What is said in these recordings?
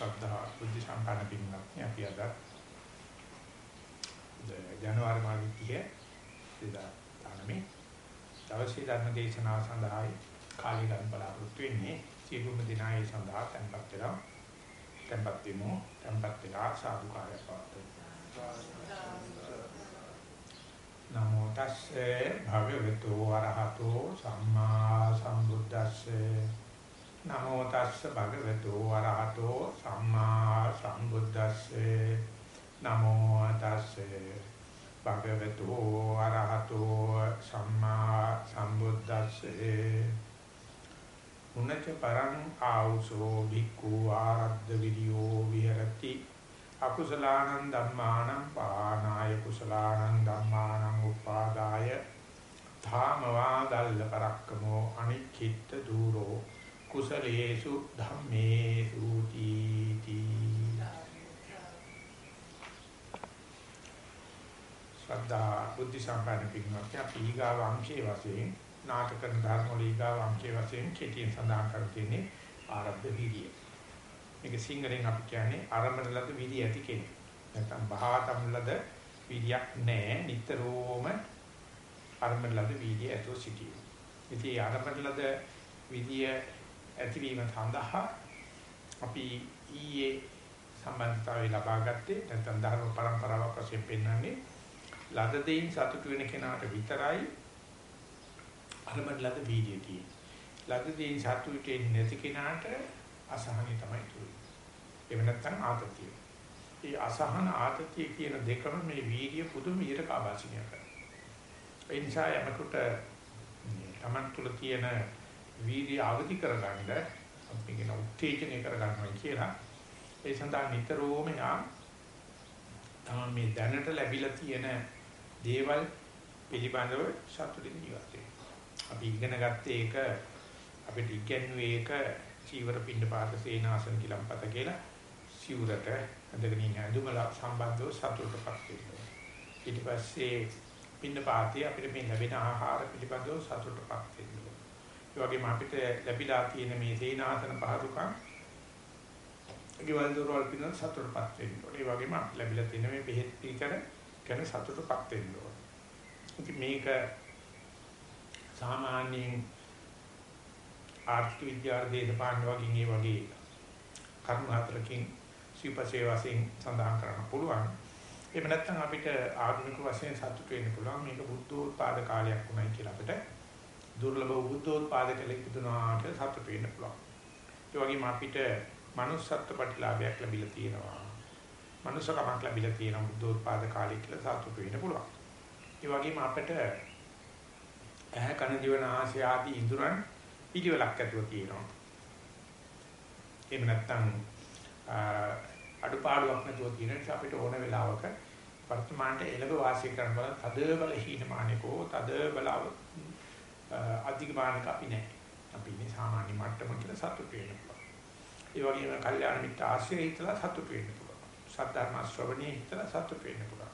ශ්‍රද්ධා බුද්ධ සම්පන්න පින්වත්නි අපි අද ජනවාරි මාසයේ 30 2019 දවසේ ධර්ම දේශනාව සඳහායි කාලය ගන්න බලාපොරොත්තු වෙන්නේ. සියලුම දිනායේ සඳහා tempත් වෙලා tempත් වෙමු. tempත් වෙලා සාදුකාරය පවත්වමු. නමෝ තස්සේ භගවතු වරහතෝ සම්මා සම්බුද්දස්සේ. නමෝ තස්ස භගවතු වරහතෝ සම්මා සම්බුද්දස්සේ නමෝ තස්සේ භගවතු වරහතෝ සම්මා සම්බුද්දස්සේ. උනච්ච පරං ආවුසෝ භික්ඛු ආරද්ධ විරියෝ විහෙරති. අකුසලානං ධම්මානං පානාය කුසලානං ධම්මානං උපාදාය. ධාමවා දල්ල පරක්කමෝ අනිච්චිත්ත දූරෝ කුසලේසු ධම්මේසු තීති. ශ්‍රද්ධා බුද්ධ සම්පන්න පිටුමක් අපි ඊගා වංශයේ වශයෙන් නාටකන ධර්ම වල ඊගා වංශයේ වශයෙන් කෙටියෙන් සඳහන් කර තියෙන්නේ ආරබ්ධ විරිය. මේක සිංහලෙන් අපි කියන්නේ ආරම්භන ලද විරිය ඇති කෙනෙක්. නැත්නම් බහාතම් ලද විරියක් නැහැ. නිතරම ආරම්භන ලද විරිය ඇතුව සිටියු. ඉතින් ආරම්භන ලද විරිය ඇතිවීම සඳහා අපි ඊයේ සම්බන්ධතාවය ලබා ගත්තේ නැත්නම් ධර්ම પરම්පරාවක් වශයෙන් පෙන්වන්නේ ලද දෙයින් සතුටු වෙන කෙනාට විතරයි අරමඩ ලද වීඩියෝ තියෙන්නේ. ලද දෙයින් සතුටු වෙන්නේ නැති කෙනාට අසහනය තමයි තියෙන්නේ. එහෙම නැත්නම් ආතතිය. ඒ අසහන ආතතිය කියන දෙකම මේ වීර්ය පුදුම විදිහට කාබාසිනිය කරනවා. ඒ නිසා යමකට තමන් තුළ තියෙන වීර්ය අවදි කරගන්න අපි කියන උත්තේජනය කරගන්නවා කියලා ඒ සඳහා නිතරම යා තමයි මේ දැනට ලැබිලා තියෙන දේවල් පිළිබඳව සතුටින් ජීවත් අපි ඉගෙන ගත්තේ ඒක අපිට ඉගෙනුවේ ඒක චීවර පින්න පාත සේනාසන කිලම්පත කියලා සිවුරට අදගෙන ඉන්න ඇඳුමල සම්බන්ධව සතුටටපත් වෙනවා. ඊට පස්සේ පින්න පාතේ අපිට මේ ලැබෙන ආහාර පිළිබඳව සතුටටපත් වෙනවා. ඒ වගේම අපිට ලැබිලා තියෙන මේ සේනාසන පහසුකම් ගෙවල් දොරවල් පින සතුටපත් වෙන්න ඕනේ. ඒ වගේම අපිට ලැබිලා තියෙන මේ බෙහෙත් පිළිකර ගැන සතුටපත් වෙන්න ඕනේ. ඉතින් මේක සාමාන්‍යයෙන් ආර්ථික විද්‍යාව දේශපාලන වගේ මේ වගේ කරුණු හතරකින් සිව්පසේ වශයෙන් සඳහන් කරන්න පුළුවන්. එහෙම නැත්නම් අපිට ආධුනික වශයෙන් සතුට වෙන්න පුළුවන්. මේක බුද්ධෝත්පාද කාලයක් වුණයි කියලා අපිට දුර්ලභ බුද්ධෝත්පාද කළ ඉදුණා කියලා සතුට වෙන්න පුළුවන්. ඒ වගේම අපිට manussත්ත්ව ප්‍රතිලාභයක් ලැබිලා තියෙනවා. Manussකමක් ලැබිලා තියෙනවා බුද්ධෝත්පාද කාලේ කියලා සතුට වෙන්න පුළුවන්. ඒ වගේම අපිට ඇහැ කන දිව නාසය ආදී ඉඳුරන් පිළිවෙලක් ඇතුව තියෙනවා. එහෙම නැත්නම් අඩුපාඩුවක් නැතුව තියෙන නිසා අපිට ඕන වෙලාවක වර්තමානයේ එළව වාසය කරන බල තද බල හීනමානිකෝ තද බල අධිගමානක අපි නැහැ. අපි ඉන්නේ සාමාන්‍ය මට්ටම කියලා සතුට වෙන්න පුළුවන්. ඒ වගේම කල්යාණ මිත්‍ර ආශ්‍රය හිතලා සතුට වෙන්න පුළුවන්. සද්ධර්ම ශ්‍රවණයේ හිතලා සතුට වෙන්න පුළුවන්.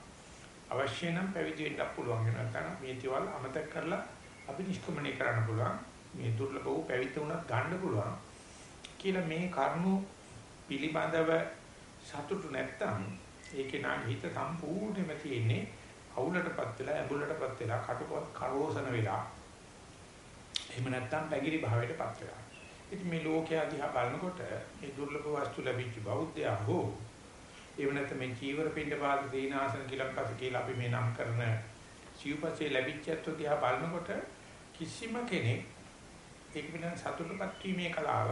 අවශ්‍ය නම් පැවිදි වෙන්න පුළුවන් වෙන නැත්නම් මේ දේවල් අමතක කරලා අපි නිෂ්ක්‍මණය කරන්න පුළුවන්. මේ දුර්ලභ වූ පැවිද්ද උනත් ගන්න පුළුවන්. කියලා මේ කර්ම පිළිබඳව සතුටු නැත්තම් ඒකේ නාගේ හිත සම්පූර්ණයෙන්ම තියෙන්නේ අවුලටපත් වෙලා ඇඹුලටපත් වෙලා කටුකොත් කරෝසන වෙලා එහෙම නැත්නම් පැගිරි භාවයටපත් වෙනවා. ඉතින් මේ ලෝකයා දිහා බලනකොට මේ දුර්ලභ වස්තු ලැබිච්ච බෞද්ධයා හෝ එහෙම නැත්නම් මේ ජීවර පින්ඩ පාද දීනාසන කිලම්පස කියලා අපි මේ නම් කරන සිව්පස්සේ ලැබිච්ච අත්ව දිහා බලනකොට කිසිම කෙනෙක් ඒක පිළිබඳ සතුටුපත් වීමේ කලාව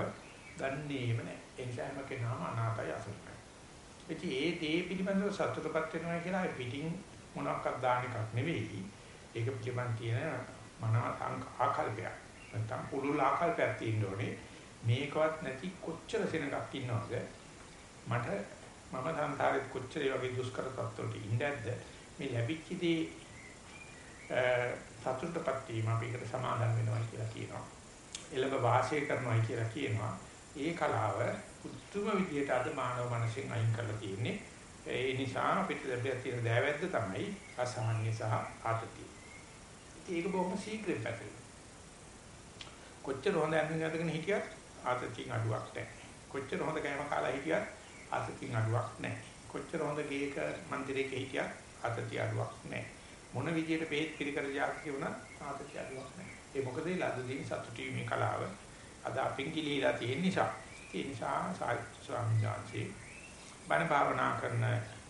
ගන්නේම නැහැ. ඒ නිසා හැම කෙනාම අනාතයි අසුරයි. ඉතින් ඒ දේ පිළිබඳව සතුටුපත් වෙනවා කියලා පිටින් මොනක්වත් දාන එකක් නෙවෙයි. ඒක පිළිබඳ තියෙන මන ආකල්පයක්. නැත්තම් පුළුල් ආකල්පයක් තියෙන්න ඕනේ. මේකවත් නැති කොච්චර සෙනඟක් ඉන්නවද? මට මම සංසාරෙත් කොච්චර ඒ වගේ දුෂ්කර තත්ත්වවලට ඉඳද්ද මේ ලැබිච්ච දේ සතුටටපත් වීම අපි ඒකට සමාදම් වෙනවා කියලා කියනවා. එළඹ වාසය කරනවා කියලා කියනවා. ඒ කලාව උතුම් විදියට අද මානව මනසෙන් අයින් කරලා තියෙන්නේ. ඒ නිසා අපිට ලැබෙන තියෙන දෑවැද්ද තමයි අසහනිය සහ ආතතිය. ඒක බොහොම ශීඝ්‍රයෙන් පැතිරෙනවා. කොච්චර හොඳ ඇඳුම් අඳගෙන හිටියත් ආතතියෙන් අඩුවක් නැහැ. කොච්චර හොඳ කෑම කාලා හිටියත් අතකින් අඩුවක් නැහැ. කොච්චර හොඳ ගේක මන්දිරයක හිටියත් අතති අඩුවක් නැහැ. මොන විදියට බෙහෙත් පිළිකර જાති වුණත් අතති අඩුවක් නැහැ. ඒ මොකද ඒ ලද්දකින් සතුටු වීමේ කලාව අද අපින් කිලිලා තියෙන නිසා. ඒ නිසා සාහිත්‍ය ස්වාමීන් වහන්සේ බණ භාවනා කරන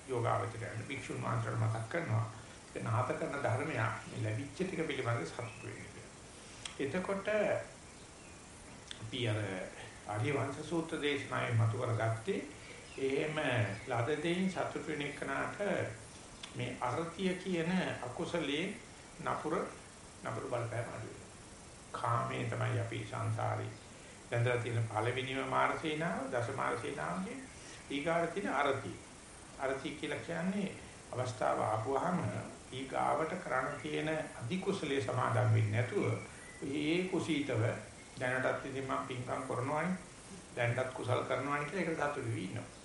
යෝගාවචරයන් භික්ෂුන් වහන්සේට මතක් කරනවා. ඒ නාත කරන ධර්මය මේ ලැබිච්ච ටික පිළිබඳව සතුටු වෙන්න. එතකොට අපි අර ආර්ය වංශ සූත්‍ර දේශනාවේ මතු කරගත්තේ එහෙම ලද දෙයින් සතුටු වෙන එකනට මේ අර්ථිය කියන අකුසලයේ නපුර නපුර බලපෑම අඩු වෙනවා. කාමයේ තමයි අපි සංසාරේ දැන්දලා තියෙන පළවෙනිම මාර්සේනාව දස මාර්සේනාවගේ ඊගාට තියෙන අර්ථිය. අර්ථිය කියලා කියන්නේ අවස්ථාව ආපුවාම ඊගාවට කරණ තියෙන අධි කුසලයේ සමාදන් වෙන්නේ නැතුව ඒ කුසීතව දැනටත් ඉතින් මම පින්කම් කරනවානේ දැනටත් කුසල් කරනවානේ කියලා ඒකට සතුටු වෙවි ඉන්නවා.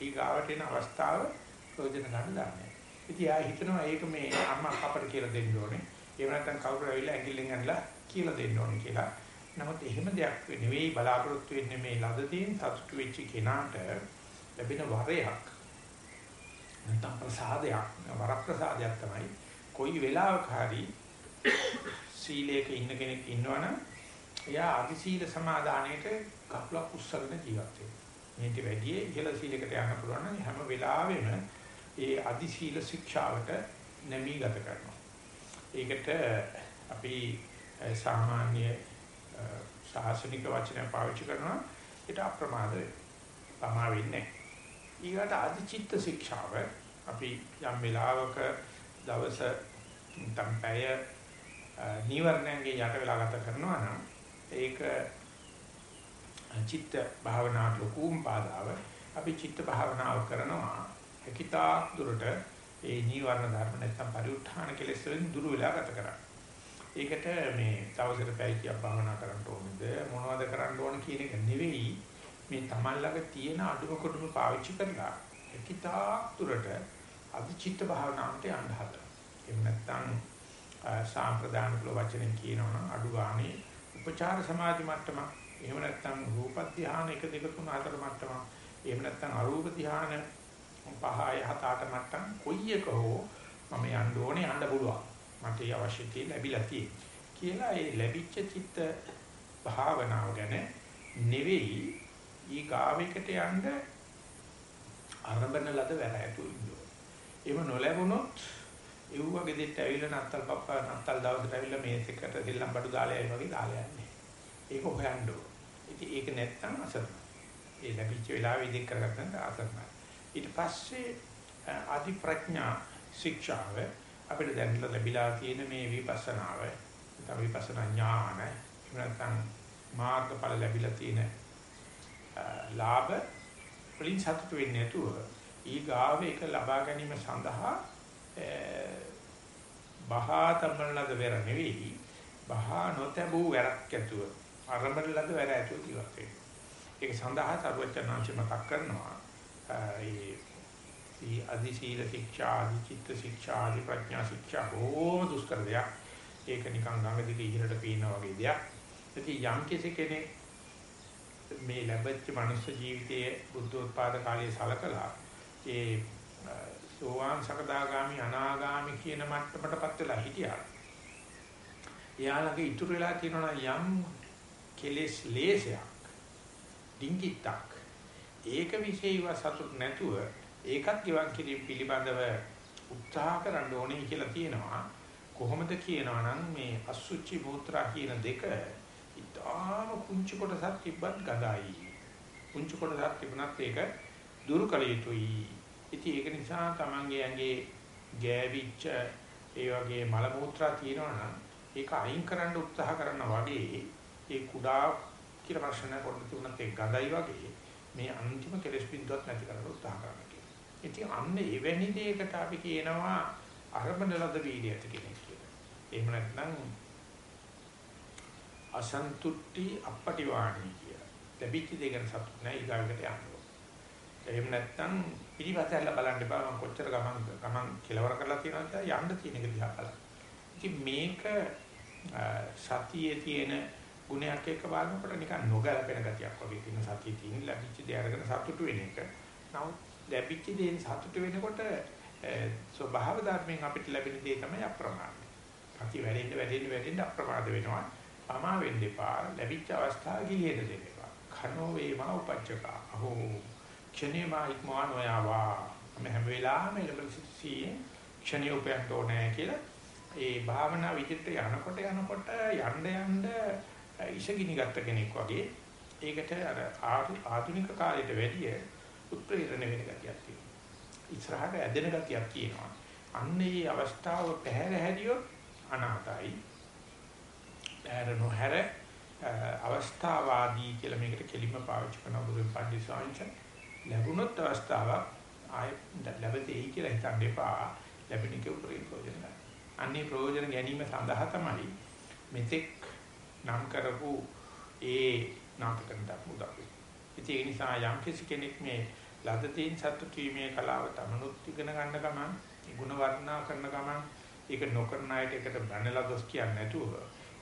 ඊගාවට එන අවස්ථාව ප්‍රයෝජන ගන්න දන්නේ. ඉතින් ආ හිතනවා ඒක මේ අම්මා අපට කියලා දෙන්න ඕනේ. එහෙම නැත්නම් කවුරු ඇවිල්ලා ඇඟිල්ලෙන් ඇනලා කියලා දෙන්න ඕනේ කියලා. නමුත් එහෙම දෙයක් නෙවෙයි බලාපොරොත්තු වෙන්නේ මේ ලද තියෙන සතුටු වෙච්ච කෙනාට ලැබෙන වරයක්. නැත්නම් ප්‍රසාදයක්, වරප්‍රසාදයක් තමයි කොයි වෙලාවක හරි සීලයක ඉන්න කෙනෙක් ඉන්නවනම් එයා අදි සීල සමාදානයේට කපලක් උස්සගෙන ජීවත් වෙනවා. මේක වැඩි ඉහළ සීලයකට යන්න පුළුවන් නම් හැම වෙලාවෙම ඒ අදි සීල ශික්ෂාවට නැමී ගත කරනවා. ඒකට අපි සාමාන්‍ය ශාසනික වචන පාවිච්චි කරනවා ඒක අප්‍රමාද පමා වෙන්නේ. ඊකට අදි චිත්ත ශික්ෂාව අපි යම් වෙලාවක දවස තම්පය නීවරණයන්ගේ යට වෙලා ගත කරනවා නම් ඒක චිත්ත භාවනාවට ලොකුම බාධාව. අපි චිත්ත භාවනාව කරනවා හැකිතාක් දුරට ඒ නීවරණ ධර්ම නැත්නම් පරිඋත්ථාන කෙලෙස් වලින් දුර වෙලා ගත කරන්නේ. ඒකට මේ තවසර පැයකියක් භාවනා කරන්න ඕනේද මොනවද කරන්න ඕන කියන එක නෙවෙයි මේ Taman ළඟ තියෙන අඩුම කොටුම පාවිච්චි කරලා හැකිතාක් දුරට අධිචිත්ත භාවනාවට යන්න හදලා. එහෙම නැත්නම් සාම්ප්‍රදාන කුල වචනෙන් කියනවනම් අඩු ගානේ උපචාර සමාධි මට්ටමක් එහෙම නැත්නම් රූප ධානය 1 2 3 4 මට්ටම. එහෙම නැත්නම් අරූප ධානය 5 6 7 මට්ටම් කොයි එක හෝ මම යන්න ඕනේ යන්න පුළුවන්. මට ඒ අවශ්‍යතිය ලැබිලා තියෙන්නේ. කියලා ඒ ලැබිච්ච චිත්ත භාවනාව ගැන නෙවෙයි ඊ ගාවෙකට යන්න අරබන ලද වැර ඇතු ඉන්නවා. එහෙම නොලැබුණොත් ඒ වගේ දෙට ඇවිල්ලා නත්තල් පප්පා නත්තල් දවසට ඇවිල්ලා මේසෙකට දෙල්ලම් බඩු දාලා යයි වගේ දාලා යන්නේ. ඒක හොයන්න ඕන. ඉතින් ඒක නැත්තම් අසරණ. ඒ ලැබිච්ච වෙලාවෙ ඉදින් කරගන්න අසරණ. ඊට පස්සේ ආදි ප්‍රඥා ශික්ෂාව අපිට දැන් ලැබිලා තියෙන මේ විපස්සනාව නැත්නම් විපස්සනා ඥාන නැත්නම් මාර්ගඵල ලැබිලා තියෙන ලාභ වලින් සතුට වෙන්නේ නැතුව ඊ ගාව එක ලබා ගැනීම සඳහා බහා තමලද වෙර නෙවෙයි බහා නොතබූ වැරක් ඇතුව ආරම්භන ලද වැඩ ඇතුළත ඉවත් වෙනවා. ඒක සඳහා සර්වචනාංශ මතක් කරනවා. ඒ මේ අදි සීල ශික්ෂා, අදි චිත්ත ශික්ෂා, අදි ප්‍රඥා ශික්ෂා බොහොම දුෂ්කර දෙයක්. ඒක නිකන් ගඟ දිගේ ඉහළට පීනා වගේ දෙයක්. ඉතින් යම් කෙනෙක් මේ ලැබච්ච මනුෂ්‍ය ජීවිතයේ බුද්ධෝත්පාද කාලයේ සලකලා ඒ සෝවාන් සකදාගාමි අනාගාමි කියන මට්ටමටපත් වෙලා හිටියා. එයාලගේ ඉතුරු වෙලා තියෙනවා යම් කෙලෙස් ලේසයක් ඩිංගිත්තක්. ඒක විශේෂව සතුට නැතුව ඒකත් ගිවන් කිරීම පිළිබඳව උත්සාහ කරන්න ඕනේ කියලා තියෙනවා. කොහොමද කියනවා නම් මේ අසුචි මූත්‍රා කියන දෙක ඉතාම කුංචි කොටසක් තිබ්බත් ගඳයි. කුංචි කොටසක් තිබුණත් ඒක දුරු කළ යුතුයි. ඉතින් ඒක නිසා Tamange ඇඟේ ගෑවිච්ච ඒ වගේ මල මූත්‍රා තියෙනවා නම් ඒක අයින් කරන්න උත්සාහ කරනවා වගේ ඒ කුඩා කියලා ප්‍රශ්න පොඩ්ඩක් තිබුණත් ඒ ගඳයි වගේ මේ අන්තිම කෙලෙස් බින්දුවක් නැති කරන්න උත්සාහ කරනවා කියලා. ඉතින් අන්න එවැනි දෙයකට අපි කියනවා අරබන ලද වීර්යය ඇති කෙනෙක් කියලා. එහෙම නැත්නම් අසන්තුට්ටි අපටිවාණී කියලා. ලැබිච්ච දෙයක් ගැන සතුට නැහැ ඊගාවට යනවා. එහෙම නැත්නම් පිළිපැතැල්ල බලන්න එපා මම කොච්චර ගමන් ගමන් කෙලවර කරලා තියෙනවද යන්න තියෙන එක දිහා බලන්න. ඉතින් මේක සතියේ තියෙන ගුණයක් එක්ක බලනකොට නිකන් නොගැලපෙන ගතියක් වගේ තියෙන සතිය තියෙන ලැබිච්ච දේ අරගෙන සතුටු වෙන එක. නමුත් ලැබිච්ච දේ සතුට වෙනකොට ස්වභාව ධර්මයෙන් අපිට ලැබෙන දේ තමයි අප්‍රමාද. අපි වැඩෙන්න වැඩෙන්න වැඩෙන්න අප්‍රමාද වෙනවා. පමා වෙන්න එපා. ලැබිච්ච අවස්ථාව ගිලිහෙන්න දෙන්න එපා. khano vema upajjaka. අහෝ ක්ෂණේමා ඉක්මවන ඔයාවා. මේ හැම වෙලාවෙම ලැබෙන සිසියේ ක්ෂණිය උපයන්න ඕනේ කියලා ඒ භාවනා විදිහට යනකොට යනකොට යන්න යන්න ඉෂගිනි ගත්ත කෙනෙක් වගේ ඒකට අර ආධුනික කාලයට වැඩිය උත්ප්‍රේරණ වෙන ගතියක් තියෙනවා. ඉස්සරහට ඇදෙන ගතියක් තියෙනවා. අන්න ඒ අවස්ථාව පැහැර හැදියොත් අනාතයි. පැහැර නොහැර අවස්ථාවාදී කියලා මේකට කෙලින්ම පාවිච්චි කරන බුදුන් පන්දිසාංශ ලැබුණොත් අවස්ථාවක් ආය ලැබෙතේ කියලා හිතන්න එපා. ලැබෙන එක උපරිම ප්‍රයෝජන ගන්න. අන්නේ ප්‍රයෝජන ගැනීම සඳහා තමයි මෙතෙක් නම් කරපු ඒ නාටකෙන් දක්ව උදව් වෙනවා. ඒ නිසා යම් කෙනෙක් මේ ලද තේන් සතුට වීමේ කලාව තමනුත් ඉගෙන ගන්න ගමන්, ගුණ වර්ණනා කරන ගමන්, ඒක නොකරන අයට ඒකට බැනලා දොස් කියන්නේ නැතුව,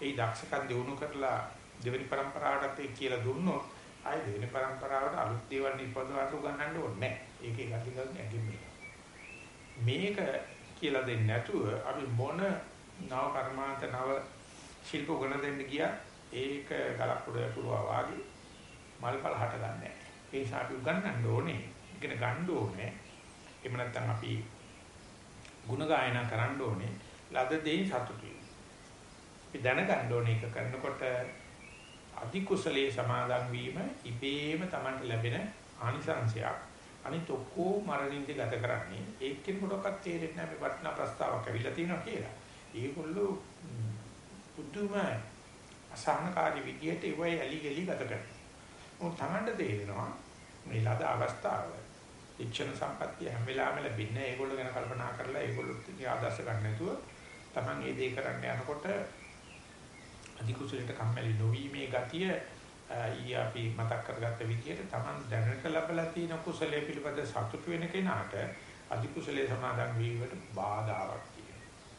ඒ දක්ෂකම් දිනු කරලා දෙවෙනි પરම්පරාවට ඒ කියලා දුන්නොත්, ආයේ දෙවෙනි પરම්පරාවට අලුත් දේවල් නිපදවන්න උගන්වන්න ඕනේ නැහැ. ඒකේ ගැටිගල් නැගෙන්නේ. මේක කියලා දෙන්නේ නැතුව අපි මොන නව කර්මාන්ත නව ශිල්ප උගන දෙන්න ගියා ඒක ගලක් උඩ පුරවා වාගේ මල්පල හට ගන්නෑ. ඒ නිසා අපි උගන්වන්න ඕනේ, ඉගෙන ගන්න ඕනේ. එහෙම නැත්නම් අපි ಗುಣ ගායනා කරන්න ඕනේ. ලද දෙයින් සතුටුයි. අපි දැනගන්න ඕනේ ඒක කරනකොට අධි කුසලයේ සමාදන් වීම ඉබේම Tamanට ලැබෙන ආනිසංශයක්. අනිත් ඔක්කොම මරණින්ද ගත කරන්නේ ඒකෙන් කොටක්වත් තේරෙන්නේ නැහැ මේ වටිනා ප්‍රස්තාවක් ඇවිල්ලා තියෙනවා කියලා. ඒගොල්ලෝ පුදුම අසහනකාරී විදියට ඒවයි ඇලි ගලි ගත කරනවා. මොකද Tamanට තේරෙනවා මේ ලද අවස්ථාව ඉච්ඡන සම්පත්තිය හැම වෙලාවෙම ලැබෙන්නේ ඒගොල්ලෝ ගැන කල්පනා කරලා ඒගොල්ලෝ ආදර්ශ ගන්න නැතුව Taman මේ දේ කරන්න යනකොට අධිකුසලට කම්මැලි නොවීමේ ගතිය ඊ අපි මතක් කරගත්ත විදිහට Taman දැනට ලැබලා තියෙන කුසලයේ පිළිබඳ සතුටු වෙන කෙනාට අධිකුසලයේ සමාදන් වීමට බාධාවක් තියෙනවා.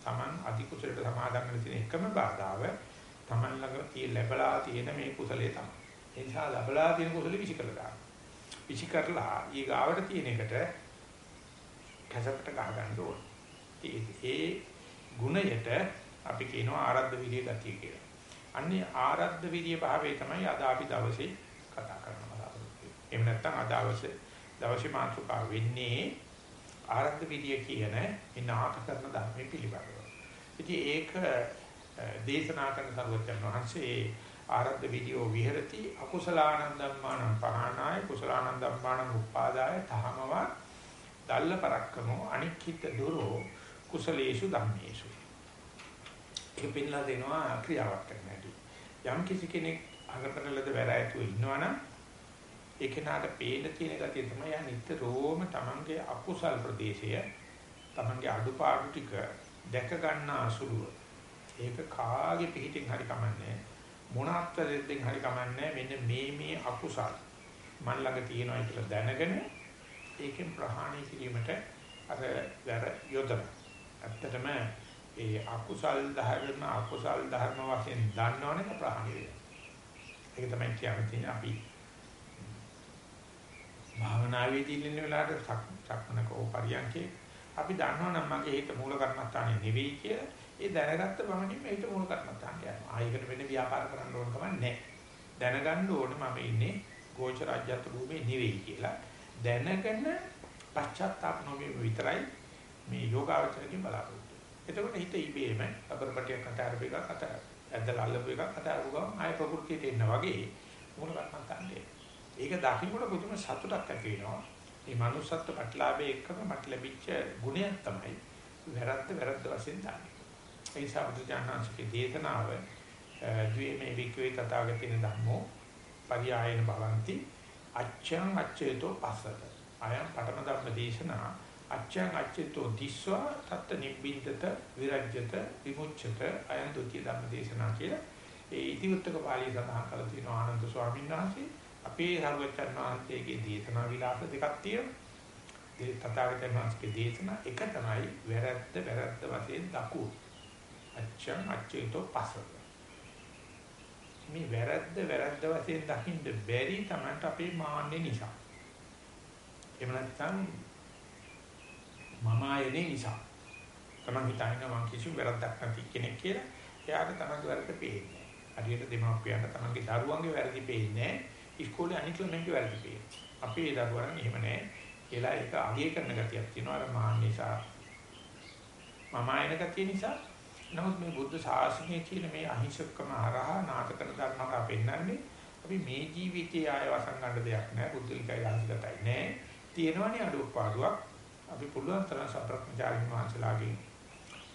Taman අධිකුසලයට සමාදන් වෙන තියෙන එකම බාධාව Taman ළඟ තියෙන ලැබලා තියෙන මේ කුසලයේ තමයි. ඒ නිසා ලැබලා තියෙන කුසල විසිකලා දාන්න. විසිකරලා ඊ ගාවට තියෙන එකට කැසකට ගහ ගන්න ඕනේ. ඒ ගුණයට අපි කියනවා ආරද්ධ විරිය ගතිය කියලා. අන්නේ ආරද්ධ විරිය භාවයේ තමයි අද අපි දවසේ කතා කරනවා. එහෙම නැත්නම් අද දවසේ දවසේ මාතෘකාව වෙන්නේ ආරද්ධ විරිය කියන මේ නාටක කරන ධර්මයේ පිළිබඳව. ඉතින් ඒක දේශනා කරන සරුවචන් වහන්සේ ආරද්ධ විදියෝ විහෙරති. අකුසලානන්දම්මානං පහනාය කුසලානන්දම්මානං උපාදාය තහමවා දල්ල පරක්කමෝ අනික්කිත දුරෝ කුසලේසු ධම්මේසු. ඒක පෙන්ලා දෙනවා ක්‍රියාවක් කරන හැටි. යම් කිසි කෙනෙක් අගපරලද වැරෑතුව ඉන්නවනම් ඒ කෙනාට පේන තියෙන ගතිය තමයි යා නිතරම තමන්ගේ අකුසල් ප්‍රදේශය තමන්ගේ අඩුපාඩු ටික දැක ගන්න අසුරුව ඒක කාගේ පිටින් හරි කමන්නේ මොනක්තරෙන් හරි කමන්නේ මෙන්න මේ මේ අකුසල් මන් ළඟ තියෙනවා කියලා දැනගෙන ඒකෙන් ප්‍රහාණය කිරීමට අර වැර යොදන. ඇත්තටම ඒ අකුසල් ධර්ම අකුසල් ධර්ම වශයෙන් දන්නවනේ ප්‍රහාණය වෙනවා. ඒක තමයි කියන්නේ අපි භාවනාවේදී ඉන්න වෙලාවට සක්මනකෝ පරියන්කේ අපි දන්නවනම් මගේ හිත මූල කර්මස්ථානේ නෙවෙයි කියලා ඒ දැනගත්ත බවනින් මේක මූල කර්මස්ථානට යනවා. ආයෙකට වෙන ව්‍යාපාර කරන්න ඕන කම නැහැ. දැනගන්න ඕනේ මම ඉන්නේ ගෝචර රාජ්‍යත් භූමියේ නෙවෙයි කියලා. දැනගෙන පශ්චාත්තාප නොවීම විතරයි මේ යෝගාවචරයෙන් බලාපොරොත්තු. එතකොට හිත ඉබේම අපරපටියක් අතාරපු එකක් අතාර ඇද්දලා අල්ලපු එකක් අතාරපු ගමන් ආය ප්‍රകൃතියට එන්න වගේ මූල කර්මස්ථානේ. ඒක දකින්නකොට පුදුම සතුටක් ඇති වෙනවා. මේ manussත්ව ප්‍රතිලාභයේ එකම මට ලැබිච්ච ගුණයක් තමයි වැරද්ද වැරද්ද වශයෙන් දන්නේ. ඒ නිසා බුදුජානනාංශකේ දේශනාව ද්වේමේ වික්‍රේ තථාගතින ධම්මෝ පරියායන භවಂತಿ අච්ඡං අච්ඡේතෝ පසත. අයං පඨම ධම්ම දේශනා අච්ඡං අච්ඡේතෝ දිස්වා තත් නිබ්බින්දත විරජ්‍යත විමුච්ඡත අයං දුතිය ධම්ම දේශනා කියලා ඒ ඉතිවුත්තක පාළිය සඳහන් කරලා තියෙනවා ආනන්ද ස්වාමීන් වහන්සේ අපේ සර්වචන් වහන්සේගේ දේශනා විලාස දෙකක් තියෙනවා. ඒ තථාගතයන් වහන්සේගේ දේශනා එක තමයි වැරද්ද වැරද්ද වශයෙන් දකු. අච්චං අච්චේතෝ පසද. මේ වැරද්ද වැරද්ද වශයෙන් දකින්න බැරි තමයි අපේ මාන්නේ නිසා. එහෙම නැත්නම් මම ආයනේ නිසා. තමන් හිතන්නේ මම කිසිම වැරද්දක් නැති කෙනෙක් කියලා. එයාට තමන්ගේ වැරද්ද පේන්නේ. හරියට දෙමාපියන්ට තමන්ගේ දරුවන්ගේ වැරදි පේන්නේ ඉස්කෝලේ අනිත් ළමයින්ගේ වැරදි පේන්නේ. අපේ දරුවන් එහෙම නැහැ. කියලා ඒක අගය කරන ගතියක් තියෙනවා. අර මාන්න නිසා මම ආයන ගතිය නිසා. නමුත් මේ බුද්ධ ශාසනය කියන මේ අහිංසකම හරහා නාටකන ධර්මක පෙන්වන්නේ අපි මේ ජීවිතයේ ආය වසන් ගන්න දෙයක් නැහැ. බුද්ධිකයි ආසිකටයි නැහැ. තියෙනවනේ අඩුවක් පාඩුවක්. අපි පුළුවන් තරම් සත්‍ත්‍ඥාචාරින් වහන්සේලාගෙන්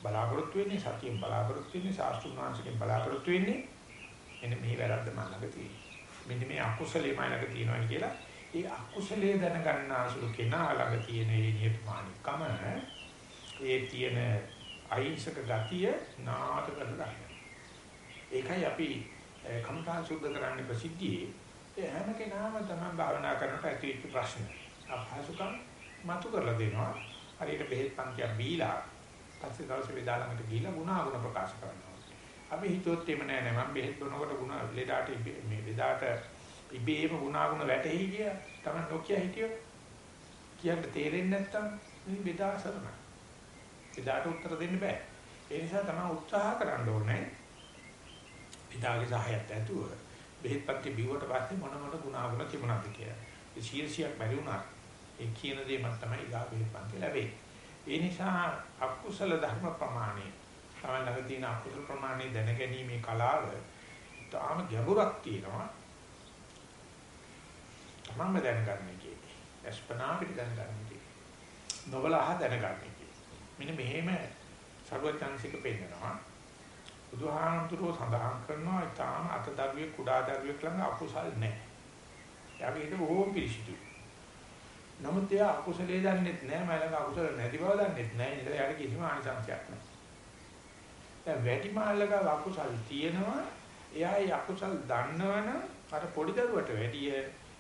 බලාපොරොත්තු වෙන්නේ සතියෙන් බලාපොරොත්තු වෙන්නේ ශාස්ත්‍රුන් වහන්සේගෙන් බලාපොරොත්තු වෙන්නේ එන්න මේ වැරද්ද මම ළඟ තියෙනවා මෙන්න මේ අකුසලයේ මම ළඟ තියෙනවා කියලා. ඒ අකුසලයේ දැනගන්නාසුළු කෙනා ළඟ තියෙන මේ නියතමානිකම ඒ තියෙන අහිංසක ගතිය නාට කරලා ඒකයි අපි කම්පා සුද්ධ කරන්නේ ප්‍රසිද්ධියේ ඒ හැම කෙනාම තමයි භාවනා කරනකොට ඇතිවෙච්ච ප්‍රශ්න. අපහසුකම් මතු කරලා දෙනවා. හරියට බෙහෙත් පන්තියක් බීලා පස්සේ දවසේ වේදා ළඟට ගිහිල්ලා ಗುಣ අගුණ ප්‍රකාශ කරනවා. අපි හිතුවොත් එහෙම නෑ නෑ මම බෙහෙත් බොනකොට ಗುಣ ලෙඩාට මේ ලෙඩාට ඉබේම ගුණාගුණ වැටෙයි කිය තමයි නොකිය හිටියෝ කියන්න තේරෙන්නේ නැත්තම් මේ බෙදා සරණ බෙදාට උත්තර දෙන්න බෑ. ඒ නිසා තමයි උත්සාහ කරන්න ඕනේ බෙදාගේ සහයත් ඇතුව බෙහෙත්පත්ති බිව්වට පස්සේ මොන මොන ගුණාගුණ තිබුණාද කියලා. ඒ සියසියක් බැරි වුණා ඒ කියන දේ මම තමයි ඊගා බෙහෙත්පත්ති ලැබෙන්නේ. ඒ නිසා අකුසල ධර්ම ප්‍රමාණය තමයි ළඟ තියෙන අකුසල ප්‍රමාණය දැනගැනීමේ කලාව තාම ගැඹුරක් තියෙනවා. තමන්ම දැනගන්න එකේ. අස්පනා පිට දැනගන්න එකේ. නොබලහ දැනගන්න එකේ. මෙන්න මෙහෙම සර්වඥාන්සික පෙන්නනවා. බුදුහාමුදුරුව සඳහන් කරනවා ඊටාම අත දරුවේ කුඩා දරුවෙක් ළඟ අකුසල් නැහැ. එයාගේ හිත බොහෝම පිරිසිදුයි. නමුත් එයා අකුසලයේ දන්නෙත් නෑ මලක අකුසල නැති බව දන්නෙත් නෑ ඒ නිසා යාට කිසිම ආනිසංසයක් නෑ. දැන් වැඩි මාළක අකුසල් තියෙනවා එයා ඒ අකුසල් දන්නවනම් අර පොඩි දරුවට වැඩිය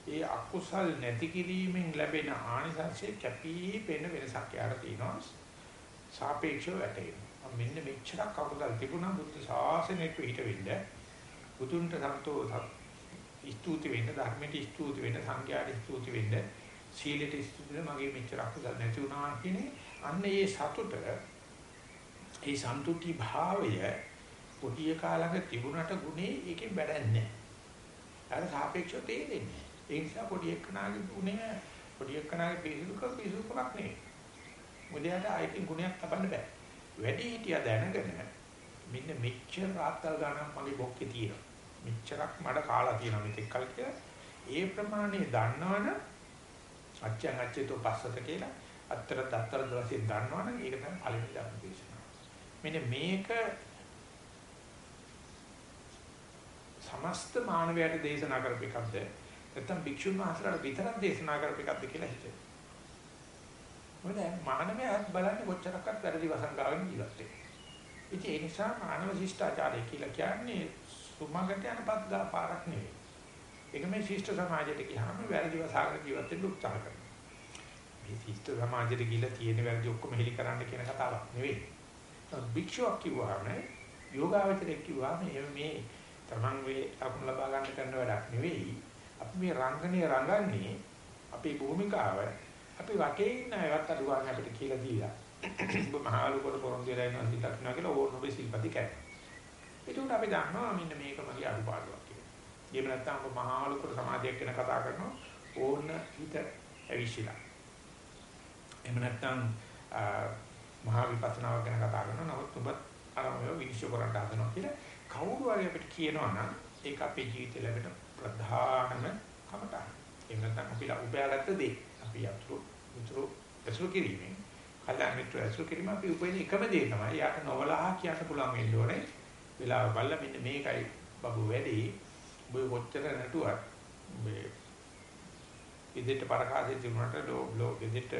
ඒ අකුසල් නැති කිරීමෙන් ලැබෙන ආනිසංසය කැපී පෙනෙන වෙනසක් යාට තියෙනවා. සාපේක්ෂව වැටෙනවා. මෙන්න මෙච්චරක් අකුසල් තිබුණා බුද්ධ ශාසනයට පිට වෙන්න බුදුන්ට සන්තෝෂ ස්තුති වෙන්න ධර්මයට ස්තුති වෙන්න සංඝයාට ස්තුති වෙන්න සීලෙට ස්තුතිද මගේ මෙච්චර අකුසල නැති වුණා කියන්නේ අන්න ඒ සතුට ඒ සන්තුටි භාවය පොඩි කාලක තිබුණට ගුණේ ඒකෙන් බැඩන්නේ නැහැ. අර සාපේක්ෂව තේරෙන්නේ. ඒ නිසා පොඩි එක්කනාගේ ගුණය පොඩි එක්කනාගේ පිසුදුක පිසුදුකක් නෙවෙයි. මුදයට ආයකින් ගුණයක් තබන්න බෑ. වැඩි හිටියා දැනගෙන මෙන්න මෙච්චර රාත්තල් ගණන් මගේ බොක්කේ තියෙනවා. මෙච්චරක් මඩ කාලා තියෙනවා මෙතෙක් කල් කියලා. ඒ ප්‍රමාණය දන්නවනම් අච්චං අච්චේතෝ පස්සත කියලා අත්තර දත්තර දවසේ දන්නවනම් ඒක තමයි පළවෙනි ධර්ම දේශනාව. මෙන්න මේක සමස්ත මානවයාට දේශනා කරපු එකක්ද නැත්නම් භික්ෂුන් වහන්සේලාට විතරක් දේශනා කරපු එකක්ද කියලා හිතේ. මොකද මානවයාත් බලන්නේ කොච්චරක්වත් වැරදි වසංගාවෙන් ජීවත් වෙන්නේ. ඉතින් ඒ නිසා මානව ශිෂ්ටාචාරය කියලා කියන්නේ සුමගට යන පත් ගා පාරක් නෙවෙයි. ඒක මේ ශිෂ්ට සමාජයට ගියාම වැරදි වසාගෙන ජීවත් වෙන්න උත්සාහ කරනවා. මේ ශිෂ්ට සමාජයට ගිහිල්ලා තියෙන වැරදි ඔක්කොම හෙලි කරන්න කියන කතාවක් නෙවෙයි. භික්ෂුවක් කිව්වහම යෝගාවචරයක් කිව්වහම මේ තමන් වේ අකුණ ලබා ගන්න කරන වැඩක් නෙවෙයි. අපි මේ රංගනේ රඟන්නේ අපේ භූමිකාව අපි වටේ ඉන්න අයවත් අඩුවාගෙන අපිට කියලා දීලා. ඔබ මහලු කොට පොරොන්දු වෙලා ඉන්නවා සිතක්නවා කියලා ඕන ඔබේ සිල්පති කැයි. ඒකට අපි දන්නවා මෙන්න මේක මගේ අඩුපාඩුවක්. එහෙම නැත්නම් ඔබ මහා ලොකු සමාධියක් ගැන කතා කරනවා ඕන හිත ඇවිසිලා. එහෙම නැත්නම් මහා විපස්සනාවක් ගැන කතා කරනවා නමුත් ඔබ අරමුණ විනිශ්චය කරන්න හදනවා කියලා කවුරු හරි අපිට කියනවා නම් ඒක අපේ ජීවිතේ ලැබෙන ප්‍රධානම කමටහන. එහෙම නැත්නම් අපි උපයාගත්ත දේ. අපි අතුරු උතුරු ඇසුරු කිරීමෙන් කල්‍යාණ මිත්‍ර ඇසුරු කිරීම අපි උපයන එකම දේ තමයි. යාට නොවලහා කියන්න පුළුවන් වෙන්න ඕනේ. වෙලාව බලලා මෙන්න මේකයි බබු වැඩි ඔබ කොච්චර නැටුවත් මේ ඉදිරියට පරකාසෙ තිබුණාට ලෝ ඉදිරියට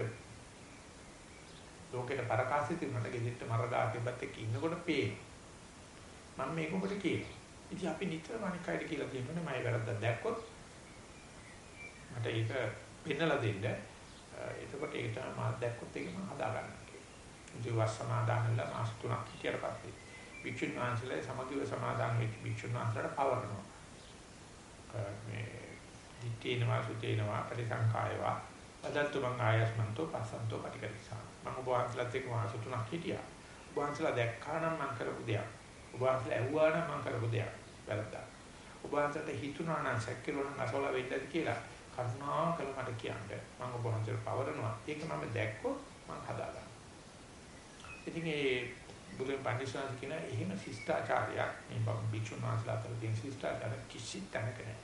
ලෝකෙට පරකාසෙ තිබුණාට ඉදිරියට මරදා තිබ්බත් එක්ක ඉන්නකොට පේන මම මේක ඔබට කියනවා. ඉතින් අපි නිතරම අනික් අයට කියලා කියනනේ මම වැරද්දක් දැක්කොත්. මට ඒක පෙන්නලා දෙන්න. එතකොට ඒක තමයි මම දැක්කොත් ඒක මම හදා ගන්නවා කියන්නේ ඉතින් වස් සමාදාන වෙලා මාස තුනක් හිටියට පස්සේ භික්ෂුන් වහන්සේලා සමගිව සමාදාන වෙච්ච භික්ෂුන් වහන්සේලාට පවරනවා. මේ දිත්තේනවා සුතේනවා පරිසංකායවා අදත්තු මං ආයස්මන්තෝ පස්සන්තෝ පටිකරිසා. මම ඔබ වහන්සේලාත් එක්ක මාස තුනක් හිටියා. ඔබ වහන්සේලා දැක්කා නම් මං කරපු දෙයක්. ඔබ වහන්සේලා ඇහුවා නම් මං කරපු දෙයක්. වැරද්දා. ඔබ වහන්සේට හිතුණා නම් සැකේලෝ නම් අසවලා වෙන්නද කියලා කරුණාකර මට කියන්න. මම ඔබ වහන්සේට පවරනවා. ඒක මම දැක්කොත් මම හදාගන්නවා. ඉතින් ඒ බුදුන් පඬිස්සන් කියන එහෙම ශිෂ්ටාචාරයක් මේ භික්ෂුන් වහන්සේලා අතර තියෙන ශිෂ්ටාචාර කිසි තැනක නැහැ.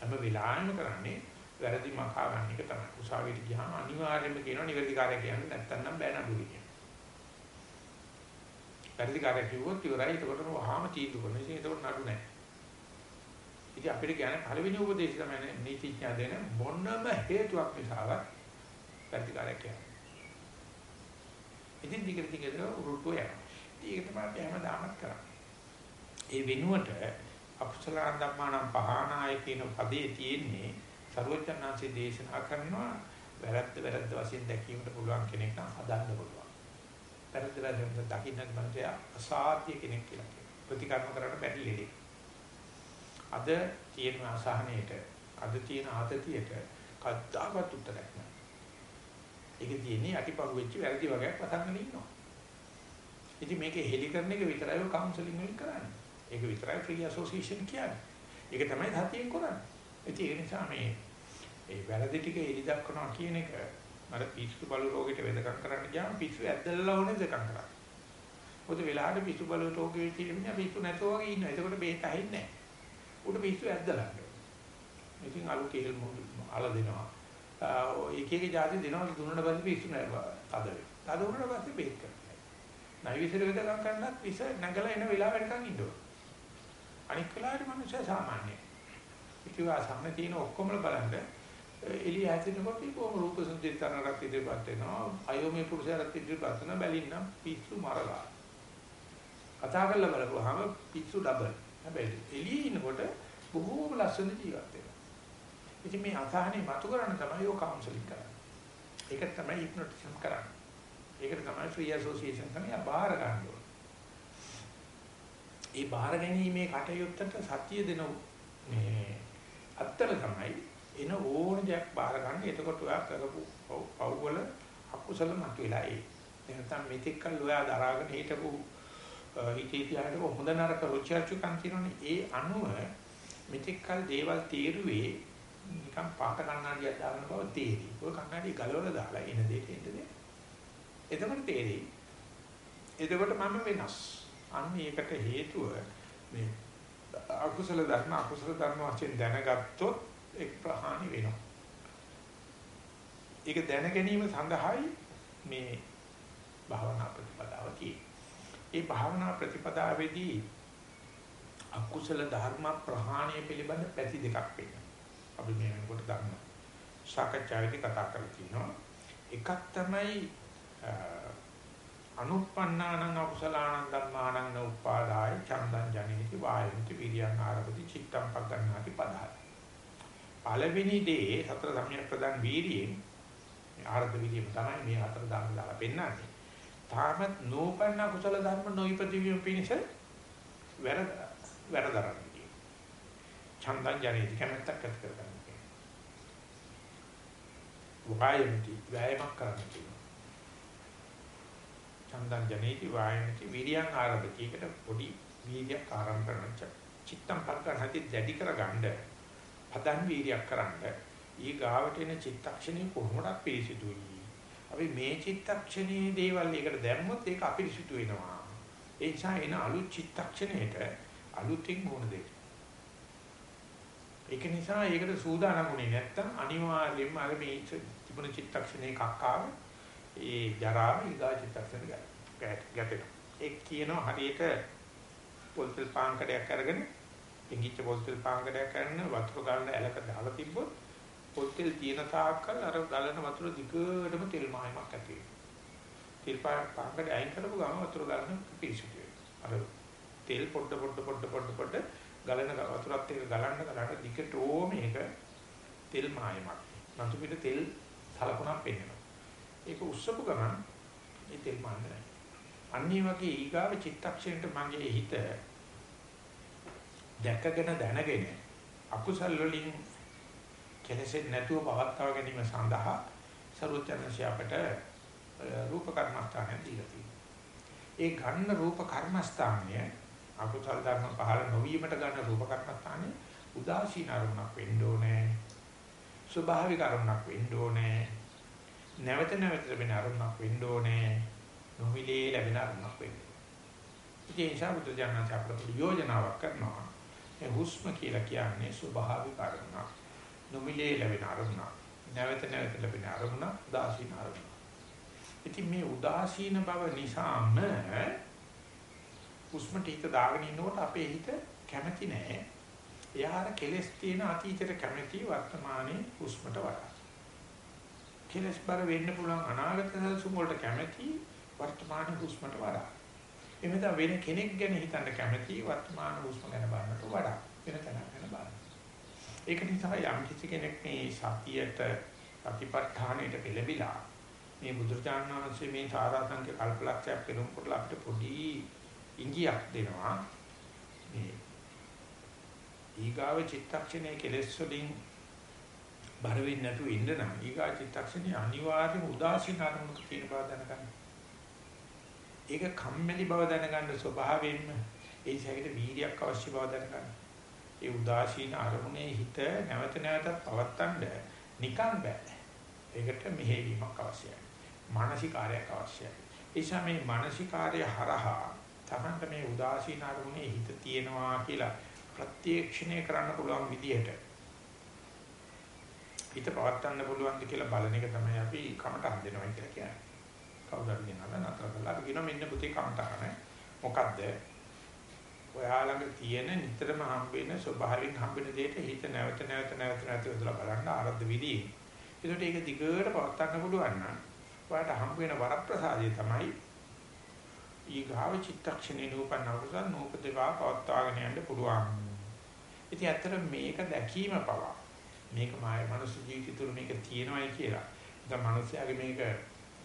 හැම වෙලාවෙම කරන්නේ වැරදි මකා ගන්න එක තමයි. උසාවියට ගියාම අනිවාර්යයෙන්ම කියනවා නිවැරදි කාර්යය කියන්නේ නැත්තම් නම් බෑ නඩු කියන. වැරදි කාර්යය කිව්වොත් ඉවරයි. ඒකට වහාම තීන්දුව කරනවා. ඉතින් ඒකට නඩු නැහැ. ඉතින් අපිට කියන්නේ පළවෙනි උපදේශය තමයි නීතිඥයා දෙන මොනම හේතුවක් නිසාවත් වැරදි කාර්යයක් කියන්නේ. ඉතින් දිගට දිගට උරුට්ටුව යනවා. ඒක තමයි අපි හැමදාමත් කරන්නේ. ඒ වෙනුවට අකුසල ධම්මානම් පහනාය කියන පදේ තියෙන්නේ සර්වඥාන්සේ දේශනා කරනවා වැරද්ද වැරද්ද වශයෙන් දැකීමට පුළුවන් කෙනෙක් නම් හදන්න පුළුවන්. වැරද්ද වැරද්ද දකින්න මනසේ අසාධ්‍ය කෙනෙක් කියලා කියනවා. ප්‍රතිකර්ම කරන්න බැරි ලෙඩේ. අද තියෙන අසහනයට අද තියෙන ආතතියට කද්දාවත් උත්තරයක් නැහැ. ඒක තියෙන්නේ යටිපහුව වෙච්ච වැරදි වගේක් පතන්න ඉන්නවා. ඉතින් මේකේ හෙලි කරන එක විතරයි කවුන්සලින් වලින් කරන්නේ. ඒක විතරයි ෆ්‍රී ඇසෝසියේෂන් කියන්නේ. ඒක තමයි සතියෙන් කරන්නේ. ඉතින් ඒ නිසා මේ ඒ වැරදි ටික එලි දක්වනවා කියන එක අර පිස්සු බලු රෝගයට වෙදකම් කරන්න ගියාම පිස්සු ඇද්දලා ඕනේ දෙකම් කරා. මොකද වෙලාවට පිස්සු බලු රෝගේ තියෙන්නේ පිස්සු නැතෝ වගේ ඉන්නවා. එතකොට බේත ඇහින්නේ නැහැ. උඩ පිස්සු ඇද්දලා. ඉතින් අලු කේල් අල දෙනවා. එක එක જાති දෙනවා දුන්නට පස්සේ පිස්සු නෑ තද වෙයි. තද වුණාට පස්සේ බේත් කරනවා. නයිවිසර වෙදකම් කරන්නත් පිස්ස නැගලා එන වෙලාවටකම් ඉන්න ඕන. අනික් වෙලාවට මිනිස්සු සාමාන්‍යයි. ඉතින් ආසන්න තියෙන ඔක්කොම බලන්න එළිය ඇතිනකොට කොහොම රූප සංජිතරණක් ඉදිරියපත් වෙනවා. අයෝමේ පුරුෂයාට ඉදිරියපත් වෙනවා බැලින්නම් පිස්සු මරලා. කතා කරලා බලපුවාම පිස්සු ඩබල්. හැබැයි එළියේ ඉන්නකොට බොහෝම ලස්සන ජීවත් වෙනවා. ඉතින් මේ අසහනේ මතු කරන්න තමයි ඔය කවුන්සලින් කරන්නේ. ඒක තමයි හිප්නොටිසම් කරන්නේ. ඒකට තමයි ෆ්‍රී ඇසෝසියේෂන් තමයි බාහිර ගන්න ඕනේ. ඒ බාහිර ගැනීමේ කටයුත්තට සතිය දෙන මේ අත්තර තමයි එන ඕන දෙයක් බාහිර ගන්න. එතකොට ඔයා කරපු පව් වල අකුසල මතුවලා ඒ. එහෙනම් මෙතෙක් කල් ඔයා දරාගෙන හිටපු හිතේ තියාගෙන හොඳ නරක රුචි අරුචිකම් තියෙනනේ ඒ අනුව මෙතෙක් කල දේවල් තීරුවේ නිකන් පාට කණ්ණාඩියක් දාගෙන බව තේරි. ඔය කණ්ණාඩිය ගලවලා දාලා එන දෙයට එන්න දෙන්න. එතකොට තේරෙයි. එතකොට මම වෙනස්. අන්න ඒකට හේතුව මේ අකුසල ධර්ම අකුසල ධර්ම වශයෙන් දැනගත්තොත් එක් ප්‍රහාණි වෙනවා. ඒක දැන ගැනීම සඳහායි මේ භාවනා ප්‍රතිපදාව තියෙන්නේ. ඒ භාවනා ප්‍රතිපදාවේදී අකුසල ධර්ම ප්‍රහාණය පිළිබඳ පැති දෙකක් වෙනවා. අපි මේ වෙනකොට ගන්න. සාකච්ඡාවේදී කතා කරලා තිනවා. එකක් තමයි අනුප්පන්නානං අකුසලානං ධම්මානං නඋපාදාය චන්දං ජනේති වායන්ති විරියං ආරභති චිත්තං පග්ගණ්ණාති පදහයි. පළවෙනි දේ සතර සම්‍යක් ප්‍රදාන් වීර්යයෙන් ආරද්ධ විරියම තමයි මේ හතර දාන දාලා පෙන්නන්නේ. තාමත් නෝපන්න කුසල ධර්ම නොයිපදවීම පිණිස වැරද වැරදරන්නේ. ඡන්දං ජනේති කැමැත්තක් ඇති කරගන්න. වායමති වෑයමක් කරන්න කියනවා. ඡන්දං ජනේති වායමති විරියං ආරම්භති. ඒකට පොඩි වීර්යයක් ආරම්භ කරන චිත්තම් පක්කහති දැඩි කරගන්න. පදන් වීර්යයක් කරන්න. ඊ ගාවට එන චිත්තක්ෂණය කොහොමද පිළිසිතුයි. අපි මේ චිත්තක්ෂණයේ දේවල් එකට දැම්මොත් ඒක අපිරිසුදු වෙනවා. ඒ නිසා එන අලුත් චිත්තක්ෂණයට අලුතින් මොන දෙයක්. ඒක නිසා ඒකට සූදානම් වුණේ නැත්තම් අනිවාර්යයෙන්ම අර මේ තිබුණ චිත්තක්ෂණේ කක්කාව ඒ ජරාව ඊගා චිත්තක්ෂණ ගැටෙනවා. ඒ කියනවා හරියට පොල්තල් පාංකඩයක් අරගෙන ඉංගිච්ච පොල්තල් පාංකඩයක් අරගෙන වතුර ගන්න ඇලක දාලා තිබ්බොත් පොල් තෙල් තියෙන තාක්කල් අර ගලන වතුර දිගටම තෙල් මායමක් ඇති වෙනවා. තෙල් පාංකඩ අයින් කරපු ගමන් වතුර ගලන පිරිසිදු වෙනවා. අර තෙල් පොඩ පොඩ පොඩ පොඩ පොඩ ගලන වතුරත් එක්ක ගලන්න ගලන්න දිගටම මේක තෙල් මායමක්. නතු පිට තෙල් සලකුණක් පෙන්වනවා. ඒක උස්සපු ගමන් ඒ තෙල් මායම නැහැ. අනිත් වගේ ඊගාව චිත්තක්ෂණයට මගේ හිත දැකගෙන දැනගෙන අකුසල් වලින් කෙලෙසෙන්නේ නැතුව පවත්වා ගැනීම සඳහා සරුවචනශය අපට රූප කර්මස්ථානය දීලා තියෙනවා. ඒ ගන්න රූප කර්මස්ථානය අකුසල ධර්ම පහළ නොවීමට ගන්න රූප කර්මස්ථානය උදාසීන අරමුණක් වෙන්න ඕනේ. ස්වභාවික අරමුණක් වෙන්න ඕනේ. නැවත නැවත ලැබෙන අරමුණක් වෙන්න ඕනේ. නොමිලේ ලැබෙන අරමුණක් වෙන්න. ඉතින් ඒ නිසා බුදු දඥාච අපට යෝජනාවක් කරනවා. මේ හුස්ම කියලා කියන්නේ ස්වභාවික අරමුණක්. නොමිලේ ලැබෙන අරමුණක්. නැවත නැවත ලැබෙන අරමුණක් උදාසීන අරමුණක්. ඉතින් මේ උදාසීන බව නිසාම හුස්මට හිත දාගෙන ඉන්නකොට අපේ හිත කැමති නැහැ. එයාට කෙලස් තියෙන අතීතයට කැමති වර්තමානයේ හුස්මට වඩා. කෙලස් බර වෙන්න පුළුවන් අනාගත සල්සුම් වලට කැමති වර්තමාන හුස්මට වඩා. එමෙත වෙන කෙනෙක් ගැන හිතන්න කැමති වර්තමාන හුස්ම ගැන බලන්නට වඩා වෙන තැනක් ගැන බලන්න. ඒක නිසා යම් කිසි කෙනෙක් මේ සතියට ප්‍රතිපත්තාණයට පෙළඹිලා මේ බුදුරජාණන් වහන්සේ මේ සාරාංශක කල්පලක්ෂයක් පෙරම්පුරලා අපිට පොඩි ඉංගියක් දෙනවා මේ ඊගාව චිත්තක්ෂණයේ කෙලෙස් වලින් බර වෙන්නේ නැතුව ඉන්න නම් ඊගා චිත්තක්ෂණයේ අනිවාර්යම උදාසීන අරමුණක තියෙන බව දැනගන්න. ඒක කම්මැලි බව දැනගන්න ස්වභාවයෙන්ම ඒ ඉසකට වීර්යයක් අවශ්‍ය බව දැනගන්න. ඒ උදාසීන අරමුණේ හිත නැවත නැවතත් පවත්තන්න නිකන් බෑ. ඒකට මෙහෙවීමක් අවශ්‍යයි. මානසික කාර්යයක් අවශ්‍යයි. ඒ නිසා මේ මානසික කාර්ය හරහා තමන්ට මේ උදාසීන අරමුණේ හිත තියෙනවා කියලා ප්‍රත්‍යක්ෂණය කරන්න පුළුවන් විදිහට හිත පවත්වන්න පුළුවන්ද කියලා බලන එක තමයි අපි කමටහන් දෙනවා කියලා කියන්නේ. කවුරුහරි කියනවා නතර කළා අපි කියනවා මෙන්න පුතේ කමටහන. මොකද්ද? ඔයා ළඟ තියෙන නිතරම හම්බෙන ස්වභාවයෙන් හම්බෙන දෙයට හිත නැවත නැවත නැවත නැවත යොදලා බලන්න ආරද්ධ විදිහේ. ඒකට ඒක දිගට පවත්වන්න පුළුවන් නම් ඔයාට හම්බ වෙන වරප්‍රසාදය තමයි ඊගාව චිත්තක්ෂණේ නූපන්න කුසල නූපදේවා පවත්වාගෙන යන්න පුළුවන්. ඉතින් ඇත්තට මේක දැකීම පවා මේක මාය මනුස්ස ජීවිතය තුළ මේක තියෙනවායි කියලා. දැන් මිනිස්යාගේ මේක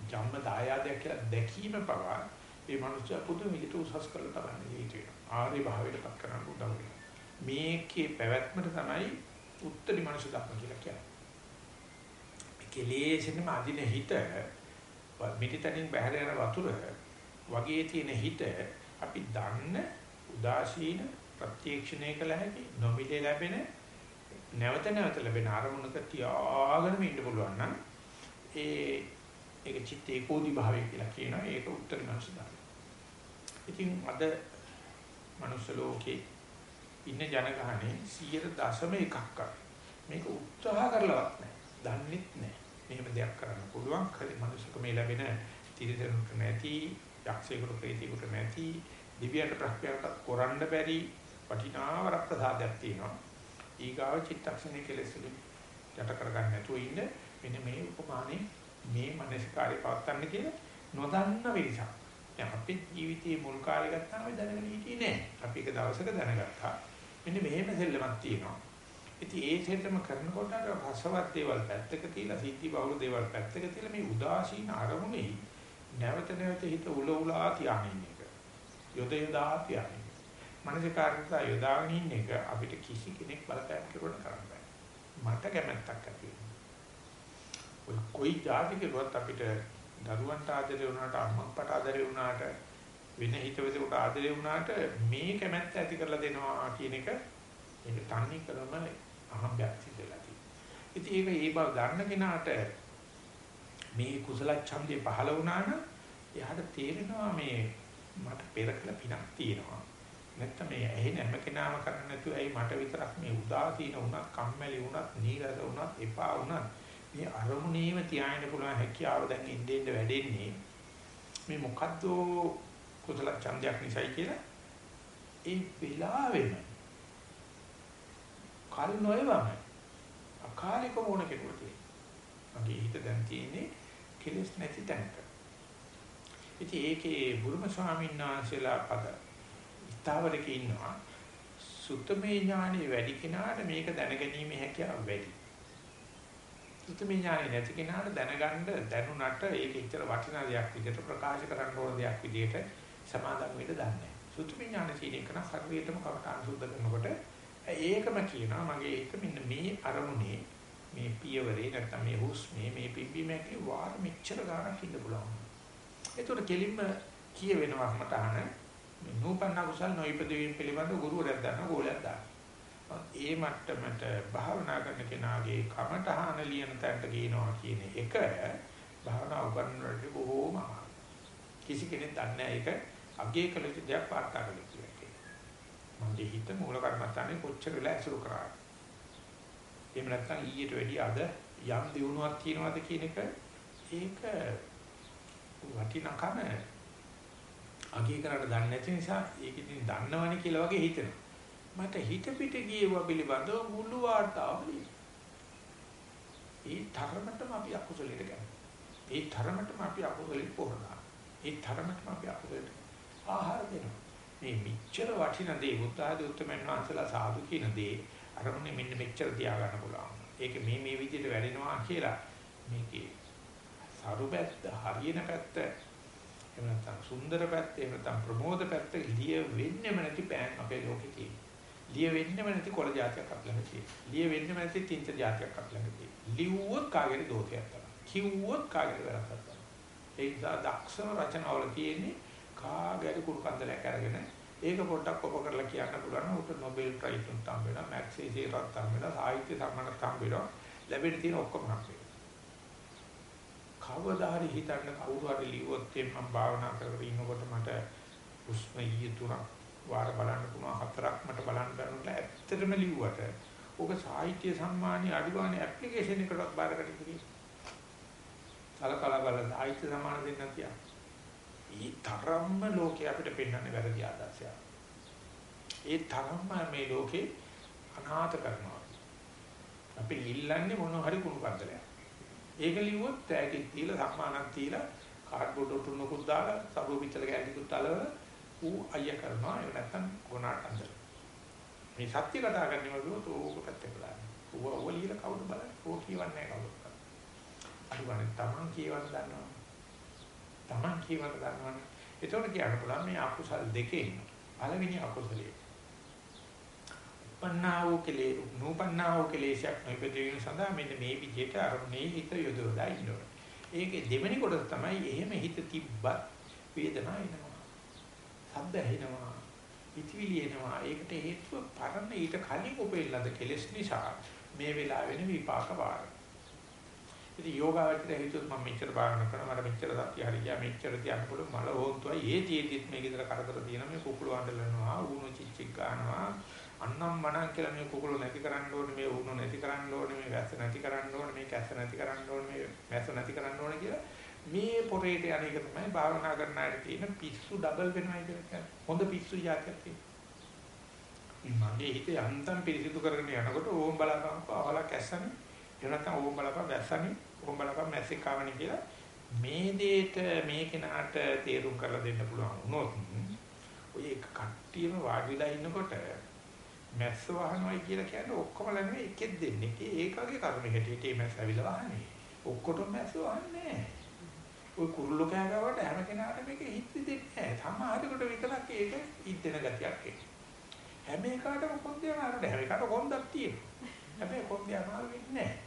ජම්ම දායාදයක් කියලා දැකීම පවා මේ මිනිස්සු පුදුම විදිහට උසස් කරලා තමයි ජීවිතේ. ආර්ය භාවයටපත් කරන්න උදව් වෙනවා. මේකේ පැවැත්මට තමයි උත්තරී මනුස්ස ධර්ම කියලා කියන්නේ. කෙලෙසෙනම අදින හිත මිටිතනින් බහැර යන වතුර වගේ තියෙන හිත අපි දන්න උදාසීන ප්‍රත්‍යක්ෂණය කළ හැකි නොමිලේ ලැබෙන නැවත නැවත ලැබෙන අරමුණක තියාගෙනම ඉන්න පුළුවන් නම් ඒ ඒක චිත්ත ඒකෝදි භාවය කියලා කියනවා ඒක උත්තර මනසදාන. ඉතින් අද මනුස්ස ලෝකේ ඉන්න ජනගහනේ 100.1ක් මේක උත්සාහ කරලවත් නැහැ. දන්නෙත් නැහැ. මෙහෙම දෙයක් කරන්න පුළුවන්. කලි මනුස්සක මේ ලැබෙන තිරසනුක නැති, යක්ෂයෙකුට ප්‍රේතයෙකුට නැති, දිව්‍යයට ප්‍රඥාවට කරන්න බැරි වටිනා වරප්‍රසාදයක් තියෙනවා. ඊගාව චිත්තක්ෂණේ කෙලෙස් වලින් යට කරගන්න නැතුව ඉන්න මෙන්න මේ උපමානේ මේ මනසකාරය පවත්තන්න කියලා නොදන්න වෙලසක්. දැන් අපි ජීවිතයේ මුල් කාලේ ගත්තාම දැනගෙන හිටියේ නෑ. අපි එක දවසක දැනගත්තා. මෙන්න මෙහෙම සෙල්ලමක් තියෙනවා. ඉතින් ඒ සෙල්ලම කරනකොට අර රසවත් දේවල් පැත්තක තියලා සිද්ධි බහුල දේවල් පැත්තක තියලා මේ උදාසීන අරමුණේ නැවත නැවත හිත උල උලා තියාගෙන ඉන්න එක. යොද යොදා තියාගෙන මනසිකාර්යතා යොදාගෙන ඉන්න එක අපිට කිසි කෙනෙක් බලපෑම් කරුවට කරන්න බෑ. මට කැමැත්තක් ඇති වෙනවා. කොයි જાති කෙරුවත් අපිට දරුවන්ට ආදරේ වුණාට අම්මප්පට ආදරේ වුණාට වෙන හිතවතෙකුට ආදරේ වුණාට මේ කැමැත්ත ඇති කරලා දෙනවා කියන එක ඒක තන්නේ කරම අහම්බයක් සිද්ධලා තියෙනවා. ඉතින් ඒක ඒ බව ගන්න කෙනාට මේ කුසල ඡන්දේ පහළ වුණා නම් එයාට තේරෙනවා මේ මට පෙර කළ පිනක් තියෙනවා. නැත්තම් මේ ඇහෙන හැම කෙනාම කරන්නේ නැතුව ඇයි මට විතරක් මේ උදාසීන වුණත් කම්මැලි වුණත් නීරස වුණත් එපා වුණත් මේ අරමුණේම තියාගෙන පුළුවන් හැකියාව දැන් ඉන්නේ වැඩෙන්නේ මේ මොකද්ද කුසල ඡන්දයක් නිසායි කියලා? ඒ වෙලාවෙම කල් නොයවම අකාලික වුණ කෙනෙකුට මගේ හිත දැන් තියෙන්නේ කෙලස් නැති තැනක. ඉතින් ඒකේ බුරුම ස්වාමීන් වහන්සේලා පද ස්ථාවරක ඉන්නවා. සුත්තමේ ඥානෙ වැඩි කෙනාට මේක දැනගැනීමේ හැකියාව වැඩි. සුත්තමේ ඥානෙ නැති කෙනාට දැනගන්න දැනුණට ඒක ඉතර වටිනා දෙයක් විදිහට ප්‍රකාශ කරන්න ඕන දෙයක් විදිහට සමාදම් වෙන්න දන්නේ නැහැ. සුත්තමේ ඥානෙ තියෙන එක නම් හරියටම කමඨාන් සුද්ධ කරනකොට ඒකම කියනවා මගේ ඒක මෙන්න මේ අරමුණේ මේ පියවරේ නැත්නම් මේ හුස්මේ මේ පිම්බීමේ වාර මෙච්චර ගානක් ඉන්න පුළුවන්. ඒතකොට කෙලින්ම කිය වෙනවා මතහන මේ නූපන්න කුසල් නොයිපදවීම පිළිබඳ ගුරුවරයෙක් දාන්න ගෝලයක් දාන්න. ඒ මට්ටමට භාවනා කරන කෙනාගේ කමඨහන ලියන තැනට ගේනවා කියන එක භාවනා උගන්වන්නට බොහෝම කිසි කෙනෙක් දන්නේ නැහැ ඒක අගේ කළ යුතු දෙයක් වාර්තා කළ යුතුයි කියලා. මගේ හිත මූල කර්මස්ථානේ කොච්චර වෙලා ඇසුරු කරා. එහෙම නැත්නම් ඊට වැඩිය අද යම් දියුණුවක් තියනවාද කියන එක ඒක වටිනකම අගේ කරන්න දන්නේ නැති නිසා ඒක ඉතින් දන්නවනේ කියලා වගේ හිතෙනවා. මට හිත පිට ගියව පිළිබඳව මුළු වාර්තාවම ඒ තරමටම අපි අකුසලයට ගන්නවා. ඒ තරමටම අපි අකුසලෙට පොරනවා. ඒ තරමටම අපි අකුසලෙට ආහාර දෙනවා. මේ මෙච්චර වටින දේ බුද්ධ ආදී උත්තරමන් වහන්සේලා සාදු කියන දේ අරමුණේ මෙන්න මෙච්චර තියා ගන්න පුළුවන්. ඒක මේ මේ විදිහට වැඩෙනවා කියලා මේකේ සරු පැත්ත, හරියන පැත්ත, එහෙම නැත්නම් සුන්දර පැත්ත, එහෙම නැත්නම් ප්‍රමෝද පැත්ත ලිය වෙන්නෙම නැති පෑන් අපේ ලෝකේ තියෙනවා. ලිය වෙන්නෙම නැති කොළ జాතියක් අපලඟ තියෙනවා. ලිය වෙන්නෙම නැති තින්ත జాතියක් අපලඟ තියෙනවා. ලිව්වොත් කාගේ දෝෂයක් තමයි. කිව්වොත් කාගේ වැරද්දක් තමයි. ඒ නිසා දක්ෂම රචනාවල තියෙන්නේ කාගේ කුරු කන්දලයක් අරගෙන ඒක පොඩ්ඩක් ඔප කරලා කියන්න පුළුවන් උට නොබෙල් ප්‍රයිස් උන් තම් වෙනවා මැක්සීසේ රත් තම් වෙනවා සාහිත්‍ය සම්මාන තම් වෙනවා ලැබෙන තියෙන ඔක්කොම හම්බ කවදා හරි හිතන්න කවුරු හරි ලියුවොත් මම භාවනා කරගෙන ඉන්නකොට මට උස්ම ඊය තුනක් වාර බලන්න පුළුවන් හතරක් මට බලන්න බැරුණා ඇත්තටම ලිව්වට ඕක සාහිත්‍ය සම්මානයේ අඩුවානේ ඇප්ලිකේෂන් එකකට බාරකට ඉතිරි සලකලා බලන සාහිත්‍ය සම්මාන දෙන්න තියා ඒ තරම්ම ලෝකේ අපිට පෙන්වන්නේ වැරදි ආදර්ශයක්. ඒ තරම්ම මේ ලෝකේ අනාථ කරනවා. අපි ඉල්ලන්නේ මොන හරි කුණු කන්දලයක්. ඒක ලිව්වොත් තෑගිත් දීලා සම්මානක් දීලා කාඩ්බෝඩ් උටුන්නකුත් දාලා සරුව පිටල කැලිකුත් අලවල ඌ අයිය කරනවා ඒ නැත්තම් ගොනාට අnder. මේ සත්‍ය කතා කරන්නේ මොකද ඕක පැත්තට දාන්න. ඌව ඌව ලියලා කවුද බලන්නේ? ඕක කියවන්නේ නැහැ කවුද? අනිවාර්යෙන් තමන් කියවන්න දන්නවා. Taman කියවල ගන්නවනේ. ඒතකොට කියන්න පුළුවන් මේ අකුසල් දෙකෙන් පළවෙනි අකුසලයේ උපන්නා වූ කෙලේ නූපන්නා වූ කෙලේශයක් නොයිපදවීම සඳහා මෙන්න මේ විදිහට අරමුණේ හිත යොදවලා ඉන්නවා. ඒකේ දෙවෙනි කොටස තමයි එහෙම හිත තිබ්බත් වේදනාව එනවා. ශබ්ද එනවා. ඉතිවිලි එනවා. ඒකට හේතුව පරණ ඊට කලින් උපෙල්ලද කෙලස් නිසා මේ වෙලාවෙන විපාක වාරය. ඉතින් යෝගාවචරය හිතුවොත් මම මෙච්චර භාවනා කරනවා මට මෙච්චර සතිය හරියා මෙච්චර තියන්න පුළුවන් මල හොන්තුයි ඒ තියෙද්දිත් මේක ඉතල කරදර තියෙන මේ කුකුළු අඬලනවා ඌණු චිච්චික් ගන්නවා අන්නම් මනන් කියලා මේ කුකුළු නැති කරන්න ඕනේ මේ ඌණු නැති කරන්න ඕනේ මේ වැස්ස නැති කරන්න ඕනේ මේ කැස්ස නැති කරන්න ඕනේ මේ මැස්ස නැති කරන්න ඕනේ කියලා මේ පොරේට අනේක තමයි භාවනා කරන අයට තියෙන පිස්සු ඩබල් වෙනවා කියලා කියන්නේ හොඳ පිස්සු જાතියක් තියෙනවා. මගේ හිතේ අන්තම් පිරිසිදු කරගෙන යනකොට ඕම් බලපං පාවලා කැස්සනේ. එහෙම නැත්නම් ඕම් බලපන් වැස්සනේ. ඕම් බලපන් මැස්සෙක් ආවනේ කියලා මේ දෙයට මේ කෙනාට තේරුම් කරලා දෙන්න පුළුවන් වුණොත් ඔය එක කට්ටියම වාඩිලා ඉන්නකොට මැස්ස වහනවායි කියලා කියන්නේ ඔක්කොම ළඟේ එකෙක් දෙන්නේ. ඒකගේ කර්ම හැටියට මේ මැස්ස ඇවිල්ලා වහන්නේ. ඔක්කොටම මැස්ස වහන්නේ ඔය කුරුල්ලෝ කෑගාවට හැම කෙනාටම මේක හිත දෙන්නේ නැහැ. සමහරකට විතරක් ඒක හිතෙන ගතියක් එන්නේ. හැම එකකටම කොන්දේ අමාරුද? හැම එකට කොන්දක් තියෙනවා. හැබැයි කොන්දේ අමාරු වෙන්නේ නැහැ.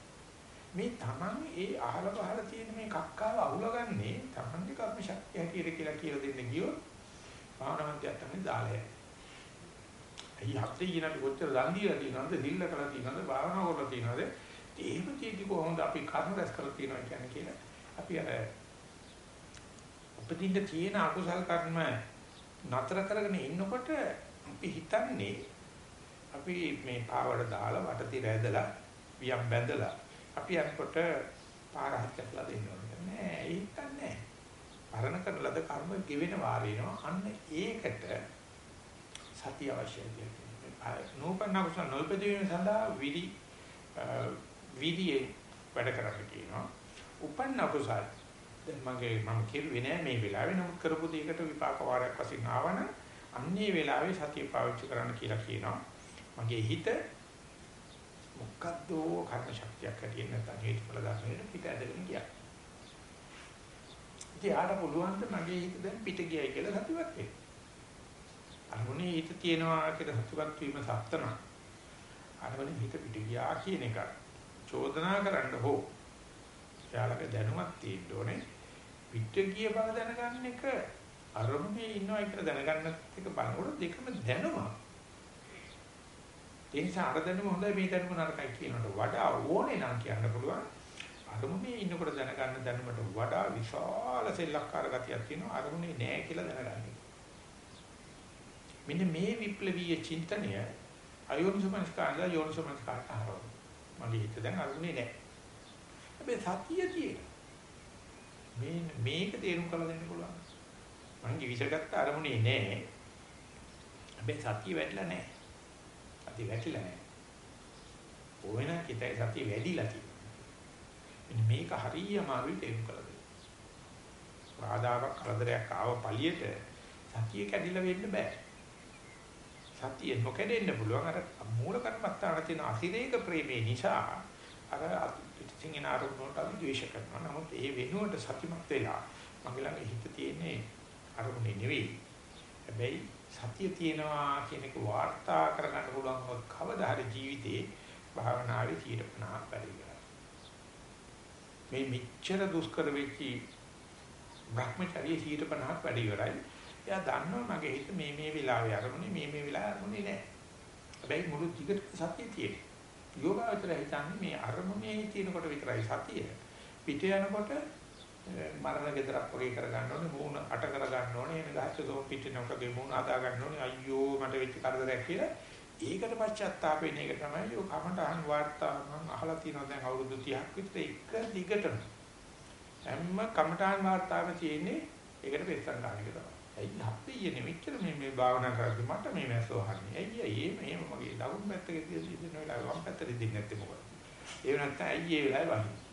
මේ Taman ඒ අහල පහල තියෙන මේ කක්කාව අහුලගන්නේ Tamanගේ කර්ම ශක්තිය හැටියට කියලා කියලා දෙන්න ගියොත් භාවනාවන්තයත් තමයි දාලා යන්නේ. අයි හත්ේ කියන අපි කොච්චර දන් දීලා තියෙනවද, දිල්ල කරලා තියෙනවද, භාවනා කරලා තියෙනවද? එහෙම කීටි කොහොමද අපි කර්ම රැස් කරලා තියෙනවා කියන්නේ කියලා අපි අර උපදින්න තියෙන අකුසල් කර්ම නතර කරගෙන ඉන්නකොට අපි හිතන්නේ අපි මේ පාවඩ දාලා වටතිර ඇදලා වියම් බැඳලා අපි යනකොට පාර හත්කලා දෙන්න ඕනේ. නෑ ඒක නෑ. පරණ කරන ලද කර්ම ගෙවෙන වාරේනවා අන්න ඒකට සතිය අවශ්‍යයි කියන්නේ. නූපන්න කුසල නොල්පදීම සඳහා විදි විදියේ වැඩ කරන්න කියනවා. උපන්න කුසල දැන් මගේ මම කිරුවේ නෑ මේ වෙලාවේ නමුත් කරපු දෙයකට විපාක වාරයක් වශයෙන් ආවන අන්නේ වෙලාවේ සතිය පාවිච්චි කරන්න කියලා කියනවා මගේ හිත මොකද්ද කර්ම ශක්තියක් හැටියෙන් නැත්නම් හේතුඵල ධර්මයෙන් පිට ඇදගෙන ගියා. ඉතින් ආඩ පුළුවන් ද මගේ හිත දැන් පිට ගියයි කියලා සතුටුවත් වෙන්න. අරමුණේ හිත තියනවා කියලා සතුටුවත් වීම සත්‍යන. අරමුණේ හිත පිට ගියා කියන එක චෝදනා කරන්න හෝ යාලක දැනුමක් තියෙන්න ඕනේ. පිට ගිය බව දැනගන්න එක අරමුණේ ඉන්නවා කියලා දැනගන්නත් එක බලනකොට දෙකම දැනුමක්. ඒ නිසා අර දැනුම හොඳයි මේ දැනුම නරකයි කියනකට වඩා ඕනේ නම් කියන්න පුළුවන්. අරමුණේ ඉන්නකොට දැනගන්න දැනුමට වඩා විශාල සෙල්ලක්කාර ගතියක් තියෙනවා අරමුණේ නෑ කියලා දැනගන්න. මෙන්න මේ විප්ලවීය චින්තනය අයෝනිසමනස්කාරය යෝනිසමනස්කාරට හරවන. මගේ හිත දැන් අරමුණේ නෑ. හැබැයි සතිය තියෙන. මේ මේක තේරුම් කරලා දෙන්න පුළුවන්. මං කිවිසගත්ත අරමුණේ නෑ. හැබැයි සතිය වැටලා නෑ. සතිය වැටිලා නෑ. ඕවෙන කිතයි සතිය වැඩිලා තියෙනවා. මේක හරිය අමාරුයි තේරුම් කරලා දෙන්න. බාධාවක් කරදරයක් ආව පළියට සතිය කැඩිලා වෙන්න බෑ. සතිය නොකැඩෙන්න පුළුවන් අර මූල කර්මස්ථාන තියෙන අතිරේක ප්‍රේමේ නිසා අර පිටින් ආරම්භවට අපි ද්වේෂ කරනවා. නමුත් ඒ වෙනුවට සතිමත් වෙලා මගේ ළඟ හිත තියෙන්නේ අරමුණේ නෙවෙයි. හැබැයි සතිය තියෙනවා කියන එක වාර්තා කරගන්න පුළුවන් කවදා හරි ජීවිතේ භාවනාවේ 50 වැඩි මේ මෙච්චර දුෂ්කර වෙච්චි භ්‍රමචර්යයේ 50 වැඩි ඉවරයි. එයා දන්නවා මගේ හිත මේ මේ වෙලාවේ අරමුණේ මේ මේ වෙලාවේ අරමුණේ නැහැ. හැබැයි මුළු දිගට සතිය තියෙනවා. යෝගාවචර හිතන්නේ මේ අරමුණේ තියෙනකොට විතරයි සතිය. පිට යනකොට මරණ gedarak වගේ කර ගන්න ඕනේ, මූණ අට කර ගන්න ඕනේ, එන ගහච්ච දෝ පිටිනකොටගේ මූණ අදා ගන්න ඕනේ. අයියෝ මට වෙච්ච කරදරයක් කියලා. ඒකට පශ්චාත්තාප වෙන එක තමයි ඔය කමටහන් වාර්තා මම අහලා තියෙනවා දැන් අවුරුදු 30ක් විතර එක දිගටම. හැම කමටහන් වාර්තාවෙම තියෙන්නේ ඒකට පෙස්සන් ගන්න එක තමයි. ඇයි හප්පියේ මෙච්චර මේ මේ භාවනා කරද්දි මට මේ මැස්සෝ අහන්නේ. ඇයි එහෙම එහෙම මගේ දකුණු පැත්තක තියලා ඉන්න වෙලාව වම් පැත්තට දෙන්නේ නැත්තේ මොකද? ඒ නැත්තම් ඇයි ඒ වෙලාවේ වහින්නේ?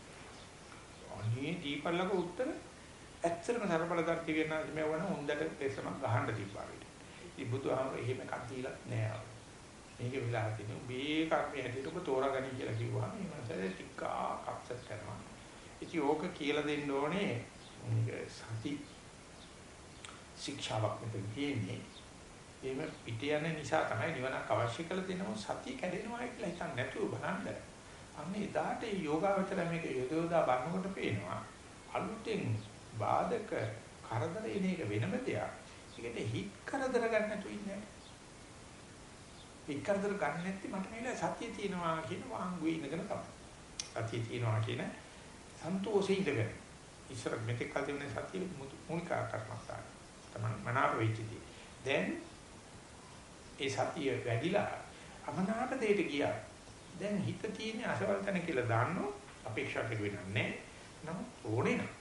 අනේ දීපල්ලක උත්තර ඇත්තටම සරබලදර්ති වෙනා මේ වන හොඳට පෙස්සම ගහන්න තිබ්බා වේට. ඉතින් බුදුහාමර එහෙම එකක් දීලා නෑ. මේක වෙලා තියෙන උඹේ කර්මයේ හැටියට ඔබ තෝරාගනි කියලා කිව්වහම මේ මනසට ටිකක් අප්සෙට් කරනවා. ඉතින් ඕක කියලා දෙන්න ඕනේ සති ශික්ෂාවක් මෙතන තියෙන්නේ. එහෙම පිට යන නිසා තමයි නිවනක් අවශ්‍ය කරලා දෙනවා සතිය කැඩෙනවා කියලා හිතන්නේ නැතුව බලන්න. අන්න එදාට මේ යෝගාවචර මේක යොදවලා බලනකොට පේනවා අලුතෙන් බාධක කරදර එන එක වෙනම දෙයක්. ඒකට හිත් කරදර ගන්න නැතුව ඉන්නේ. හිත් කරදර ගන්න නැත්නම් මට මේලා සතිය තියෙනවා කියන වාංගුවේ ඉඳගෙන තමයි. සතිය තියෙනවා කියන සන්තෝෂේ ඉඳගෙන. ඉස්සර මෙතෙක් කල් තිබුණේ සතිය මුනිකා කර්මස්ථාන. තමයි මනාප වෙච්ච දේ. දැන් ඒ සතිය වැඩිලා අමනාප දෙයට ගියා. දැන් හිත තියෙන අසවල් තැන කියලා දාන්නෝ අපේක්ෂා කෙරුවේ නැහැ. නම් ඕනේ නෑ.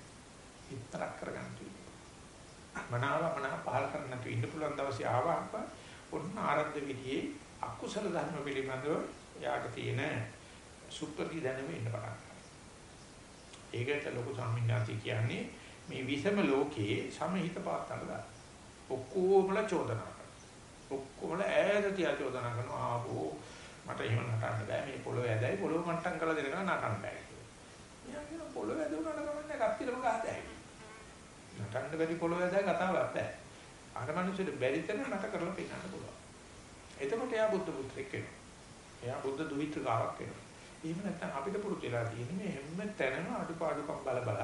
හිතරක් කරගන්න තියෙනවා. මනාව මනාව පහල කරන්න නැතුව ඉන්න පුළුවන් දවසේ ආවහම ඔන්න ආරද්ධ විදියේ අකුසල ධර්ම පිළිබඳව යාට තියෙන සුප්‍රති දැනුම ඉන්න පටන් ගන්නවා. ඒකට ලොකු සම්මිඥාති කියන්නේ මේ විසම ලෝකයේ සමහිත පාත්තන ගන්න. ඔක්කොමලා චෝදනා කරනවා. ඔක්කොමලා ඈත තියා චෝදනා කරනවා ආපෝ මට එහෙම නටන්න බෑ මේ පොළොව ඇදයි පොළොව මට්ටම් කරලා දෙනකන් නටන්න බෑ කියලා. මෙයා කියන පොළොව ඇදුණාට කමන්නේ කප්පිලම ගහතයි. නටන්න බැරි පොළොව ඇදයි කතාවක් බෑ. අර මිනිස්සුන්ට බැරි තැන මට කරලා පෙන්නන්න පුළුවන්. එතකොට එයා බුද්ධ පුත්‍රෙක් වෙනවා. එයා බුද්ධ දුහිතකාවක් වෙනවා. එහෙම නැත්නම් අපිට පුරුදු වෙලා තියෙන්නේ මේ හැම තැනම අඩුපාඩුකම් බල බල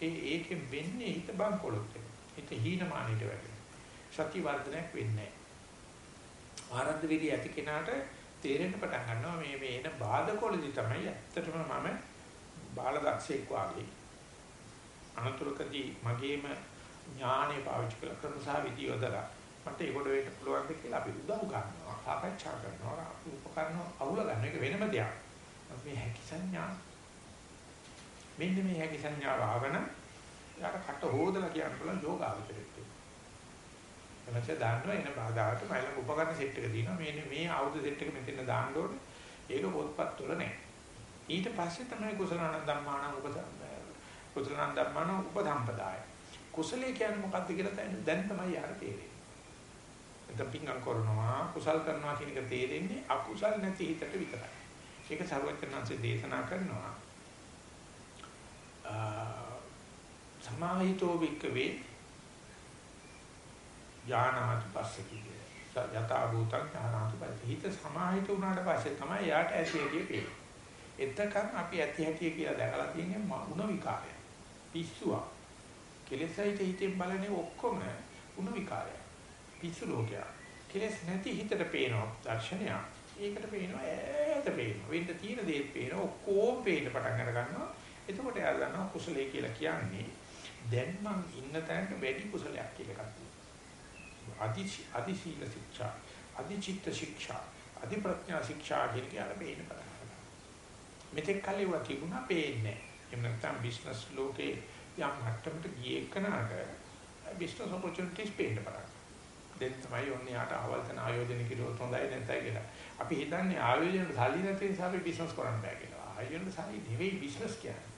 ඒ ඒකෙන් වෙන්නේ හිත බංකොලොත් එක. හිත හීනමානීට වැටෙනවා. සති වර්ධනයක් වෙන්නේ නැහැ. ආරද්ධ විදි ඇති කෙනාට තේරෙන්න පටන් ගන්නවා මේ මේ එන බාධකවලදී තමයි ඇත්තටම මම බාලදක්ෂයෙක් වාගේ අනතුරුකදී මගේම ඥාණය පාවිච්චි කළ ක්‍රම සහ විදි යොදලා මට ඒකට වෙන්න පුළුවන් ද කියලා අපි උදව් ගන්නවා සාකච්ඡා කරනවා උපකරණ අවුල ගන්න එක වෙනම දෙයක්. මේ හැකි සංඥා මෙන්න මේ හැකි සංඥාව ආවන යාට කට හොදලා කියන්න පුළුවන් යෝගාවචරයක්. එමන්සේ දාන්නවා එන බාධාට මයිල උපකරණ සෙට් එක දිනවා මේ මේ ආයුධ සෙට් එක මෙතන දාන්න ඕනේ. ඒක පොත්පත් වල නැහැ. ඊට පස්සේ තමයි කුසලන ධම්මාන උපද කුසලන ධම්මාන උපධම්පදාය. කුසලයේ කියන්නේ මොකක්ද කියලා දැන් තමයි යාර තේරෙන්නේ. එතන පිංගම් කරනවා කුසල් කරනවා කියන එක තේරෙන්නේ අකුසල් නැති හිතට විතරයි. ඒක සර්වඥාන්සේ දේශනා කරනවා. සමාහිතෝ වික්කවේ ඥානාති පස්සකි යථා භූතං ඥානාති පස්සකි හිත සමාහිත වුණාට පස්සේ තමයි යාට ඇසියදී පේන්නේ එතකන් අපි ඇති හැටි කියලා දැකලා තියෙන්නේ උණ විකාරය. පිස්සුවක්. කෙලෙසයිට හිතෙන් බලන්නේ ඔක්කොම උණ විකාරය. පිස්සු ලෝකයක්. කෙලස් නැති හිතට පේනවා දර්ශනයක්. ඒකට පේනවා ඈත පේනවා. වෙන්න තියෙන දේත් පේනවා ඔක්කොම පේන්න පටන් අර ගන්නවා. එතකොට එයා දන්නවා කුසලයේ කියලා කියන්නේ දැන් මං ඉන්න තැනට වැඩි කුසලයක් කියලා එකක් තියෙනවා. අදි අදි සීල ශික්ෂා, අදි චිත්ත ශික්ෂා, අදි ප්‍රඥා ශික්ෂා කියන කියලා පේන්න පටන් ගන්නවා. මෙතෙක් කල් ඒවා තිබුණා පේන්නේ. එහෙම නැත්නම් බිස්නස් ලෝකේ යම් මට්ටමකට ගියේ කනට බිස්නස් ඔපචුනිටිස් පේන්න පටන් දැන් තමයි ඔන්නේ යාට අවල්තන ආයෝජන කිරුවොත් හොඳයි නැත්නම් කියලා. අපි හිතන්නේ ආයෝජන සල්ලි නැති නිසා අපි බිස්නස් කරන්න බෑ කියලා. ආයෝජන සල්ලි නෙවෙයි බිස්නස් කියන්නේ.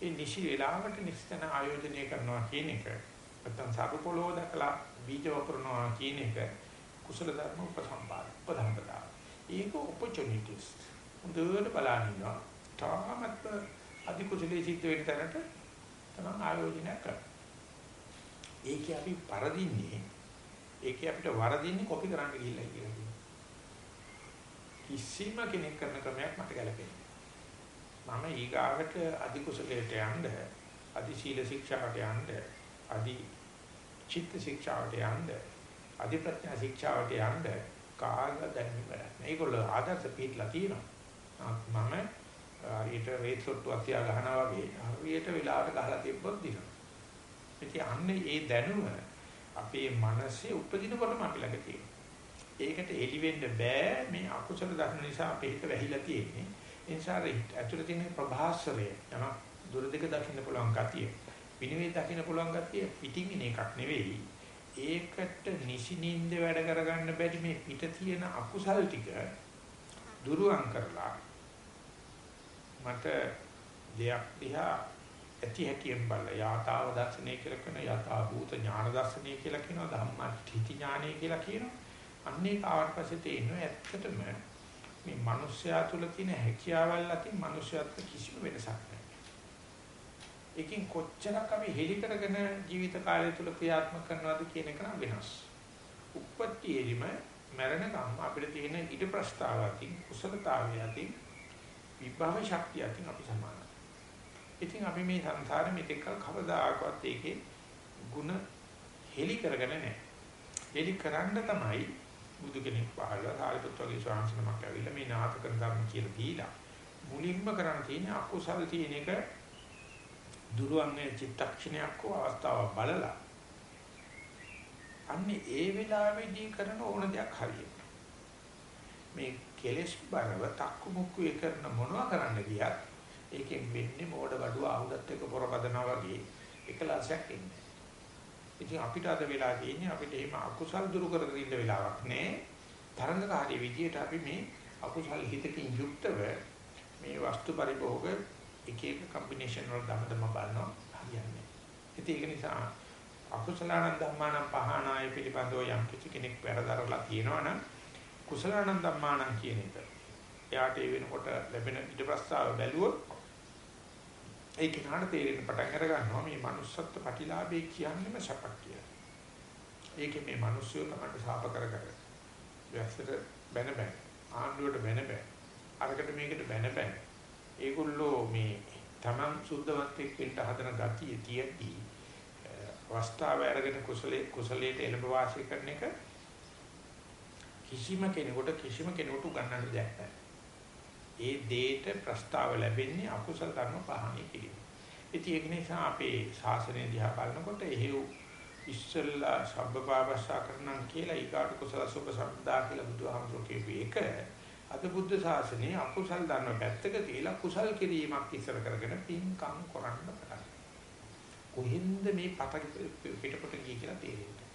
ඒ නිසි වේලාවට නිස්තන ආයෝජනය කරනවා කියන එක නැත්නම් සරුපොළොව දැකලා බීජ වපුරනවා කියන එක කුසල ධර්ම උපසම්පාද උපධම්පදා. ඒක opportunities. හොඳට බලන්න ඉන්නවා. තාමත් අධි කුසලයේ සිද්ධ වෙන තැනට තමයි ආයෝජනය කරන්නේ. ඒකේ අපි පරදින්නේ ඒකේ අපිට වරදින්නේ කොපි කරන්න ගිහිල්ලා කියලා කියනවා. කිසිම කෙනෙක් කරන ක්‍රමයක් මට ගැලපෙන්නේ මම ඊගාවට අධි කුසලයට යන්න අධි සීල ශික්ෂාවට යන්න අධි චිත්ත ශික්ෂාවට යන්න අධි ප්‍රඥා ශික්ෂාවට යන්න කාග දැනෙන්නේ නැහැ. මේගොල්ලෝ ආදර්ශ පිටලා තියෙනවා. මම හරියට රේත්සොට්ටු අතියා ගහනවා වගේ හරියට වෙලාවට ගහලා තිබ්බොත් දිනවා. ඉතින් අන්නේ ඒ දැනුම අපේ මනසේ උපදිනකොටම අපි ළඟ තියෙනවා. ඒකට එලි වෙන්න බෑ මේ අකුසල ධර්ම නිසා අපේ හිත වැහිලා තියෙන්නේ. ඒ නිසා ඇතුළේ තියෙන ප්‍රභාස්වරය යන දුර දෙක දකින්න පුළුවන් ගතිය විනිවිද දකින්න පුළුවන් ගතිය පිටින් ඉන එකක් නෙවෙයි. ඒකට නිසිනින්ද වැඩ කරගන්න බැරි මේ පිට තියෙන අකුසල් ටික දුරුවන් කරලා මට දෙයක් දිහා ඇති හැටියෙන් බල යථාව දර්ශනය කියලා කියන යථා භූත ඥාන දර්ශනය කියලා කියනවා ධම්මටිති ඥානය කියලා කියනවා. අන්නේ කාවට පස්සේ තේිනවා ඇත්තටම මේ මිනිස්යා තුල තියෙන හැකියාවල් අතින් මිනිස්යාත් කිසිම වෙනසක් නැහැ. ඒකෙන් කොච්චරක් අපි හෙලි කරගෙන ජීවිත කාලය තුල ක්‍රියාත්මක කරනවද කියන එක නම් වෙනස්. උප්පත්තියෙදිම මරණකම් අපිට තියෙන ඊට ප්‍රස්තාව අතින් කුසලතාවය අතින් විභව ශක්තිය අතින් අපි සමානයි. ඉතින් අපි මේ සංසාරෙ මෙතෙක් කවදාකවත් ඒකේ ಗುಣ හෙලි කරගෙන නැහැ. හෙලි කරන්න තමයි බුදු කෙනෙක් පහළලා සාරිපුත් වගේ ශාන්සනමක් ඇවිල්ලා මේ නාථ කරන ධර්ම කියලා දීලා මුලින්ම කරන්න තියෙන අකුසල් තියෙන එක දුරවන්නේ චිත්තක්ෂණයක් හෝ අවස්ථාවක් බලලා අන්නේ ඒ වෙලාවේදී කරන ඕන දෙයක් හරියට. මේ කෙලෙස් බරව තක්කු මුක්කු කරන මොනවා කරන්න ගියත් ඒකෙන් වෙන්නේ මෝඩ බඩුව ආහුදත් එක පොරබදනවා වගේ එකලසයක් එන්නේ. ඉතින් අපිට අද වෙලා තියෙන්නේ අපිට එහෙම අකුසල් දුරු කරගෙන ඉන්න වෙලාවක් නෑ. තරංගකාරී විදියට අපි මේ අකුසල් හිතකින් යුක්තව මේ වස්තු පරිභෝග එක එක කම්බිනේෂන් වල දමදම බලනවා හරියන්නේ. ඉතින් ඒක නිසා අකුසලානන් ධම්මානම් පහනාය පිළිබඳව යම් කිසි කෙනෙක් වැරදරලා කියනවනම් කුසලානන් ධම්මානම් කියන එක. එයාට ඒ වෙනකොට ලැබෙන ඊට ප්‍රස්තාව බැලුවොත් ඒ කෙනාට තේරෙන්න පටන් අර ගන්නවා මේ manussත්ව ප්‍රතිලාභේ කියන්නේම සපක් කියලා. ඒකේ මේ මිනිස්සු තමයි සාප කර කර. වැස්සට බැන බැන ආණ්ඩුවට බැන බැන අරකට මේකට බැන බැන ඒගොල්ලෝ මේ Taman සුද්ධවත් එක්ක හදන ගතිය තියෙද්දී අවස්ථාව අරගෙන කුසලයේ කුසලයට එළඹ වාසය කරන එක කිසිම කෙනෙකුට කිසිම කෙනෙකුට උගන්වන්න දෙයක් නැහැ. ඒ දේට ප්‍රස්තාව ලැබෙන්නේ අකුසල කර්ම පහණය කිරීම. ඉතින් ඒක නිසා අපේ ශාසනය දිහා බලනකොට එහෙව් ඉස්සල්ලා සබ්බපාපස්සා කරනම් කියලා ඊකාට කුසල සුභ සම්දා කියලා බුදුහාමුදුරුවෝ කියපු එක අද බුද්ධ ශාසනයේ අකුසල් දන්න පැත්තක තියලා කුසල් කිරීමක් ඉස්සර කරගෙන පින්කම් කරන්න පටන් කොහෙන්ද මේ පට පිටපොට ගිය කියලා තේරෙන්නේ.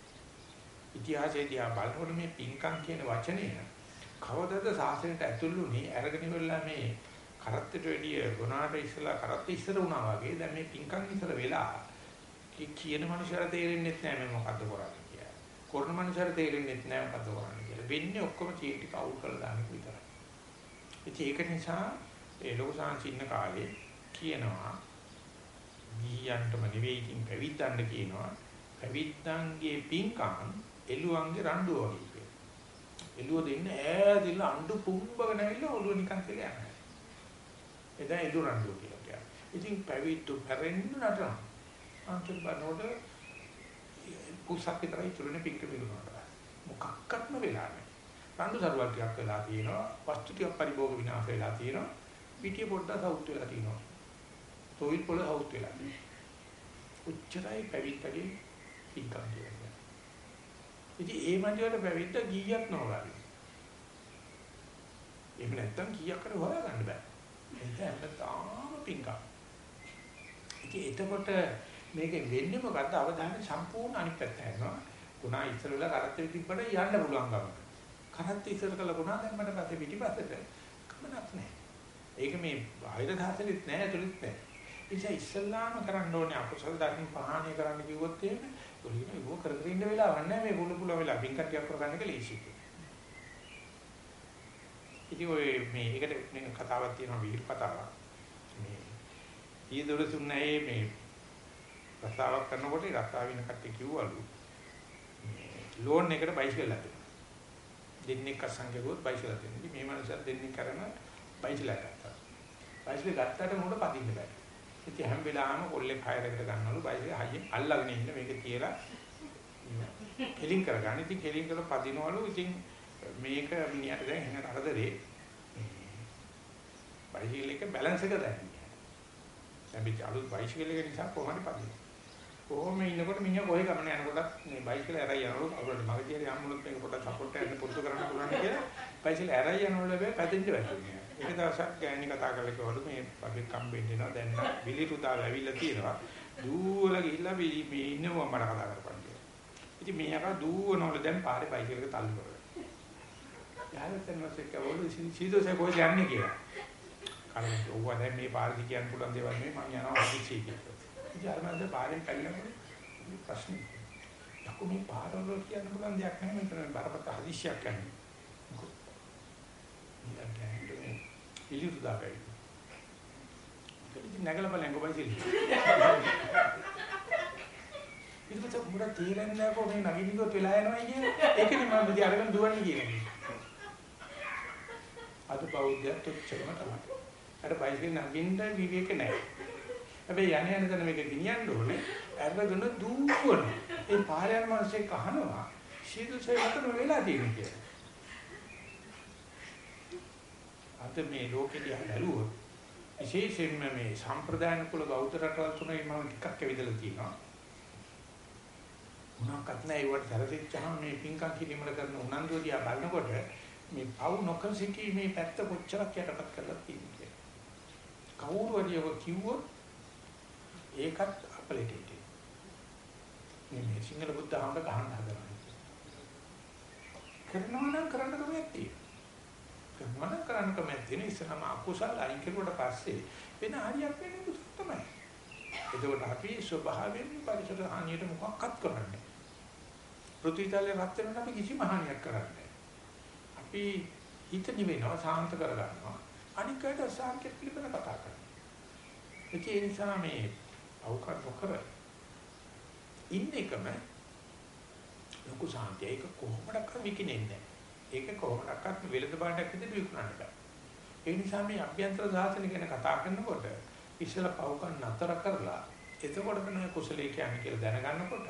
ඉතිහාසයේදී ආ බලනකොට මේ පින්කම් කියන වචනය කවදද සාසනයට ඇතුළුනේ අරගෙන ඉවරලා මේ කරත්තට වැඩිය ගුණාට ඉස්සලා කරත්ත ඉස්සර වුණා වගේ දැන් මේ පිංකම් ඉස්සර වෙලා කියන මනුස්සයර තේරෙන්නේ නැහැ මේ මොකද්ද කරන්නේ කියලා. කරන මනුස්සයර තේරෙන්නේ නැහැ මොකද්ද කරන්නේ කියලා. වෙන්නේ ඔක්කොම චීටි කවුල් කරලා දාන එක විතරයි. ඉතින් ඒක නිසා ඒ ලෝකසාංශ ඉන්න කාලේ කියනවා ගියන්ටම නෙවෙයි ඉතින් පැවිද්දන්න කියනවා පැවිද්දන්ගේ පිංකම් එළුවන්ගේ රණ්ඩුව වගේ එළුව දෙන්න ඈතින් අඬු පුම්බගෙන ඇවිල්ලා ඔළුව නිකන් කියලා යනවා. එදා ඉදුරන්ඩු කියලා කියනවා. ඉතින් පැවිද්දු පැරෙන්න නටන. අන්තිම බනෝඩ පුසක් විතරයි තුරනේ පිට පිළිගන්නවා. මොකක්වත්ම වෙලා නැහැ. රණ්ඩු සරුවල් ටිකක් වෙලා තියෙනවා. වස්තු ටිකක් පරිභෝග විනාශ වෙලා තියෙනවා. පිටිය පොඩ්ඩක් සවුත් වෙලා තියෙනවා. තොইল පොළ සවුත් වෙලා තියෙනවා. උච්චරයි පැවිද්දගේ පිටකම් කියන්නේ. ඉතින් ඒ මන්දියට පැවිද්ද ගියක් නොවගන්න. එහෙම නැත්තම් කීයක් කර හොයාගන්න බෑ. එතන හැමදාම පිංකම්. ඉතින් එතකොට මේකෙන් වෙන්නේ මොකද්ද? අවධානය සම්පූර්ණ අනිත් පැත්ත යනවා. ගුණා ඉස්සර වෙලා කරත්තේ තිබ්බට යන්න පුළුවන් ගම. කරත්තේ ඉස්සර කළ ගුණා දැන් මට පස්සේ පිටිපස්සට කමනක් නැහැ. ඒක මේ බාහිර ධාතෙලිත් නැහැ ඇතුළෙත් නැහැ. ඉතින් ඉස්සල්ලාම කරන්න ඕනේ අකුසල ධර්ම පහාණය කරන්න කිව්වොත් එහෙම ඔලින ඒක කර කර ඉන්න වෙලාවක් නැහැ මේ බුළු පුළ වෙලා පින්කටියක් කරගන්න එක ලේසි. ඉතින් ඔය මේ ඒකට මේ කතාවක් තියෙනවා විහිළු කතාවක්. මේ ඊදොරසුන්නේ මේ රස්සාවක් කරනකොට රස්සාවින කට්ටිය කිව්වලු ලෝන් එකට බයිසිකල් හදන්න. දෙන්නෙක් අසංගයවත් බයිසිකල් හදන්න. ඉතින් මේ මනුස්සයා දෙන්නෙක් කරන බයිසිකල් ගත්තා. බයිසිකල් ගත්තට මොකට පදින්න බෑ. ඉතින් හැම වෙලාවෙම කොල්ලෙක් හයරකට ගන්නවලු බයිසිකල් හයියෙන් අල්ලගෙන ඉන්න මේක තියලා කෙලින් කරගන්න. ඉතින් කෙලින් කරලා පදිනවලු. ඉතින් මේක මිනිහට දැන් එන කරදරේ බයිසිකල් එක බැලන්ස් එක දැන්. දැන් මේ අලුත් බයිසිකල් එක නිසා කොහොමද පදින්නේ? කොහොම ඉන්නකොට මිනිහා කොහේ ගමන යනකොට මේ බයිසිකල් ඇරයි යනකොට කවුරුත් මගේ තියලා යම්මුලොත් මේක පොඩ්ඩක් සපෝට් එකක් පුරුදු කරන්න පුළුවන් කියලා බයිසිකල් ඇරයි යනකොට බෑ පැදෙන්න වැටුනේ. එක දවසක් ගෑණි කතා කරලා කිව්වලු මේ පබ්ලික් කම්බෙන් දෙනවා දැන් නම් බිලි රුදාව ඇවිල්ලා තියෙනවා. දුවලා ගිහිල්ලා මේ ඉන්නව මට කතා කරපන් කියලා. ඉතින් මෙයාක දුවනවල දැන් පාරේ බයිසිකල් එක තල්ලු කරලා. යාළුවෙන් නැසෙක් කවලු සීදෝසේ කොහෙද යන්නේ කියලා. කලින් ඔව්වා දැන් මේ පාරදී කියන්න පුළුවන් දේවල් නෙමෙයි මම යනවා හදිස්සිය කියලා. ඉතින් අර මන්ද පාරෙන් පැනනකොට ප්‍රශ්නේ. යකෝ මේ පාරවල කියන්න පුළුවන් දෙයක් නැහැ මෙතන බරපතල හදිස්සියක් යන්නේ. මොකද? ඉතින් ඉලිරු දාපයි. ඉතින් නැගලා බලන්න කොබයි සිල්. ඊට පස්සේ මුර තීරන්නේ නැහැ කො මේ නගින්නකොත් වෙලා යනවා කියන්නේ. ඒකනේ මම ඉතින් අරගෙන දුවන්නේ කියන්නේ. අද බෞද්ධයත් තුච්චකම තමයි. අර බයිසිකල් නගින්න විවේක නැහැ. හැබැයි යන්නේ යන තැන මේක ගෙනියන්න ඕනේ. අරගෙන දුවන. ඒ පාර යන මිනිස්සේ කහනවා. ශීතලසේ මතන වෙලා තියෙන කියලා. අද මේ ලෝකෙදී හදලුවොත් විශේෂයෙන්ම මේ සම්ප්‍රදාන කුල බෞද්ධ රටවල් තුනේ මම ටිකක් ඇවිදලා තියෙනවා. මොනක්වත් නැහැ ඒවට සැලසෙච්චාම මේ පින්කම් කිරීමල කරන උනන්දුව දිහා බලනකොට මේ පව් නොකර සිටීමේ පැත්ත කොච්චරක් යටපත් කරලා තියෙන්නේ කියලා. කවුරු හරි ඔබ කිව්වොත් ඒකත් අපලෙටේට. මේ සිංහල බුද්ධ ආමර ගහන්න හදනවා. කරනවා නම් කරන්න කමක් තියෙනවා. කරනවා නම් කරන්න කමක් තියෙන ඉස්සරහම අකුසල අයින් කරුවට පස්සේ වෙන හරියක් වෙන්නේ කුසල තමයි. එතකොට අපි ස්වභාවයෙන් පරිසර හානියට මොකක්වත් කරන්නේ පෘථිවිතලේ රත් වෙනකොට අපි කිසිම හානියක් කරන්නේ අපි හිත නිවෙනවා සාන්ත කරගන්නවා. අනික් අයට අසාන්ත පිළිබඳ කතා කරනවා. ඒ නිසා මේ අවකාශ නොකර ඉන්න එකම ලොකු සාන්තිය. ඒක කොහොමඩක්වත් විකිනෙන්නේ ඒක කොහොමඩක්වත් වෙලද බාටක් විදිහට විකුණන්න බෑ. ඒ නිසා මේ අභ්‍යන්තර සාසන ගැන කතා කරනකොට ඉස්සලා පවකන් නතර කරලා එතකොට තමයි කුසලයේ කියන්නේ කියලා දැනගන්නකොට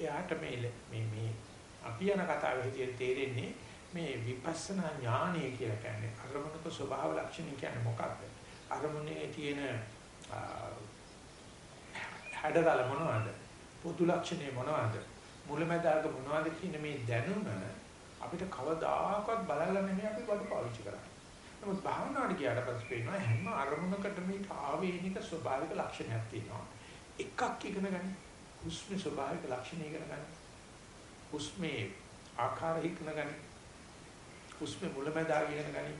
එයාට මේ මේ මේ අපි යන කතාවේ විදිහට තේරෙන්නේ මේ විපස්සනා ඥානය කියලා කියන්නේ අරමුණක ස්වභාව ලක්ෂණ කියන්නේ මොකක්ද? අරමුණේ තියෙන හැඩතල මොනවද? පොදු ලක්ෂණේ මොනවද? මුලැමැදාක මොනවද කියන මේ දැනුම අපිට කවදාකවත් බලලා නෙමෙයි අපි කොට පාවිච්චි කරන්නේ. නමුත් භාවනාවට ගියාට පස්සේ පේනවා හැම අරමුණකටම මේ ආවේනික ස්වභාවික ලක්ෂණයක් තියෙනවා. එකක් ඉගෙන ගන්න. හුස්මේ ස්වභාවික ලක්ෂණ ඉගෙන ගන්න. හුස්මේ ආකාර ඉගෙන ගන්න. හුස්මේ මුලැමැදාක ඉගෙන ගන්න.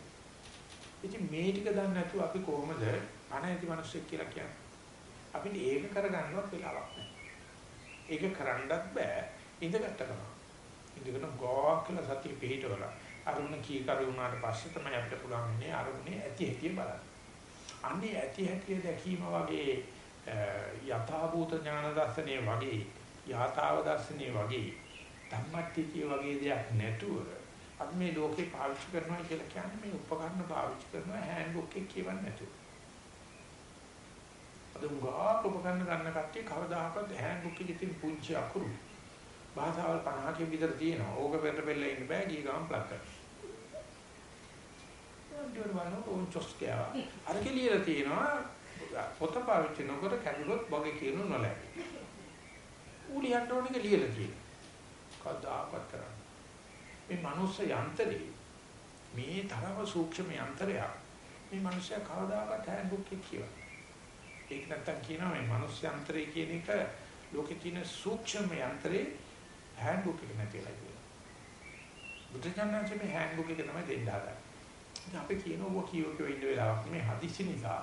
ඉතින් මේ ටික දන්නේ නැතුව අපි කොහොමද අනයිති මිනිස්සෙක් කියලා කියන්නේ? අපිට ඒක කරගන්නවත් වෙලාවක් නැහැ. ඒක කරන්නත් බෑ ඉඳගත්ත ගමන්. ඉඳගෙන ගෝක් කියලා සතිය පිහිටවලා අරුණ කී කරු වුණාට පස්සේ තමයි අපිට පුළුවන් වෙන්නේ අරුණේ ඇති හැටි බලන්න. අන්නේ ඇති හැටි දැකීම වගේ යථාභූත ඥාන දර්ශනය වගේ යථාව දර්ශනය වගේ ධම්මට්ටිතිය වගේ දෙයක් නැතුව අපි මේ ලෝකේ පාවිච්චි කරනවා කියලා කියන්නේ මේ උපකරණ පාවිච්චි කරනවා හෑන්ඩ් බුක් එක කියවන්නේ නැතුව. අද උගා උපකරණ ගන්න කට්ටිය කවදාහක්වත් හෑන්ඩ් බුක් එකේ තියෙන පුංචි අකුරු භාෂාවල් 50කින් විතර තියෙනවා. ඕක පෙරට පෙරලා ඉන්න බෑ ගිය ගමන් ප්ලග් කරන්න. ඩියර්වනෝ ඕන් චොස්කයා. අර කියලා තියෙනවා පොත පාවිච්චි නොකර කැඩුනොත් වගේ කියන නොලැබි. ඌලියන්න ඕන එක ලියලා තියෙනවා. කවදාකවත් කරන්නේ. මේ මනුස්ස යන්ත්‍රේ මේ තරම සූක්ෂම යන්ත්‍රයක් මේ මිනිස්සයා කවදාකවත් හෑන්ඩ් බුක් එක කියවන. ඒක නැත්තම් කියනවා මේ මනුස්ස යන්ත්‍රය කියන එක ලෝකේ තියෙන සූක්ෂම යන්ත්‍රේ හෑන්ඩ් බුක් එක නැතිලා කියනවා. බුදුචානන්සේ මේ හෑන්ඩ් බුක් එක තමයි දෙන්න හදන්නේ. ඉතින් අපි කියනවා කියෝ කියෝ ඉන්න වෙලාවක් මේ හදිස්සි නිසා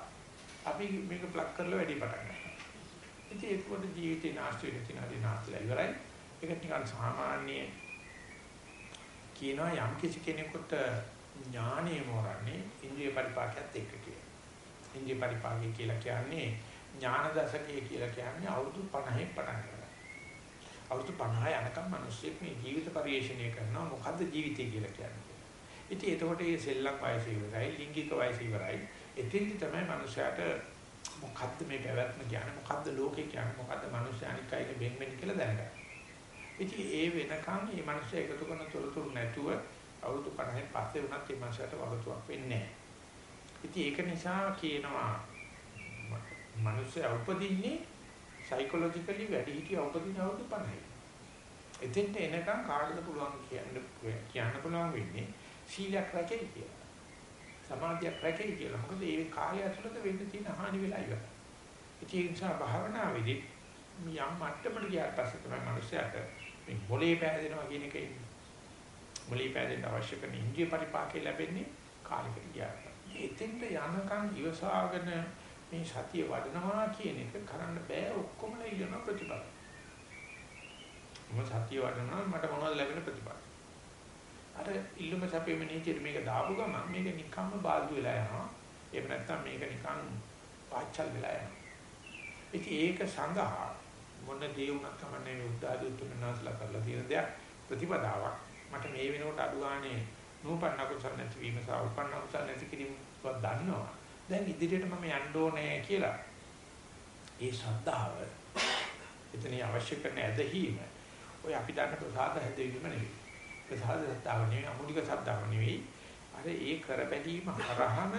අපි මේක ප්ලග් කරලා වැඩි පටන් ගන්නවා. ඉතින් ඒකවල ජීවිතේ නාස්ති වෙන තිනාදී නාස්තිලා ඉවරයි. ඒක නිකන් සාමාන්‍ය කියනවා යම් කිසි කෙනෙකුට ඥානෙ මොරන්නේ ඉන්ද්‍රිය පරිපාකයත් එක්ක කියලා. ඉන්ද්‍රිය පරිපාකය කියලා කියන්නේ ඥාන දශකය කියලා කියන්නේ අවුරුදු 50 පටන් ගන්නවා. අවුරුදු 50 යනකම් මිනිස්සෙක් මේ ජීවිත පරිශ්‍රණය කරනවා මොකද්ද ජීවිතය කියලා කියන්නේ. ඉතින් එතකොට මේ සෙල්ලම් වයස ඉවරයි, ලිංගික වයස ඉවරයි. එතෙන්දි තමයි මිනිසයාට මොකද්ද මේ පැවැත්ම කියන්නේ මොකද්ද ලෝකේ කියන්නේ මොකද්ද මිනිස්යානික අයක බෙන්වෙන් කියලා දැනගන්න. ඉතින් ඒ වෙනකන් මේ මිනිස්සු එකතු කරන තොරතුරු නැතුව අවුරුදු 50න් පස්සේ වුණත් මේ මිනිස්සුන්ට වගතුවක් වෙන්නේ නැහැ. ඉතින් ඒක නිසා කියනවා මිනිස්සු උපදින්නේ සයිකොලොජිකලි වැඩි හිටිය උපදින අවුරුදු 50යි. එතෙන්ට එනකන් කාටද පුළුවන් කියන්න කියන්න පුළුවන් වෙන්නේ සීලයක් රැකෙයි කියලා. සමාධියක් රැකෙයි කියලා. මොකද ඒ කාලය ඇතුළත වෙන්න තියෙන හානි වෙලා ඉවරයි. ඒ නිසා භාවනාවේදී යම් මට්ටමකට ගියාට පස්සේ තමයි මිනිස්සයාට මේ මොලේ පෑදෙනවා කියන එක ඉන්නේ. මොලේ පෑදෙන්න අවශ්‍ය කරන ඉන්ද්‍රිය පරිපාකේ ලැබෙන්නේ කාලයකට ගියාට. එතෙන්ට යනකම් ඉවසාගෙන මේ සතිය වඩනවා කියන එක කරන්න බෑ ඔක්කොම ඉගෙන ප්‍රතිපල. මම සතිය වඩනවා මට මොනවද ලැබෙන ප්‍රතිපල. අර ඉල්ලුම සැපෙම නීතියට මේක දාපු ගමන් මේක නිකම්ම බාල්දු වෙලා යනවා. එහෙම නැත්නම් මේක නිකන් පාච්චල් වෙලා යනවා. ඉතින් ඒක සඳහා මොන දේ වුණත් කමන්නේ මේ උද්දාදී උතුම්නාස්ලා කරලා තියෙන දෙයක් ප්‍රතිපදාවක් මට මේ වෙනකොට අඩුවානේ නූපන්න කුසල නැති වීම සහ උපන්න කුසල නැති කිරීමවත් දන්නවා දැන් ඉදිරියට මම යන්න ඕනේ කියලා. ඒ ශ්‍රද්ධාව එතන අවශ්‍ය කරන ඇදහිීම ඔය අපි දන්න ප්‍රසාද හැදෙවීම නෙවෙයි. ප්‍රසාද සත්‍තාව නෙවෙයි අමුලික සත්‍තාව නෙවෙයි. අර ඒ කර බැලීම හරහම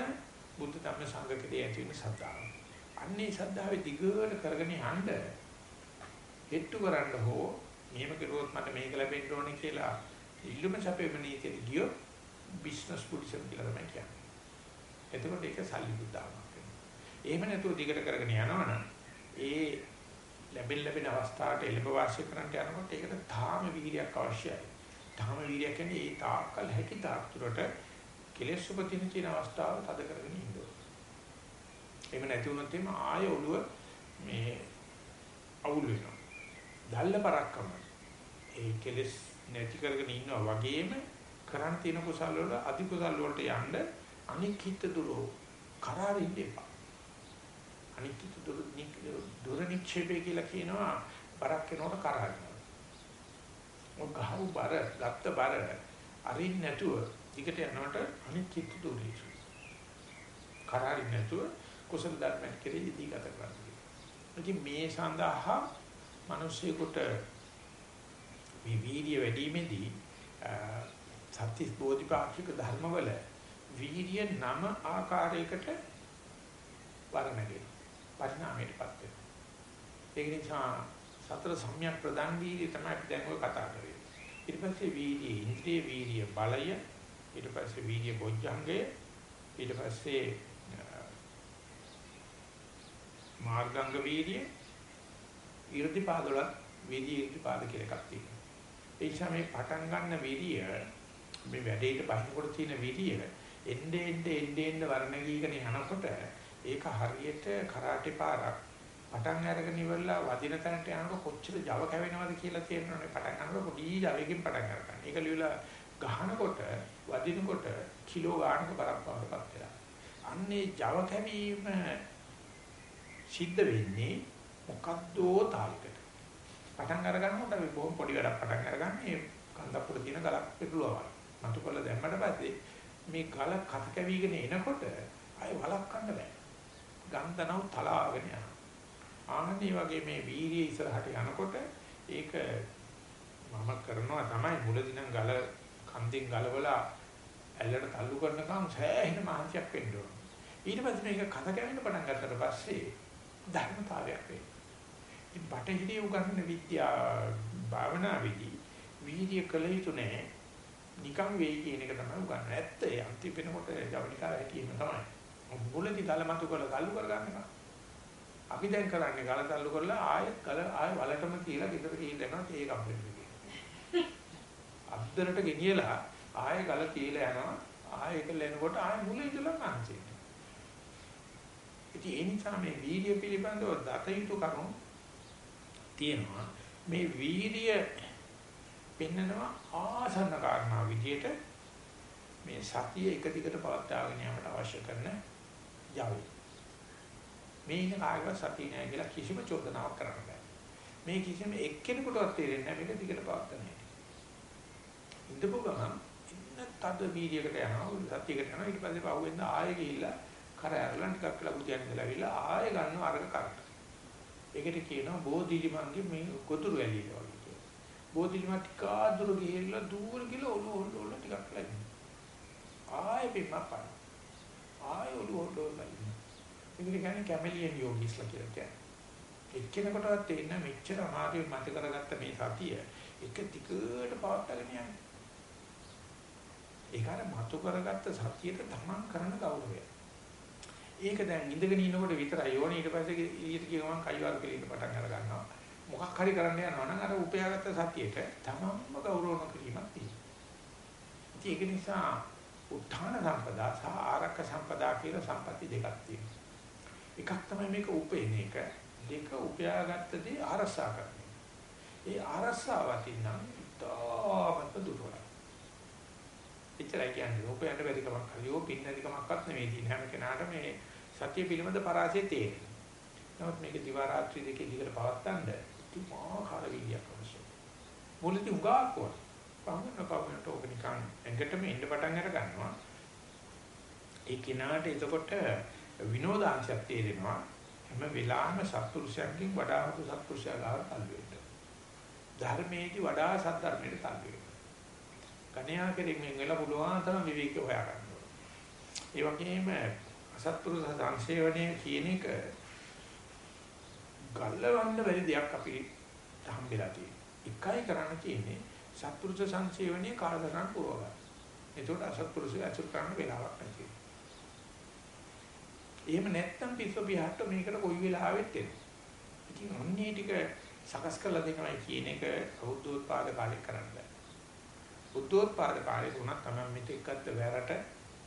බුද්ධ ධම්ම සංඝකදී ඇති වෙන සත්‍තාව. අන්නේ සද්ධාවේ දිගට කරගෙන යන්න හෙට්ටු කරන්න හෝ මෙහෙම කරුවොත් මට මේක ලැබෙන්න ඕනේ කියලා ඉල්ලුම සැපෙම නීතියට ගියොත් බිස්නස් පුලිසම් කියලා තමයි කියන්නේ. එතකොට ඒක සල්ලි බුද්ධාවක් වෙනවා. එහෙම නැතුව දිගට කරගෙන යනවනම් ඒ ලැබෙන ලැබෙන අවස්ථාවට එළඹ වාසය කරන්න යනකොට ඒකට තාම වීර්යයක් අවශ්‍යයි. තාම වීර්යය කියන්නේ ඒ තාක්කල් හැකි තාක්තුරට කෙලෙස් උපදින කියන අවස්ථාව තද කරගෙන ඉන්න ඕනේ. එහෙම නැති වුණොත් එimhe ආය ඔළුව මේ අවුල් වෙනවා. දැල්ල පරක්කම ඒ කෙලෙස් නැති කරගෙන ඉන්නවා වගේම කරන් තියෙන කුසල වල අධි කුසල වලට යන්න අනික්කිත දුරෝ කරාරින්න එපා. අනික්කිත දුර දුර නික්ෂේපේ කියලා කියනවා බරක් වෙනකොට කරාරිනවා මොක ගහව බර ගත්ත බර අරින් නැතුව දිගට යනකොට අනික්කිත දුරේ. කරාරින් නැතුව කුසල ධර්මයක් කෙරෙහි දීගත කරන්නේ. ඉතින් මේ සඳහා මිනිස්සෙකුට මේ වීර්ය වැඩිමේදී සත්‍ය බෝධිපාක්ෂික ධර්මවල වීර්ය නම ආකාරයකට වර්ණගෙන පරිණාමයටපත් වෙනවා. ඒක නිසා සතර සම්‍යක් ප්‍රදාන් වීර්ය තමයි අපි දැන් ඔය කතා කරන්නේ. ඊට පස්සේ වීර්ය ඉන්ද්‍රිය වීර්ය බලය ඊට පස්සේ වීර්ය බොජ්ජංගය ඊට පස්සේ මාර්ගංග වීර්ය 이르දිපාද වල වීර්ය ඉර්ධිපාද කියලා එකක් තියෙනවා. ඒ නිසා මේ පටන් ගන්න වීර්ය මේ වැඩේට බහිනකොට තියෙන වීර්ය එnde ende ende ende වර්ණගීකන යනකොට ඒක හරියට කරාටි පාරක් පටන් අරගෙන ඉවරලා වදින තැනට යනකොට කොච්චර Java කැවෙනවද කියලා තේරෙනවනේ පටන් ගන්නකොට පොඩි Javaකින් පටන් ගන්න. ඒක ලියලා ගහනකොට වදිනකොට කිලෝ ගානක බරක් වඩපත් වෙලා. අන්නේ Java කැවීම සිද්ධ වෙන්නේ මොකද්දෝ තාලයකට. පටන් අර ගන්නකොට අපි බොහොම පොඩි වැඩක් පටන් අරගන්නේ කන්දක් උඩ තියෙන ගලක් පෙරළුවා. මතු කළ දැම්මට පස්සේ මේ ගල කත කැවිගෙන එනකොට ආය වලක්වන්න බෑ. ගන්තනව තලාගෙන යනවා. ආන්නේ වගේ මේ වීර්යය ඉස්සරහට යනකොට ඒක මම කරනවා තමයි මුලදී නම් ගල කන්දෙන් ගලවලා ඇල්ලට තල්ලු කරනකම් සෑහෙන මහන්සියක් වෙන්න ඕන. ඊට පස්සේ මේක කත කැවෙන්න පටන් ගත්තට පස්සේ ධර්මතාවයක් වෙයි. ඉතින් බටහිරේ උගන්වන විද්‍යා භාවනා විදි වීර්ය කළ යුතු නැහැ. නිකන් වෙයි කියන එක තමයි උගන්වන්නේ. ඇත්ත ඒ අන්තිම වෙනකොට ජවනිකාව හැටියෙම තමයි. මුලදී ගල මතු කරලා තල්ලු කරගන්න එක. අපි දැන් කරන්නේ ගල තල්ලු කරලා ආයෙත් ගල ආයෙ වලටම කියලා ගෙදර ගිහින් යනවා තේ කම්පෙන්න කියලා. අද්දරට ගෙනියලා ආයෙ ගල තියලා යනවා ආයෙ ඒක ලෙනකොට ආයෙ මුල ඉඳලා මානසික. ඉතින් ඒ නිසා මේ වීර්ය පිළිබඳව දත යුතු කරුණු තියෙනවා. මේ වීර්ය පෙන්නනවා ආසන්න කාරණා විදියට මේ සතිය එක දිගට පවත්වාගෙන යාමට අවශ්‍ය කරන යවි. මේ ඉන්න කාගවත් සතිය නෑ කියලා කිසිම චෝදනාවක් කරන්න බෑ. මේ කිසිම එක්කෙනෙකුටවත් තේරෙන්නේ නෑ මේක දිගට පවත්වන්න හැටි. ඉඳපු ගමන් ඉන්න තද වීර්යයකට යනවා සතියකට යනවා ඊට පස්සේ පහුවෙන්ද ආයෙ ගිහිල්ලා කර ඇරලා ටිකක් වෙලා බුදියන් ඉඳලා ඇවිල්ලා ආයෙ ගන්නවා අරක කරට. ඒකට කියනවා බෝධිලිමන්ගේ මේ ගොතුරු ඇලිය වගේ කියලා. බෝධිලිම ටිකක් දුර ගිහිල්ලා දුර ගිහලා ඔලු ඔලු ඔලු ටිකක් ලැබෙනවා. ආයෙ පිම්මපා. ආයෙ ඔලු ඔලු ඔලු ඒකට කියන්නේ කැමෙලියන් යෝගීස්ලා කියලා කියන්නේ. එක්කෙනෙකුටවත් තේින්න මෙච්චර අමාරුවෙන් මත කරගත්ත මේ සතිය එක ටිකට පවත්වාගෙන යන්නේ. ඒක අර මතු කරගත්ත සතියට තමන් කරන ගෞරවය. ඒක දැන් ඉඳගෙන ඉන්නකොට විතරයි ඕනේ ඊට පස්සේ ඊට කියවම කයිවාර කෙලින්න පටන් අර ගන්නවා. මොකක් හරි කරන්න යනවා නම් අර උපයාගත්ත සතියට තමන්ම ගෞරව නොකිරීමක් තියෙනවා. ඒක නිසා උත්හාන සම්පදා සහ ආරක්ක සම්පදා කියලා සම්පatti දෙකක් තියෙනවා. එකක් තමයි මේක උපේන එක. දෙක උපයාගත්ත දේ ආරසා කරන එක. ඒ ආරසාවකින් නම් ඉතාමත් දුරවල. එච්චරයි කියන්නේ උපයන්න බැරි කමක් හරි ඕ පින්න නැති කමක්වත් නෙමෙයි තියෙන හැම කෙනාටම මේ සත්‍ය පිළිබඳ පරාසය තේරෙනවා. නමුත් මේක දිවා රාත්‍රී දෙකේ දිගට පවත්තන්න තුමාකාර විදියක් අවශ්‍යයි. මුලදී උගා කෝන. පහුවෙන කවුනට ඕක නිකන් ඇඟටම එන්න පටන් අර ගන්නවා. ඒ කෙනාට එතකොට විනෝදාංශයක් තේරෙනවා හැම වෙලාවෙම සත්පුරුෂයන්ගෙන් වඩා හොඳ සත්පුරුෂයා ගාව තල්ලු වෙන්න. ධර්මයේදී වඩා සත්‍ධර්මයට තල්ලු වෙන්න. කණ්‍යා කෙරෙමින් වෙලා පුළුවන් තරම් විවේක හොයා ගන්න ඕනේ. ඒ වගේම අසත්පුරුෂ සංසේවනයේ කියන එක ගල්ලවන්න බැරි දෙයක් අපි හම්බෙලා තියෙනවා. එකයි කරන්න තියෙන්නේ සත්පුරුෂ සංසේවනයේ කාලසටහන පුරව ගන්න. ඒකට අසත්පුරුෂය අසුර කරන්න වෙලාවක් නැති. එහෙම නැත්තම් පිස්සු පියාට මේකට කොයි වෙලාවෙත් එනවා. ඉතින් අන්නේ ටික සකස් කරලා දෙනවයි කියන එක බුද්ධෝත්පාද කාලේ කරන්න බෑ. බුද්ධෝත්පාද කාලේ උනත් තමයි මෙතෙක්කත් වැරට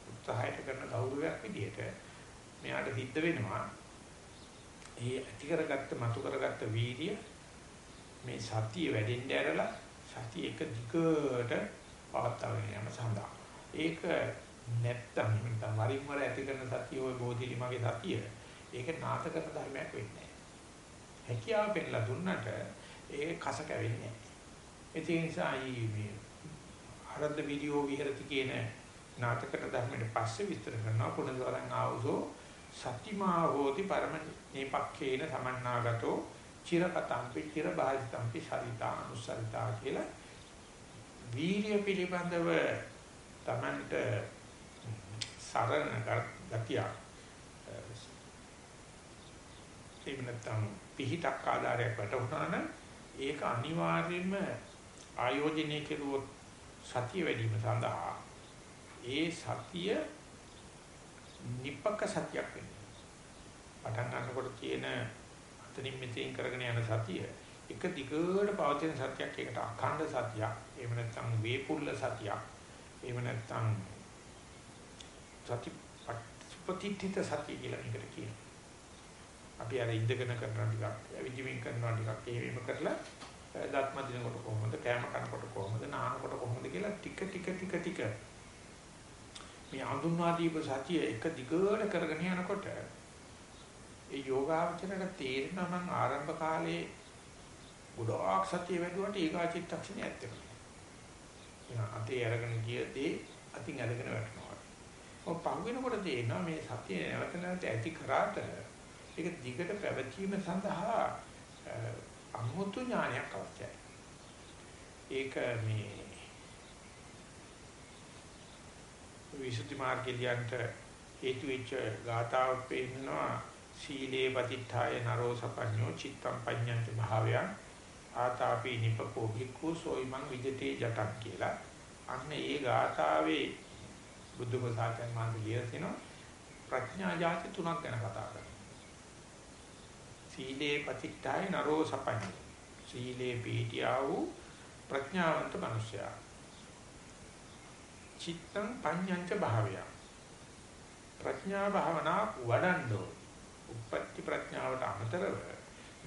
උත්සාහයට කරන ගෞරවයක් විදිහට මෙයාට හිත වෙනවා. ඒ ඇති කරගත්ත මතු කරගත්ත වීර්ය මේ සතිය වැඩෙන්න ඇරලා සතිය එක දිගට පවත්වාගෙන යන සඳහා. ඒක නැත්තම් නැත්තම් වරින් වර ඇති කරන සතිය ඔය බෝධිලි මගේ සතිය ඒක නාත කරන ධර්මයක් වෙන්නේ නැහැ. හැකියාව පෙන්ලා දුන්නට ඒක කස කැවෙන්නේ නැහැ. ඒ නිසා මේ ආරද්ධ වීඩියෝ විහෙරති කියන නාටකට ධර්මයට පස්සේ විස්තර කරනවා පුනදවරන් ආවසෝ සතිමා හෝති පරම නේපක්ඛේන සමන්නාගතෝ චිරකතම්පි චිර බාහිතම්පි සරිතා අනුසරිතා කියලා. වීර්ය පිළිබඳව තමන්ට සරණ ගතිය එහෙම නැත්නම් පිහිටක් ආධාරයක් වැටුණා නම් ඒක අනිවාර්යයෙන්ම ආයෝජනය කෙරුවොත් සතිය වැඩි වීම සඳහා. ඒ සතිය නිපක සතියක් වෙනවා. පටන් ගන්නකොට තියෙන අතනින් මෙතෙන් කරගෙන යන සතිය එක දිගට පවතින සතියක් ඒකට අඛණ්ඩ සතියක්. එහෙම නැත්නම් වේපුල්ල සතියක්. එහෙම නැත්නම් සති පටිච්චිත සතිය කියලා මේකට කියනවා. අපි අර ඉඳගෙන කරනවා ටිකක්, විදිමින් කරනවා ටිකක් එහෙම කරලා දත්ම දිනකොට කොහොමද, කෑම කනකොට කොහොමද, නානකොට කොහොමද කියලා ටික ටික ටික ටික මේ අඳුන්වා දීප සතිය එක දිගට කරගෙන යනකොට ඒ යෝගාවචරයට තේරෙනවා නම් ආරම්භ කාලේ ගොඩාක් සතිය වැඩුවට ඒකාචිත්තක්ෂණය ඇත්තේ. එනවා අතේ අරගෙන ගියදී අතින් අරගෙන වැටෙනවා. ඔය පහු වෙනකොට තේරෙනවා මේ සතිය නැවත නැවත ඇති කරාට ඒක දිගට පැවතීම සඳහා අමුතු ඥානයක් අවශ්‍යයි. ඒක මේ විසුද්ධි මාර්ගයන්ට හේතු වෙච්ච ගාථාවක් පෙන්නනවා සීලේ පතිත්ථාය නරෝ සපඤ්ඤෝ චිත්තම් පඤ්ඤංච භාවයන් ආතාපි නිපකෝ භික්ඛු සෝයිමං විජිතේ ජටක් කියලා. අන්න ඒ ගාථාවේ බුද්ධ ප්‍රසාදයන් මාන්ද ලියලා තිනවා ප්‍රඥා જાති තුනක් ගැන කතා කරනවා. සීලේ පතිත්ථාය නරෝ සපඤ්ඤෝ. සීලේ පීඨියා වූ ප්‍රඥාවන්ත මිනිසයා. චිත්තං පඤ්ඤංච භාවය. ප්‍රඥා භාවනා වඩන්නෝ. උපපත්ති ප්‍රඥාවට අමතරව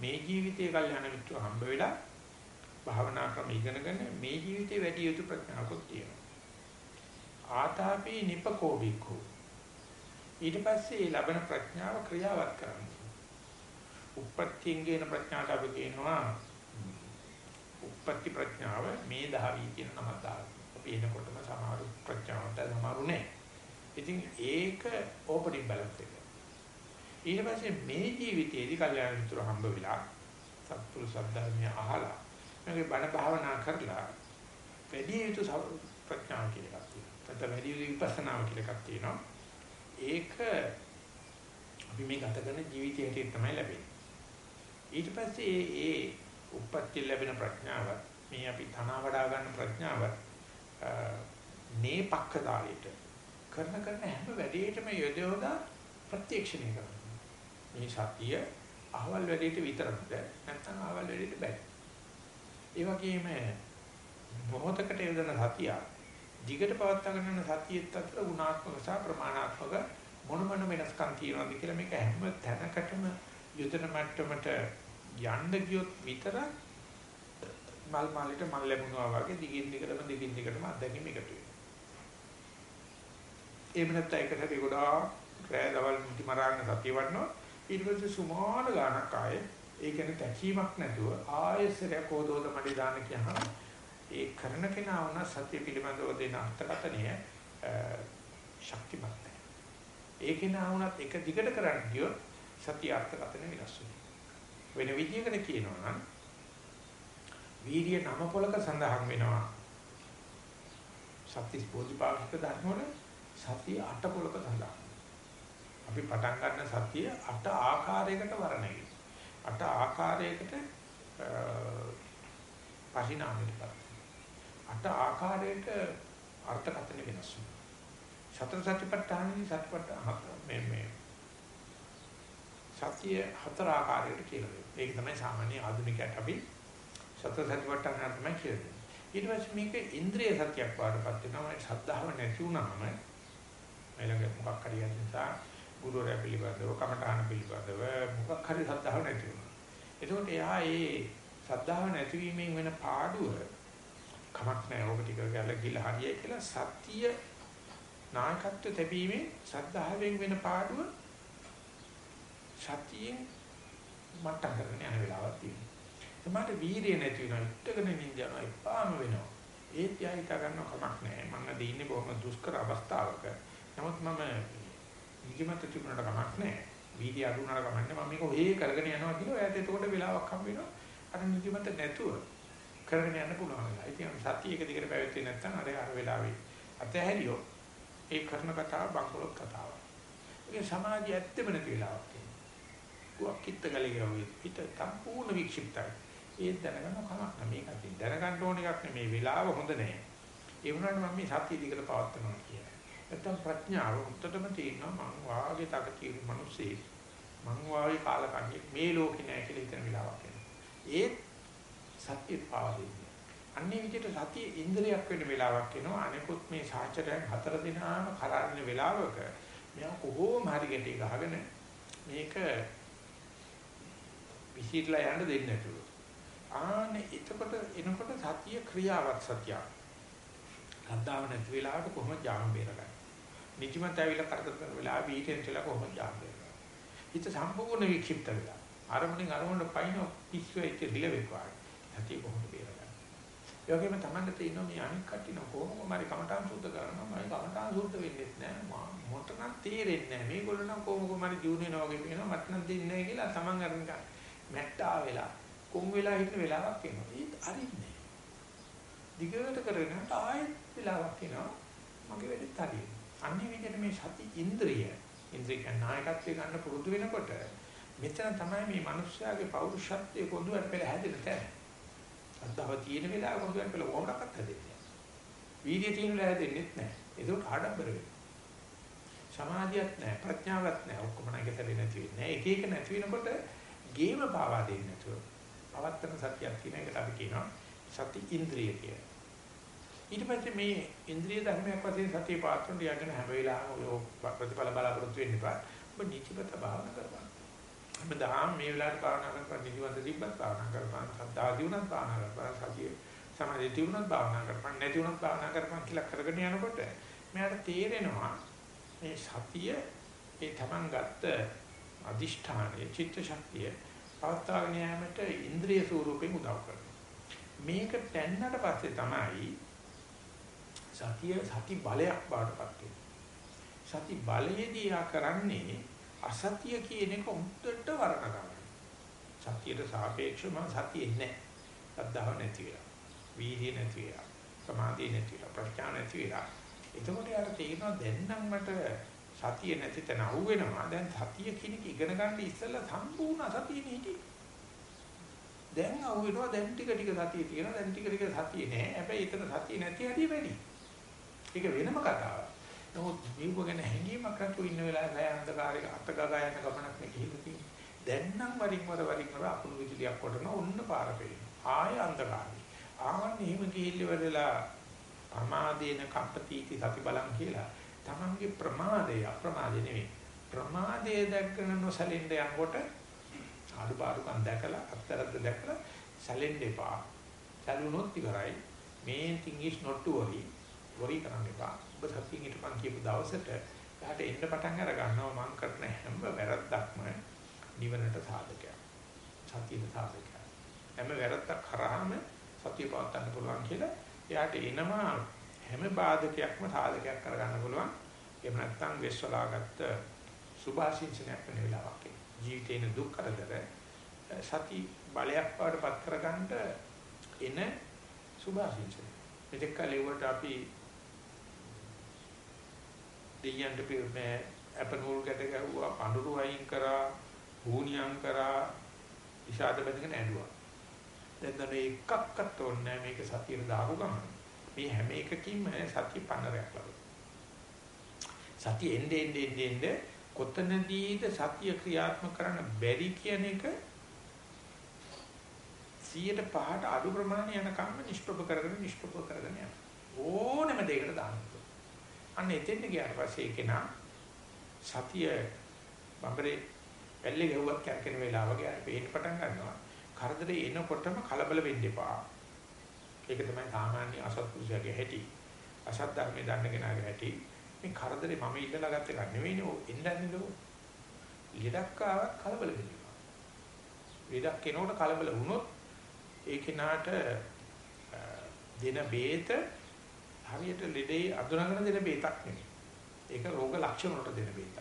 මේ ජීවිතයේ කල්යනා මිත්‍ර හම්බ වෙලා භාවනා ක්‍රම ඉගෙනගෙන මේ ජීවිතේ වැඩි යුතු ප්‍රඥාවක් තියෙනවා. ආතාපි නිපකෝ බික්ඛු. ඊට පස්සේ ලැබෙන ප්‍රඥාව ක්‍රියාවත් කරන්න. උපපත්තියෙන් ගේන ප්‍රඥාට අපි කියනවා උපපත්ති ප්‍රඥාව මේ දහවි කියන නම දාලා. අපි එනකොටම සමහර ප්‍රඥාවට සමහරු නැහැ. ඉතින් ඒක ඕපනින් බැලන්ස් එක. ඊට පස්සේ මේ ජීවිතයේදී කල්යාණ මිත්‍ර හම්බ වෙලා සත්පුරුෂ සද්ධර්මය අහලා මගේ බණ භාවනා කරලා වැඩි යුතු ප්‍රඥාව කියලා එකක් තියෙනවා. නැත්නම් වැඩි යුතු විපස්සනාව කියලා එකක් තියෙනවා. ඒක අපි මේ ගත කරන ජීවිතයට තමයි ලැබෙන්නේ. ඊට පස්සේ ඒ ඒ උප්පත්ති ලැබෙන ප්‍රඥාව මේ අපි තනවා වඩා ගන්න ප්‍රඥාව මේ පක්කතාවයට කරන කරන හැම වැඩේටම යොදවලා ප්‍රත්‍යක්ෂණය කරනවා. මේ සතිය අහවල් වැඩේට විතරද නැත්නම් අහවල් වැඩේට බෑ. ඒ වගේම මොහොතකට යොදන සතිය දිගට පවත්වාගෙන යන සතියෙත් අතර ගුණාත්මක සහ ප්‍රමාණාත්මක මොන මොන වෙනස්කම් තියෙනවද කියලා මේක හැම තැනකටම යොදන මට්ටමට යන්න ගියොත් විතරක් මල් මාලෙට මල් ලැබුණා වගේ දිගින් දිගටම දිගින් දිගටම අත්දැකීම් එකතු වෙනවා. එහෙම නැත්නම් ඒකට හරි ගොඩාක් රෑ දවල් මුටි මරාගෙන සතිය වඩනවා ඊට පස්සේ සුමාන ගානක් ආයේ ඒ කියන්නේ තැකීමක් නැතුව ආයෙසරයක් හොදෝද මඩි දාන්න කියනවා ඒ කරන කෙනා වුණ සත්‍ය පිළිබඳව දෙන අර්ථකථනය ශක්තිමත් නැහැ. ඒ කෙනා වුණත් එක දිගට කරන්න ගියොත් සත්‍ය අර්ථකථන වෙනස් වෙනවා. වෙන විදිහකට කියනවා නම් වීර්ය නම පොලක සඳහන් වෙනවා. සත්‍ය බෝධිපාක්ෂික ධර්ම වල සත්‍ය අට පොලක සඳහන්. අපි පටන් ගන්න සත්‍ය අට ආකාරයකට වර්ණයි. අට ආකාරයකට පරිණාමයටපත්. අට ආකාරයකට අර්ථකථන වෙනස් වෙනවා. සතර සතිපට්ඨානෙ සතිපට්ඨාන මේ මේ සතිය හතර ආකාරයකට කියලා දෙනවා. ඒක තමයි සාමාන්‍ය ආධුනිකයට අපි සතර සතිපට්ඨාන තමයි කියන්නේ. ඊට පස්සේ මේක ඉන්ද්‍රිය සතියක් වඩපත් වෙනවා. ශ්‍රද්ධාව නැති වුණාම ඊළඟ මොකක් හරි නිසා ගුරුවරයා පිළිබඳව කමඨාන පිළිබඳව මොකක් හරි ශ්‍රද්ධාව නැති වෙනවා. එතකොට එයා ඒ ශ්‍රද්ධාව නැතිවීමෙන් වෙන පාඩුව කමක් නැහැ. ඔබ ටික කරලා ගිහලා හරියයි කියලා සත්‍ය නායකත්ව තැබීමේ ශ්‍රද්ධාවෙන් වෙන පාඩුව සතියෙන් මට්ටම් කරගෙන යන වෙලාවක් තියෙනවා. සමහර වීරිය නැති වෙනවා. ඉట్టගෙන නිඳ යනවා. එපාම වෙනවා. ඒත් යා හිතා ගන්න කමක් නැහැ. මම දෙන්නේ බොහොම දුෂ්කර අවස්ථාවක. නමුත් මම නිදිමත තිබුණාට කමක් නැහැ. වීර්ය අඩු වුණාට කමක් නැහැ. මම මේක ඔහේ කරගෙන යනවා කියලා එයාට එතකොට වෙලාවක් හම්බ වෙනවා. අර නිදිමත නැතුව කරගෙන යන්න පුළුවන් වෙලා. ඉතින් සතිය එක දිගට පැවැත්වෙන්නේ නැත්නම් අර අර වෙලාවේ අතහැරියෝ ඒ කරන කතාව බංකොලොත් කතාවක්. ඒක සමාජය ඇත්තම නැති වෙලාවක්. කුවක් කිත්ත ගලේ වගේ පිට සම්පූර්ණ වික්ෂිප්තයි. ඒ දැනගන්න කමක් නැහැ. මේක අතින් දැනගන්න ඕන එකක් නෙමේ වෙලාව හොඳ නැහැ. ඒ වුණාට මම මේ සතිය දිගට පවත්වනවා කියලා. නැත්තම් ප්‍රඥාව උත්තරම තියෙනවා මං වාගේ තක තියෙන මිනිස්සේ මං වාගේ කාලකන්ණි මේ ලෝකේ නැහැ කියලා හිතන වෙලාවක් එනවා. ඒත් සත්‍ය පාදේ. අන්නේ විදිහට සතිය ඉන්ද්‍රියක් වෙන වෙලාවක් එනවා. අනිකුත් මේ සාචරයන් හතර දිනාම කරාරින වෙලාවක මෙයා කොහොම හරි ගැටි ගහගෙන මේක විසිරලා යන්න දෙන්නේ නැතුව. ආනේ එතකොට එනකොට සතිය ක්‍රියාවක් සතියක්. හදාව නැති වෙලාවට කොහොමද ජාම බේරගන්නේ? නිදිමත ඇවිල්ලා කරදර කරන වෙලාව වීටෙන් කියලා කොහොමද ජාම බේරගන්නේ? හිත සම්පූර්ණ වික්ෂිප්ත වෙලා. අරමුණෙන් අරමුණට පයින් පිස්සු වෙච්ච රිලෙවෙක් වගේ. සතිය කොහොමද බේරගන්නේ? ඒ වගේම තමන්ට තේිනවා මේ අනික් කට්ටිය කොහොම මරි කමඨාන් සුද්ධ කරනවා මම කමඨාන් සුද්ධ වෙන්නේ නැහැ මොකට නම් තේරෙන්නේ නැහැ මේගොල්ලෝ නම් කොහොම කොහමරි ජීුණ වෙනවා වගේ කියනවා මට නම් දෙන්නේ නැහැ කියලා තමන් අරන් මැට්ටා වෙලා කොම් වෙලා හිටන වෙලාවක් එනවා ඒත් අරින්නේ දිගට කරගෙන ආයෙත් වෙලාවක් එනවා මගේ වැඩේ හරියට අන්නේ විදිහට මේ සති ඉන්ද්‍රිය ඉන්ද්‍රිය කියන නායකත්වය ගන්න පුරුදු වෙනකොට මෙතන තමයි මේ මිනිස්යාගේ පෞරුෂත්වයේ කොඳුරට පෙළ හැදෙන්න තැන අද්දාව තියෙන වෙලාව කොහොමද කියලා ඕමරක්වත් හැදෙන්නේ නැහැ. වීර්යය තියෙන වෙලාව හැදෙන්නෙත් නැහැ. ඒක ආඩම්බර වෙනවා. සමාධියක් නැහැ, ප්‍රඥාවක් නැහැ. ඔක්කොම නැගිටලේ නැති වෙන්නේ. එක එක නැති වෙනකොට ගේම පාවා දෙන්නේ නැතුව. පවත්තන සතියක් කියන එකට අපි කියනවා සති ඉන්ද්‍රිය කියලා. ඊට පස්සේ මේ ඉන්ද්‍රිය ධර්මයක් වශයෙන් සතිය පාත්‍රණ යගෙන හැම වෙලාවෙම ප්‍රතිඵල බලාපොරොත්තු වෙන්න එපා. ඔබ නිචිපත භාවනා කරපන්. හැමදාම මේ වෙලාවට භාවනා කරපන් නිදිවන්ත තිබ්බත් භාවනා කරපන් සද්ධා දිනුනත් භාවනා කරපන් සතිය සමාධිය දිනුනත් භාවනා කරපන් නැති වුණත් භාවනා කරපන් කියලා කරගෙන යනකොට මෙයාට තේරෙනවා මේ සතිය ඒ තමන් ගත්ත අදිෂ්ඨානයේ චිත්ත ශක්තිය පවත්වාගෙන යාමට ඉන්ද්‍රිය ස්වරූපයෙන් උදව් කරනවා මේක පැන්නට පස්සේ තමයි සතිය සති බලයක් බාටපත් වෙන්නේ සති බලයේදී ආ කරන්නේ අසතිය කියන එක උන්ටට වර්ණ ගන්නවා. සතියට සාපේක්ෂව මම සතියේ නැහැ. සද්ධාව නැති වෙලා. වීර්ය නැති වෙලා. සමාධිය නැති වෙලා. ප්‍රඥා නැති වෙලා. එතකොට යාට තේරෙනවා දැන් නම් මට සතිය නැති තැන අහුවෙනවා. දැන් සතිය කියන එක ඉගෙන ගන්න ඉස්සෙල්ලා සම්පූර්ණ අසතියෙ හිටියේ. දැන් අහුවෙනවා දැන් ටික ටික සතිය තියෙනවා. දැන් ටික ටික සතිය නැහැ. හැබැයි එතන සතිය නැති හැටි වැඩි. ඒක වෙනම කතාවක්. නමුත් මේක ගැන හැඟීමක් නැතුව ඉන්න වෙලාවේ ගය අන්ධකාරයක අතගගා යන ගමනක් නේ කියලා තියෙන්නේ. දැන් නම් වරින් වර වරින් වර අකුණු විදුලියක් කොටන ඔන්න පාර පෙරෙනවා. ආය අන්ධකාරය. ආවන් එහෙම ගිහිල්ල වෙලලා ප්‍රමාදේන කම්පතිති සති බලං කියලා. තමන්ගේ ප්‍රමාදය අප්‍රමාදේ නෙවෙයි. ප්‍රමාදයේ දැක්කන නොසලින්ද යනකොට අඩුපාඩුකම් දැකලා අත්තරද්ද දැකලා සැලෙන්න එපා. සැලුනොත් ඉවරයි. main thing is not to worry. worry කරන්න එපා. ඔබ සතියින් හිටපන් කියපු දවසට එයාට එන්න පටන් අර ගන්නවා මම කරන හැම වැරද්දක්ම නිවනට සාධකයක්. සතියට සාධකයක්. හැම වැරද්දක් කරාම සතිය පවත්වන්න පුළුවන් කියලා එයාට එනවා හැම බාධකයක්ම සාධකයක් කරගන්න පුළුවන්. එහෙම නැත්නම් වෙස්වලාගත්ත සුභාශිංසනයක් වෙන වෙලාවක්. ජීවිතේන දුක් කරදර සති බලයක් වඩපත් කරගන්න එන සුභාශිංසන. මෙතෙක් කලෙවට අපි දෙයයන්ට මේ අපනෝල් ගැට ගැහුවා පඳුරු වයින් කරා භූනියම් කරා ඉෂාද බඳගෙන ඇඬුවා දැන් දැන් එකක්වත් ඕනේ මේක සතියට දාපු ගමන් මේ හැම එකකින්ම සතිය පන්නරයක් ලබනවා සතිය එන්නේ එන්නේ එන්නේ කොතනදීද සතිය ක්‍රියාත්මක කරන්න බැරි කියන එක 100ට අඩු ප්‍රමාණය යනකම් නිෂ්ප්‍රභ කරගෙන නිෂ්ප්‍රභ කරගෙන යනවා ඕනෑම දෙයකට දාන්න අන්න එතෙන්ට ගියාට පස්සේ ඒකේනා සතිය බඹරේ පැල්ලේ ගහුවක් කැරකෙන වෙලාව වගේ අර පේන්න පටන් ගන්නවා. කරදරේ එනකොටම කලබල වෙන්න එපා. ඒක තමයි සාමාන්‍ය අසත්පුරුෂයාගේ හැටි. අසත් ධර්මයේ දන්න කෙනාගේ හැටි. මේ කරදරේ මම ඉල්ලලා ගත්ත එක නෙවෙයිනේ ඔය එන්නන්නේ ලෝ. ලෙඩක් ආවත් කලබල වෙන්න එපා. ලෙඩක් එනකොට කලබල වුණොත් ඒ කෙනාට දෙන බේත හරියට ලෙඩේ අඳුනගෙන දෙන බේතක් නෙමෙයි. ඒක රෝග ලක්ෂණ වලට දෙන බේතක්.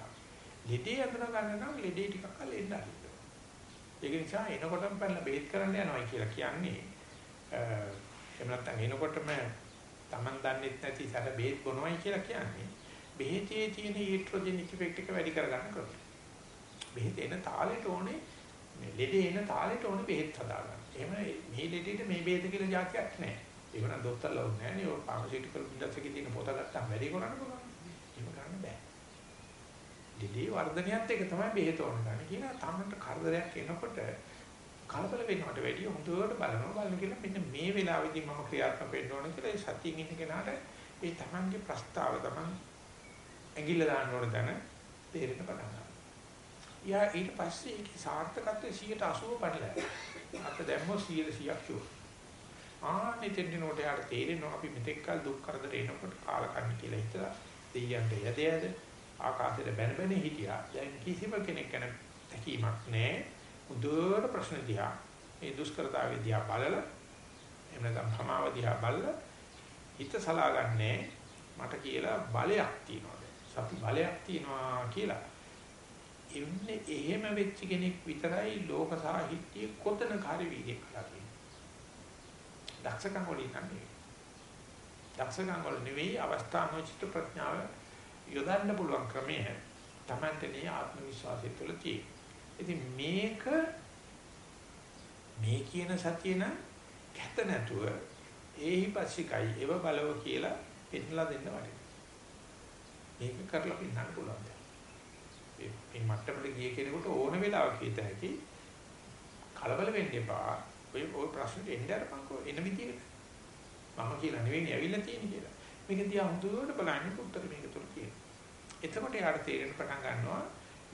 ලෙඩේ අඳුන ගන්න නම් ලෙඩේ ටිකක් කල් එන්න හරියි. ඒක නිසා එනකොටම පැනලා බේත් කරන්න යනවා කියලා කියන්නේ එහෙම නැත්නම් එනකොටම Taman දන්නේ නැති සැර බේත් බොනවයි කියලා කියන්නේ බෙහෙතේ තියෙන ඊට්‍රොජෙනික් ඉෆෙක්ට් එක වැඩි කරගන්න ක්‍රමය. බෙහෙත එන තාලෙට ඕනේ මේ ලෙඩේ එන තාලෙට ඕනේ බෙහෙත් හදාගන්න. එහෙම මේ ලෙඩේට මේ බෙහෙත කියලා જાතියක් නැහැ. ඒක නම් දොස්තරලා ඕනේ නැහැ නේ. ඔය ෆාමසිටිකල් බිස්නස් එකේ තියෙන පොත ගත්තාම වැඩි කරන්න පුළුවන්. එහෙම කරන්න බෑ. දෙලේ වර්ධනයත් එක තමයි බෙහෙත ඕන ගන්න. කියන තමන්ට කරදරයක් එනකොට කලබල වෙනවට වැඩිය හොඳට බලනවා බලන කියලා මෙන්න මේ වෙලාවේදී මම ක්‍රියාත්මක වෙන්න ඕන කියලා ඒ සතියින් ඉන්න කෙනාට ඒ තමන්ගේ ප්‍රස්තාව තමන් ඇඟිල්ල දාන්න ඕන තැන තේරෙන්න පටන් ගන්නවා. යා ඊට පස්සේ ඒකේ සාර්ථකත්වය 180 පටලයි. අපිට දැම්මොත් 100 100ක් ෂුවර්. ආන්නේ දෙන්නිනෝට යාට තේරෙනවා අපි මෙතෙක් කල දුක් කරදර එනකොට කාලකන්න කියලා හිතලා දෙයියන්ට යදේද ආකාශයට බැන බැන හිටියා. දැන් කිසිම කෙනෙක් ගැන තැකීමක් නැහැ. උදේට ප්‍රශ්න දිහා මේ දුෂ්කරතාවේ දිහා බලලා එහෙම නැත්නම් භමාව දිහා බලලා හිත සලාගන්නේ මට කියලා බලයක් තියනවාද? සති බලයක් තියනවා කියලා. එන්නේ එහෙම වෙච්ච කෙනෙක් විතරයි ලෝක සාහිත්‍යයේ කොතන කාර්ය වීර්යයක් කරන්නේ. දක්ෂකම් වලින් නැහැ. දක්ෂකම් වල නෙවෙයි අවස්ථානෝචිත ප්‍රඥාව යොදන්න පුළුවන් ක්‍රමය තමන්ටනේ ආත්ම විශ්වාසය තුළ තියෙන්නේ. ඉතින් මේක මේ කියන සතිය නම් කැත නැතුව ඒහි පස්සිකයි එව බලව කියලා පෙන්නලා දෙන්න වටිනවා. මේක කරලා පින්නන්න පුළුවන්. මේ මට්ටමට ගිය කෙනෙකුට ඕන වෙලාවක හිත හැකි කලබල වෙන්න එපා. ඔය ඔය ප්‍රශ්නෙට එන්න අරපන්කෝ එන විදියට. මම කියලා නෙවෙයි ඇවිල්ලා තියෙන්නේ කියලා. මේක දිහා හුදුවට බලන්නේ උත්තර මේක තුල තියෙනවා. එතකොට යාට තේරෙන්න පටන් ගන්නවා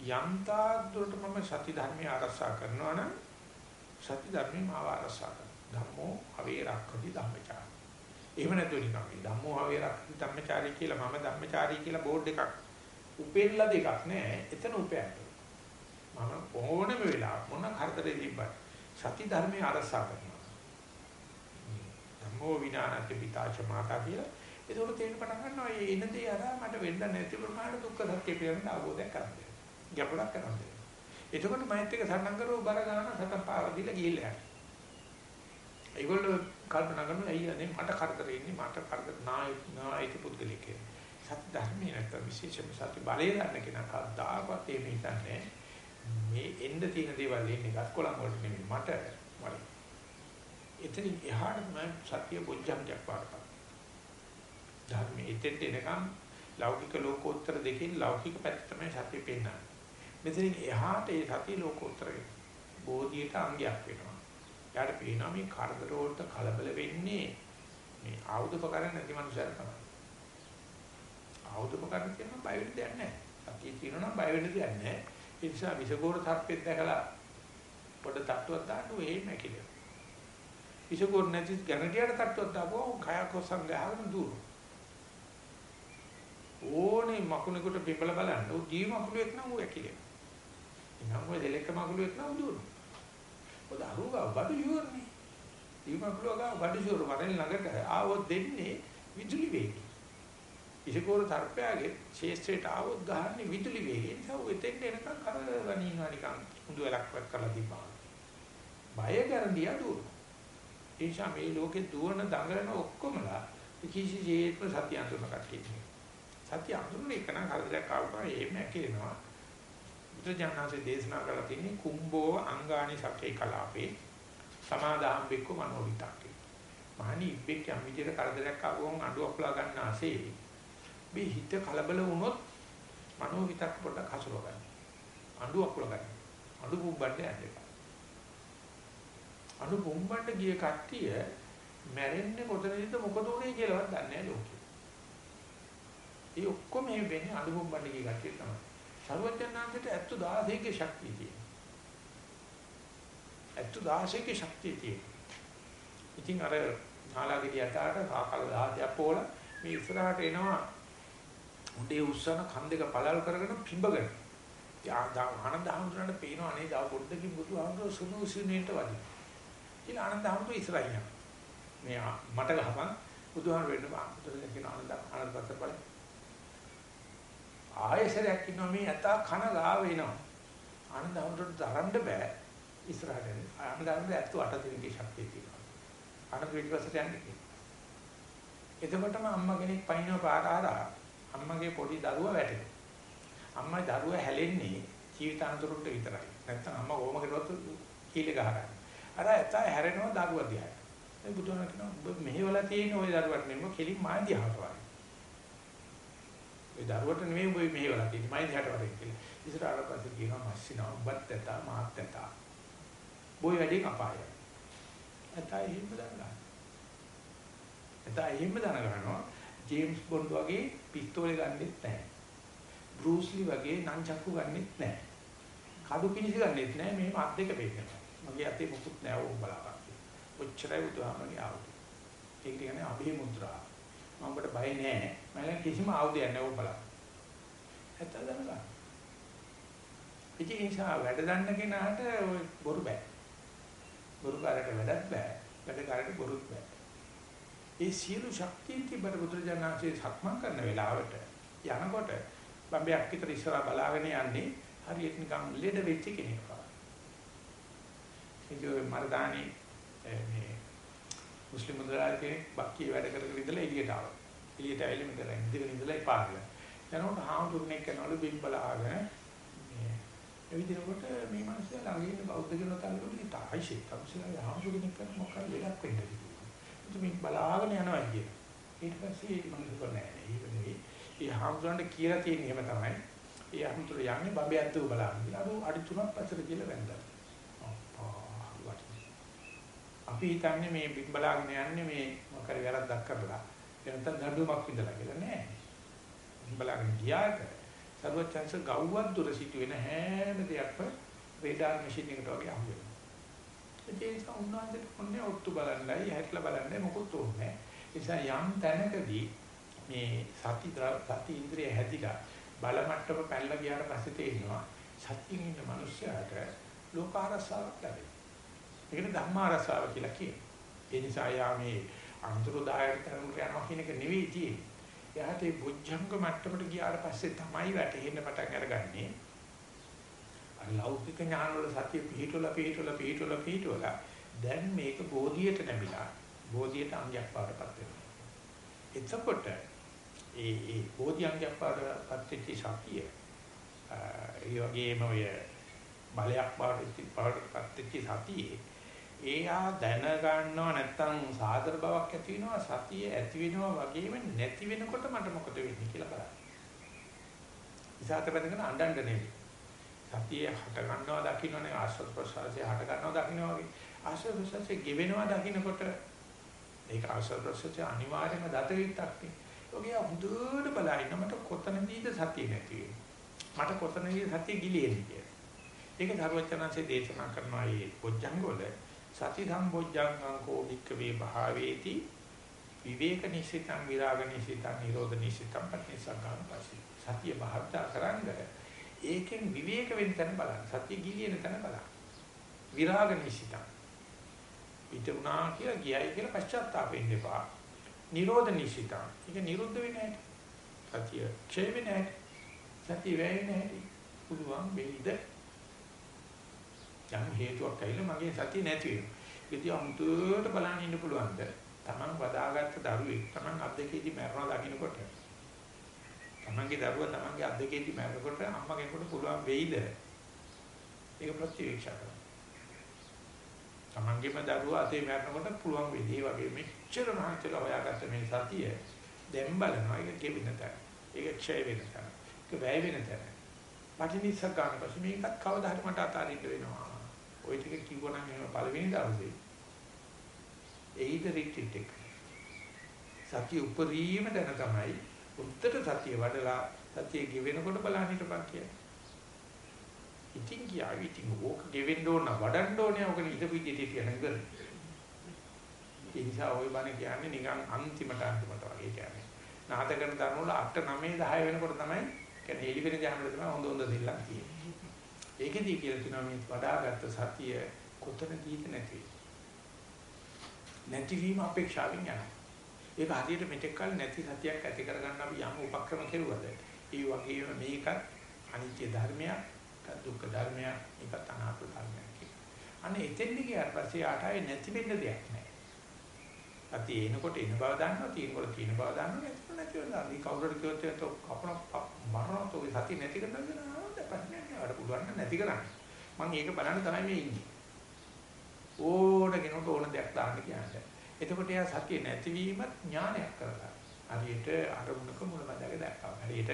යම්තා දුරට මම සති ධර්මයේ ආරක්ෂා කරනවා නම් සති ධර්මයේ මාව ආරක්ෂා කරනවා. ධම්මෝ අවේරක්ඛති ධම්මචාරී. එහෙම නැතුව නිකන් මේ ධම්මෝ අවේරක්ඛති ධම්මචාරී කියලා මම ධම්මචාරී කියලා බෝඩ් එකක් උපෙන්නලා දෙකක් නෑ. එතන උපයන්න. මම ඕනම වෙලාවක මොන කරදරේ තිබ්බත් සති ධර්මයේ ආරක්ෂා කරනවා. ධම්මෝ විනානති පිතාච මාතා කියලා ඒකෝට තේරෙන්න පටන් ගන්නවා මේ එන දේ අර මට වෙන්න නැති ප්‍රමාණ දුක්ඛ සත්‍ය පිළිබඳ අවබෝධයක් කරගන්න. ගැඹුරක් කරගන්න. එතකොට මෛත් එක සම්නම් කරව බර ගන්න සතන් පාර දීලා ගිහිල්ලා යනවා. ඒගොල්ලෝ කල්පනා කරනවා අයියා නේ මට කරදරේ ඉන්නේ මට කරදර නාය නායික පුද්ගලික. සත්‍ය ධර්මයේ නැත්නම් විශේෂම සත්‍ය බලය ගන්න කෙනා කවදාකවත් එහෙම හිතන්නේ මේ එන්න තියෙන දේවල් එන්නේ ගස්කොලන් වලට නෙමෙයි මට වල. එතනින් එහාට මම සත්‍ය බොජ්ජංගයක් පාරපත්. ධර්මයේ එතෙන්ට එනකම් ලෞකික ලෝකෝත්තර දෙකෙන් ලෞකික පැත්ත තමයි සත්‍ය පෙන්වන්නේ. මෙතනින් එහාට ඒ සත්‍ය ලෝකෝත්තර බෝධියට අංගයක් වෙනවා. යාට පේනවා මේ කරදර වලට කලබල වෙන්නේ මේ ආයුධ උපකරණ නැති මනුස්සයර තමයි. ආයුධ උපකරණ කියනවා බය වෙන්න දෙයක් නැහැ. සත්‍ය කියනවා නම් බය වෙන්න දෙයක් නැහැ. ඒ නිසා විසගෝර සර්පෙත් දැකලා පොඩ තට්ටුවක් දාන්න එහෙම ඇකිලෙනවා. විසගෝර නැති ගැරන්ටියට තට්ටුවක් දාපුවා කයක් ඔස්සන් ගහගෙන දුවනවා. ඕනේ මකුණෙකුට පිඹල බලන්න. උ ජී මකුළුවෙක් නම් ඌ ඇකිලෙනවා. එනම් ඔය දෙලෙක්ක මකුළුවෙක් නම් උදුනවා. ඔය දරුවා බඩු යෝරනේ. ජී මකුළුවා ගා බඩු යෝර වරෙන් ළඟට ආවොත් දෙන්නේ විදුලි වේගය. ඉසකෝර තරපයාගේ ශේෂ්ත්‍රයට ආවොත් ගහන්නේ විදුලි වේගය. ඒ නිසා ඔය එතෙන්ට එනකන් කරවනිනවා නිකන් හුදු වෙලක් වත් කරලා තිබ්බා. බය කරන්දිය දුර. ඒ නිසා මේ ලෝකේ දුවන දඟලන ඔක්කොමලා කිසිසේත්ම සත්‍ය අඳුරන කට්ටිය. සත්‍ය අඳුරන එක නම් හරියට කාවුවා එහෙම ඇකිලෙනවා. බුදුජානනාංශයේ දේශනා කරලා තියෙන්නේ කුම්බෝ අංගානි සකේ කලාපේ සමාදාම් බික්ක මනෝවිතක්කේ. මහණි ඉබ්බෙක් යම් විදිහට කරදරයක් ආවොත් අඬු අපලා ගන්න ආසේ මේ හිත කලබල වුණොත් මනෝවිතක් පොඩ්ඩක් හසුරව ගන්න. අඬු අපලා ගන්න. අඬු පුම්බන්න යන්න එපා. අඬු පුම්බන්න ගිය කට්ටිය මැරෙන්නේ කොතනද මොකද උනේ කියලාවත් දන්නේ නැහැ ලෝකෙ. ඒ ඔක්කොම මේ වෙන්නේ අනුභවන්න කිය ගැටිය තමයි. සර්වඥාන්තයට 16ක ශක්තිය තියෙනවා. 16ක ශක්තිය තියෙනවා. ඉතින් අර නාලාගිරිය යටාට කාකල 10ක් පොල මේ ඉස්සරහට එනවා උඩේ උස්සන කන් දෙක පළල් කරගෙන පිඹගෙන. යා ආනන්ද හඳුනන පේනවා අනේ දා පොඩ්ඩකින් බුදුහාමුදුර සුණු සුණේට වදින. ඉතින් ආනන්ද හඳුනන ඉස්සරහින් යනවා. මේ මට ගහපන් බුදුහාමුදුර වෙන්න බෑ. බුදුරජාණන් කියන ආනන්ද ආනන්ද පස්සේ බලන්න. ආයෙසරයක් ඉන්නවා මේ යතා කන ගාව එනවා. ආනන්දවරුන්ට දරන්න බෑ. ඉස්සරහට ආනන්දවරුන්ට ඇත්ත අට දිනකේ ශක්තිය තියෙනවා. අනතු පිටිපස්සට යන්නේ. එතකොටම අම්මා කෙනෙක් පයින්ව පාර ආරා අම්මගේ පොඩි දරුවා වැටෙනවා. අම්මා දරුවා හැලෙන්නේ ජීවිත අනතුරට විතරයි. නැත්තම් අම්මා කොහොම කරුවත් කීල ගහනවා. අර ඇත්ත හැරෙනවා දරුවා දිහා. ඒ බුදුහාම කියනවා ඔබ මෙහෙවලා තියෙන ওই දරුවාට නෙමෙයි කෙලින් මා දිහාට ඒ දරුවට නෙමෙයි ඔබ මෙහෙවලා තියෙන්නේ මයි දිහාට වරෙන් කියලා. ඉතින් අර පස්සේ කියනවා මස්සිනා ඔබත් ඇත මාත් ඇත. බොයි වැඩි අපාය. ඇත එහෙම දන්නවා. ඇත එහෙම දන ගන්නවා. ජේම්ස් බොන්ඩ් වගේ පිස්තෝලේ ගන්නෙත් නැහැ. බෲස් ලී වගේ නංචක්කු ගන්නෙත් නැහැ. කඩු පිනිසි ගන්නෙත් නැහැ. මෙහෙම අත් දෙක පෙන්නනවා. මගේ අතේ මොකුත් නැහැ ඕක බලාපන්. ඔච්චරයි බුදුහාමගේ ආවුද. ඒක කියන්නේ අභේ මුද්‍රා. මම ඔබට බය නෑ. මම කිසිම ආයුධයක් නෑ ඔබ බලන්න. ඇත්ත දැනගන්න. ඉතින් ඒ නිසා වැඩ දන්න කෙනාට බොරු බෑ. බොරු කාරයට වැඩක් බෑ. වැඩකාරට බොරුත් බෑ. ඒ සියලු ශක්තියින් තිබර බුදුරජාණන්සේ සක්මන් කරන වෙලාවට යනකොට බම්බයක් විතර ඉස්සරහා බලාගෙන යන්නේ හරියට නිකන් ලෙඩ වෙච්ච කෙනෙක් වගේ. ඒ මර්දානි මේ මුස්ලිම් මුදලාගේ බක්කී වැඩ කරගෙන ඉඳලා එළියට ආවා. එළියට ඇවිල්ලා මෙතන ඉඳගෙන ඉඳලා එපා කියලා. යනකොට හාමුදුරනේ කරනවලු බිම් බලාගෙන මේ එවිදිනකොට මේ මිනිස්සු ළඟ ඉන්න බෞද්ධ කෙනෙක් අල්ලගෙන තායි ශික්ෂාවසලා හාමුදුරනේ කරන මොකක්ද ලෙඩක් වෙන්නේ කියලා. ඉතින් බලාගෙන යනවා කියන. ඊට පස්සේ මිනිස්සු නෑ ඒක නෙවෙයි. ඒ හාමුදුරන්ට කියලා තියෙන එහෙම තමයි. ඒ හාමුදුර යන්නේ බබයන්තු බලන්න කියලා. අර අඩි තුනක් පස්සට කියලා වැන්දා. අපි හිතන්නේ මේ බිම් බලාගෙන යන්නේ මේ මොකද වැරද්දක් කරලා. එනතන දඬුවමක් විඳලා කියලා නෑ. බිම් බලාගෙන ගියාට සර්වචන්ස ගව්වක් දුර සිටුවෙන හැම දෙයක්ම රේඩාර් මැෂින් එකට වගේ අහු වෙනවා. ඒ නිසා උන්වහන්සේට කොන්නේ ඔත්තු බලන්නයි හැట్లా බලන්නයි මොකොත් ඕනේ. ඒ නිසා යම් තැනකදී මේ සති සති ඉන්ද්‍රිය හැදිලා බල මට්ටම පැනලා ගියාට පස්සේ තේරෙනවා සතියින් ඉන්න මිනිස්සයාට ලෝකාරසාවක් ලැබෙනවා. ඒකට ධම්මාරසාව කියලා කියනවා. ඒ නිසා යා මේ අන්තරෝදායක තරමට යනවා කියන එක නෙවෙයි තියෙන්නේ. එයාට මේ බුද්ධංග මට්ටමට ගියාට පස්සේ තමයි වැටෙන්න පටන් අරගන්නේ. අර ලෞකික ඥාන වල සතිය පිහිටවල පිහිටවල පිහිටවල පිහිටවල දැන් මේක බෝධියට නැමිලා බෝධියට අංගයක් පාඩපත් වෙනවා. එතකොට ඒ ඒ බෝධි අංගයක් පාඩපත් වෙච්ච සතිය ඒ වගේම ඔය බලයක් පාඩපත් වෙච්ච සතියේ එයා දැන ගන්නව නැත්තම් සාදර බවක් ඇති වෙනවා සතිය ඇති වෙනවා වගේම නැති වෙනකොට මට මොකද වෙන්නේ කියලා බලන්න. ඉසాత බඳගෙන අඬන්න නෙවෙයි. සතිය හට ගන්නවා දකින්නනේ ආශ්‍රද ප්‍රසාරයේ හට ගන්නවා දකින්නවා වගේ ආශ්‍රද ප්‍රසාරයේ ගෙවෙනවා දකින්නකොට ඒක ආශ්‍රද ප්‍රසාරයේ අනිවාර්යම දත විත්තක් නේ. ඔගේ හුදුට බලයින්න මට කොතනදීද සතිය නැති මට කොතනදීද සතිය ගිලිෙන්නේ කියලා. ඒක ධර්මචනන්සේ දේශනා කරනවා මේ පොජ්ජංග වල සති සම්බොජ්ජංගං කෝ වික්කවේ භාවේති. විවේක නිසිතං විරාග නිසිතං නිරෝධ නිසිතං පටිසංගාන පසි සතිය භාවිතා කරන්නේ ඒකෙන් විවේක වෙන්න තැන බලන්න. සතිය ගිලින තැන බලන්න. විරාග නිසිතං. පිට උනා කියලා ගියයි කියලා පශ්චාත්තාප වෙන්න එපා. නිරෝධ නිසිතං. ඒක නිරුද්ධ වෙන්නේ නැහැ. සතිය ක්ෂය වෙන්නේ නැහැ. සතිය වැයෙන්නේ නැහැ. පුළුවන් වෙයිද? යම් හේතුවක් ඇවිල්ලා මගේ සතිය නැති වෙනවා. ඉතින් අමුතුවට බලන්න ඉන්න පුළුවන්ද? Taman වදාගත්ත දරුවෙක් Taman අද්දකේදී මරනවා දකින්නකොට Tamanගේ දරුවා Tamanගේ අද්දකේදී මරනකොට අම්මා කෙනෙකුට පුළුවන් වෙයිද? ඒක ප්‍රතිවීක්ෂා කරන්න. Tamanගේම දරුවා අතේ මරනකොට පුළුවන් වෙයි. ඒ වගේ මෙච්චර මහන්සිලා හොයාගත්ත මේ සතිය දැන් බලනවා ඒක කෙවින තැන. ඒක ක්ෂය වෙන තැන. ඒක වැය වෙන තැන. පටිනිස්සක් ගන්න පස්සේ මේකත් කවදා හරි මට අතාරින්න වෙනවා. ওই ටික කිව්වනම් එහෙම පළවෙනි දවසේ එයිද රිට්‍රීට් එක. සතිය උපරිම දැන තමයි උත්තර සතිය වඩලා සතිය ගෙවෙනකොට බලන්න හිටපන් කියන්නේ. ඉතින් කියාවි ඉතින් ඕක ගෙවෙන්න ඕන වඩන්න ඕනේ ඕක ඉඳපු විදිහට කියන කර. ඒ නිසා ওই බණ කියන්නේ නිකන් අන්තිමට අන්තිමට වගේ කියන්නේ. නාද කරන තරම වල 8 9 10 වෙනකොට තමයි කියන්නේ එළි වෙන ජානවල තමයි හොඳ හොඳ දෙල්ලක් තියෙන්නේ. ඒකෙදී කියලා තියෙනවා මේ වඩාගත් සතිය කොතනදීද නැති නැතිවීම අපේක්ෂාවෙන් යනවා. ඒක හරියට මෙතෙක් කල නැති සතියක් ඇති කරගන්න අපි යම් උපක්‍රම කෙරුවද ඒ වගේම මේක අනිත්‍ය ධර්මයක්, දුක්ඛ ධර්මයක්, ඒක අනාත්ම ධර්මයක් කියලා. අනේ එතෙන්දි ගියාට පස්සේ ආටයි නැති වෙන්න දෙයක් නැහැ. අපි එනකොට එන බව දන්නවා, තියෙනකොට තියෙන බව දන්නවා, නැතිකොට නැති වෙනවා. මේ කවුරුහරි කිව්වොත් ඒක කපන මරණතෝ සතිය නැති කරනවා ප්‍රශ්නයක් නෑ. අර පුළුවන් නම් නැති කරන්න. මම ඒක බලන්න තමයි මේ ඉන්නේ. ඕන කෙනෙකුට ඕන දෙයක් දාන්න කියන්නේ. එතකොට එයා සතිය නැතිවීමත් ඥානයක් කරලා. හරියට අරමුණක මුලමඳාක දැක්කා. හරියට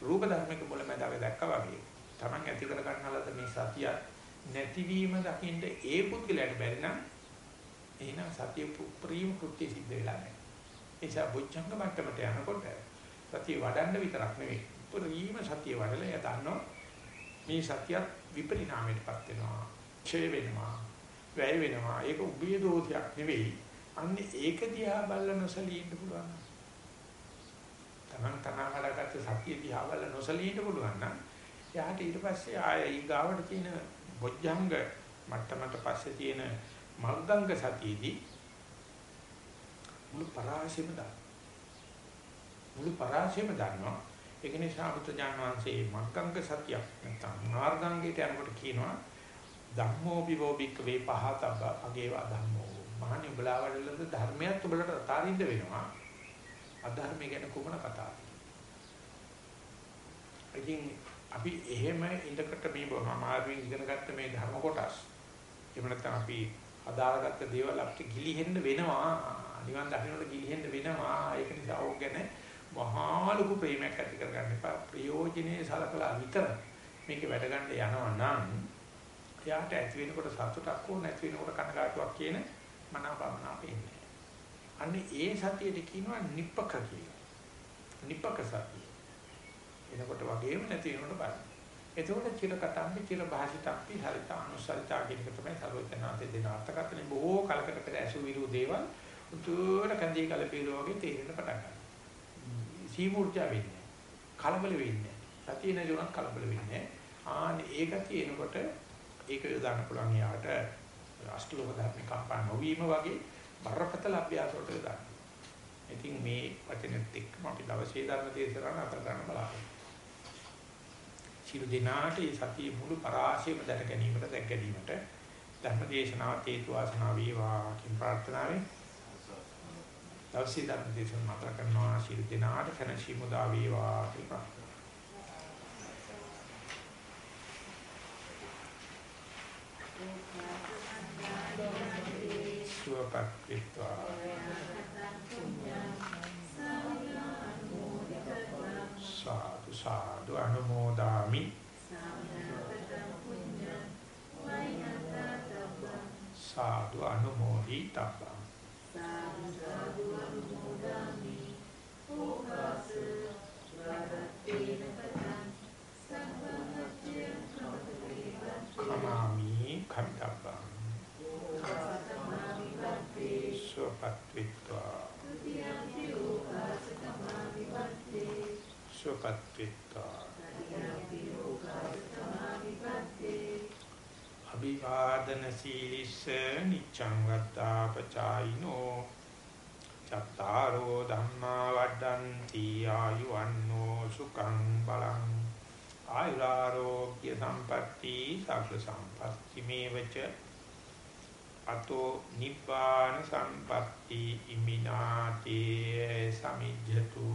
රූප ධර්මයක මුලමඳාක දැක්කා වගේ. Taman ඇති කර ගන්නලද මේ සතිය නැතිවීම දකින්න ඒ පුද්ගලයාට බැරි නම් එහෙනම් සතිය ප්‍රීම කෘත්‍ය සිද්ධ වෙලා නැහැ. ඒ නිසා බොච්චංග මට්ටමට යනකොට සතිය වඩන්න විතරක් නෙවෙයි. ප්‍රීම සතිය වඩලා එයා දන්නවා මේ සතියත් විපරිණාමයටපත් වෙනවා ඡය වෙනවා වැය වෙනවා ඒක උභය දෝෂයක් නෙවෙයි අන්න ඒක දිහා බලලා නොසලී ඉන්න පුළුවන් තමන් තමන් හදාගත්ත සතිය දිහා බලලා නොසලී ඉන්න පුළුවන් නම් එයාට ඊට පස්සේ ආය ඊගාවට තියෙන බොජ්ජංග මට්ටමට පස්සේ තියෙන මග්ගංග සතියේදී මුළු පරාසෙම දාන. මුළු පරාසෙම දානවා. ඒක නිසා බුදුජාන විශ්ේ මග්ගංග සත්‍ය නැත්නම් මාර්ගංගයට යනකොට කියනවා ධම්මෝ විවෝබික වේ පහතබ්බ අගේවා ධම්මෝ. මහණි උඹලා වඩලද ධර්මයක් උඹලට අතාරින්න වෙනවා. අධර්මය ගැන කොමන කතාවද? ඉතින් අපි එහෙම ඉඳකට මේ මාර්ගයෙන් ඉගෙන ගත්ත මේ ධර්ම කොටස් එහෙම නැත්නම් අපි අදාළගත්ත දේවල් අපිට ගිලිහෙන්න වෙනවා නිවන් දකින්නට ගිලිහෙන්න වෙනවා ඒක නිසා ඕක ගැන මහා ලොකු ප්‍රේමයක් ඇති කරගන්න එපා. ප්‍රයෝජනේ සලකලා විතර මේක වැඩ ගන්න යනවා නම් එයාට ඇති වෙනකොට සතුටක් හෝ නැති වෙනකොට කනගාටුවක් කියන මනාපමනා පේන්නේ අන්නේ ඒ සතියට කියනවා නිප්පක කියලා. නිප්පක සතිය. එනකොට වගේම නැති වෙනකොට බලන්න. එතකොට චිර කතම්බි චිර භාෂිතම්පි හරිත අනුසරිතා කියන එක තමයි සර්වඥාන්සේ දෙන අර්ථකථනය බොහෝ කලකට පෙර ඇසු විරු දේවල් උතුර කන්දී කලපිරෝ වගේ තේරෙන්න පටන් ගන්නවා. සීමුර්ජා වෙන්නේ. කලබල වෙන්නේ. සතිය නැජුණත් කලබල වෙන්නේ. ආන් ඒක තියෙනකොට ඒක යොදාන්න පුළුවන් යාට අෂ්ටලෝක ධර්ම කම්පා නොවීම වගේ බරපතල අභ්‍යාසවලට යොදාන්න. ඉතින් මේ වචනෙත් එක්කම අපි දවසේ ධර්ම දේශනාව අතර ගන්න බලාපොරොත්තු සියලු දෙනාට මේ සතිය මුළු පරාසයම දැක ගැනීමට දැක ගැනීමට ධර්ම දේශනාව හේතු වාසනා වේවා කියන ප්‍රාර්ථනාවෙන් දවසේ ධර්ම දේශනාව මාතර කරනවා සියලු දෙනාට කනසි මුදා වේවා කියලා. සුවපත් විත්වා සාදු සාදු අනුමෝදාමි. සාදු අනුමෝදි තබ්බං කමාමි කමිතබ්බං සුවපත් විත්වා සුවපත් විත්වා අභිවාදන සීලිස්ස නිච්ඡං වත්තා පචායිනෝ චත්තාරෝ ධම්මා වඩ්ඩಂತಿ ආයුවන්නෝ සුඛං බලං ආයුරාෝග්‍ය සම්පatti සග්ග සම්පatti මේවච අතෝ නිබ්බාන සම්පatti ඉමිනාතේ සමිජ්ජතු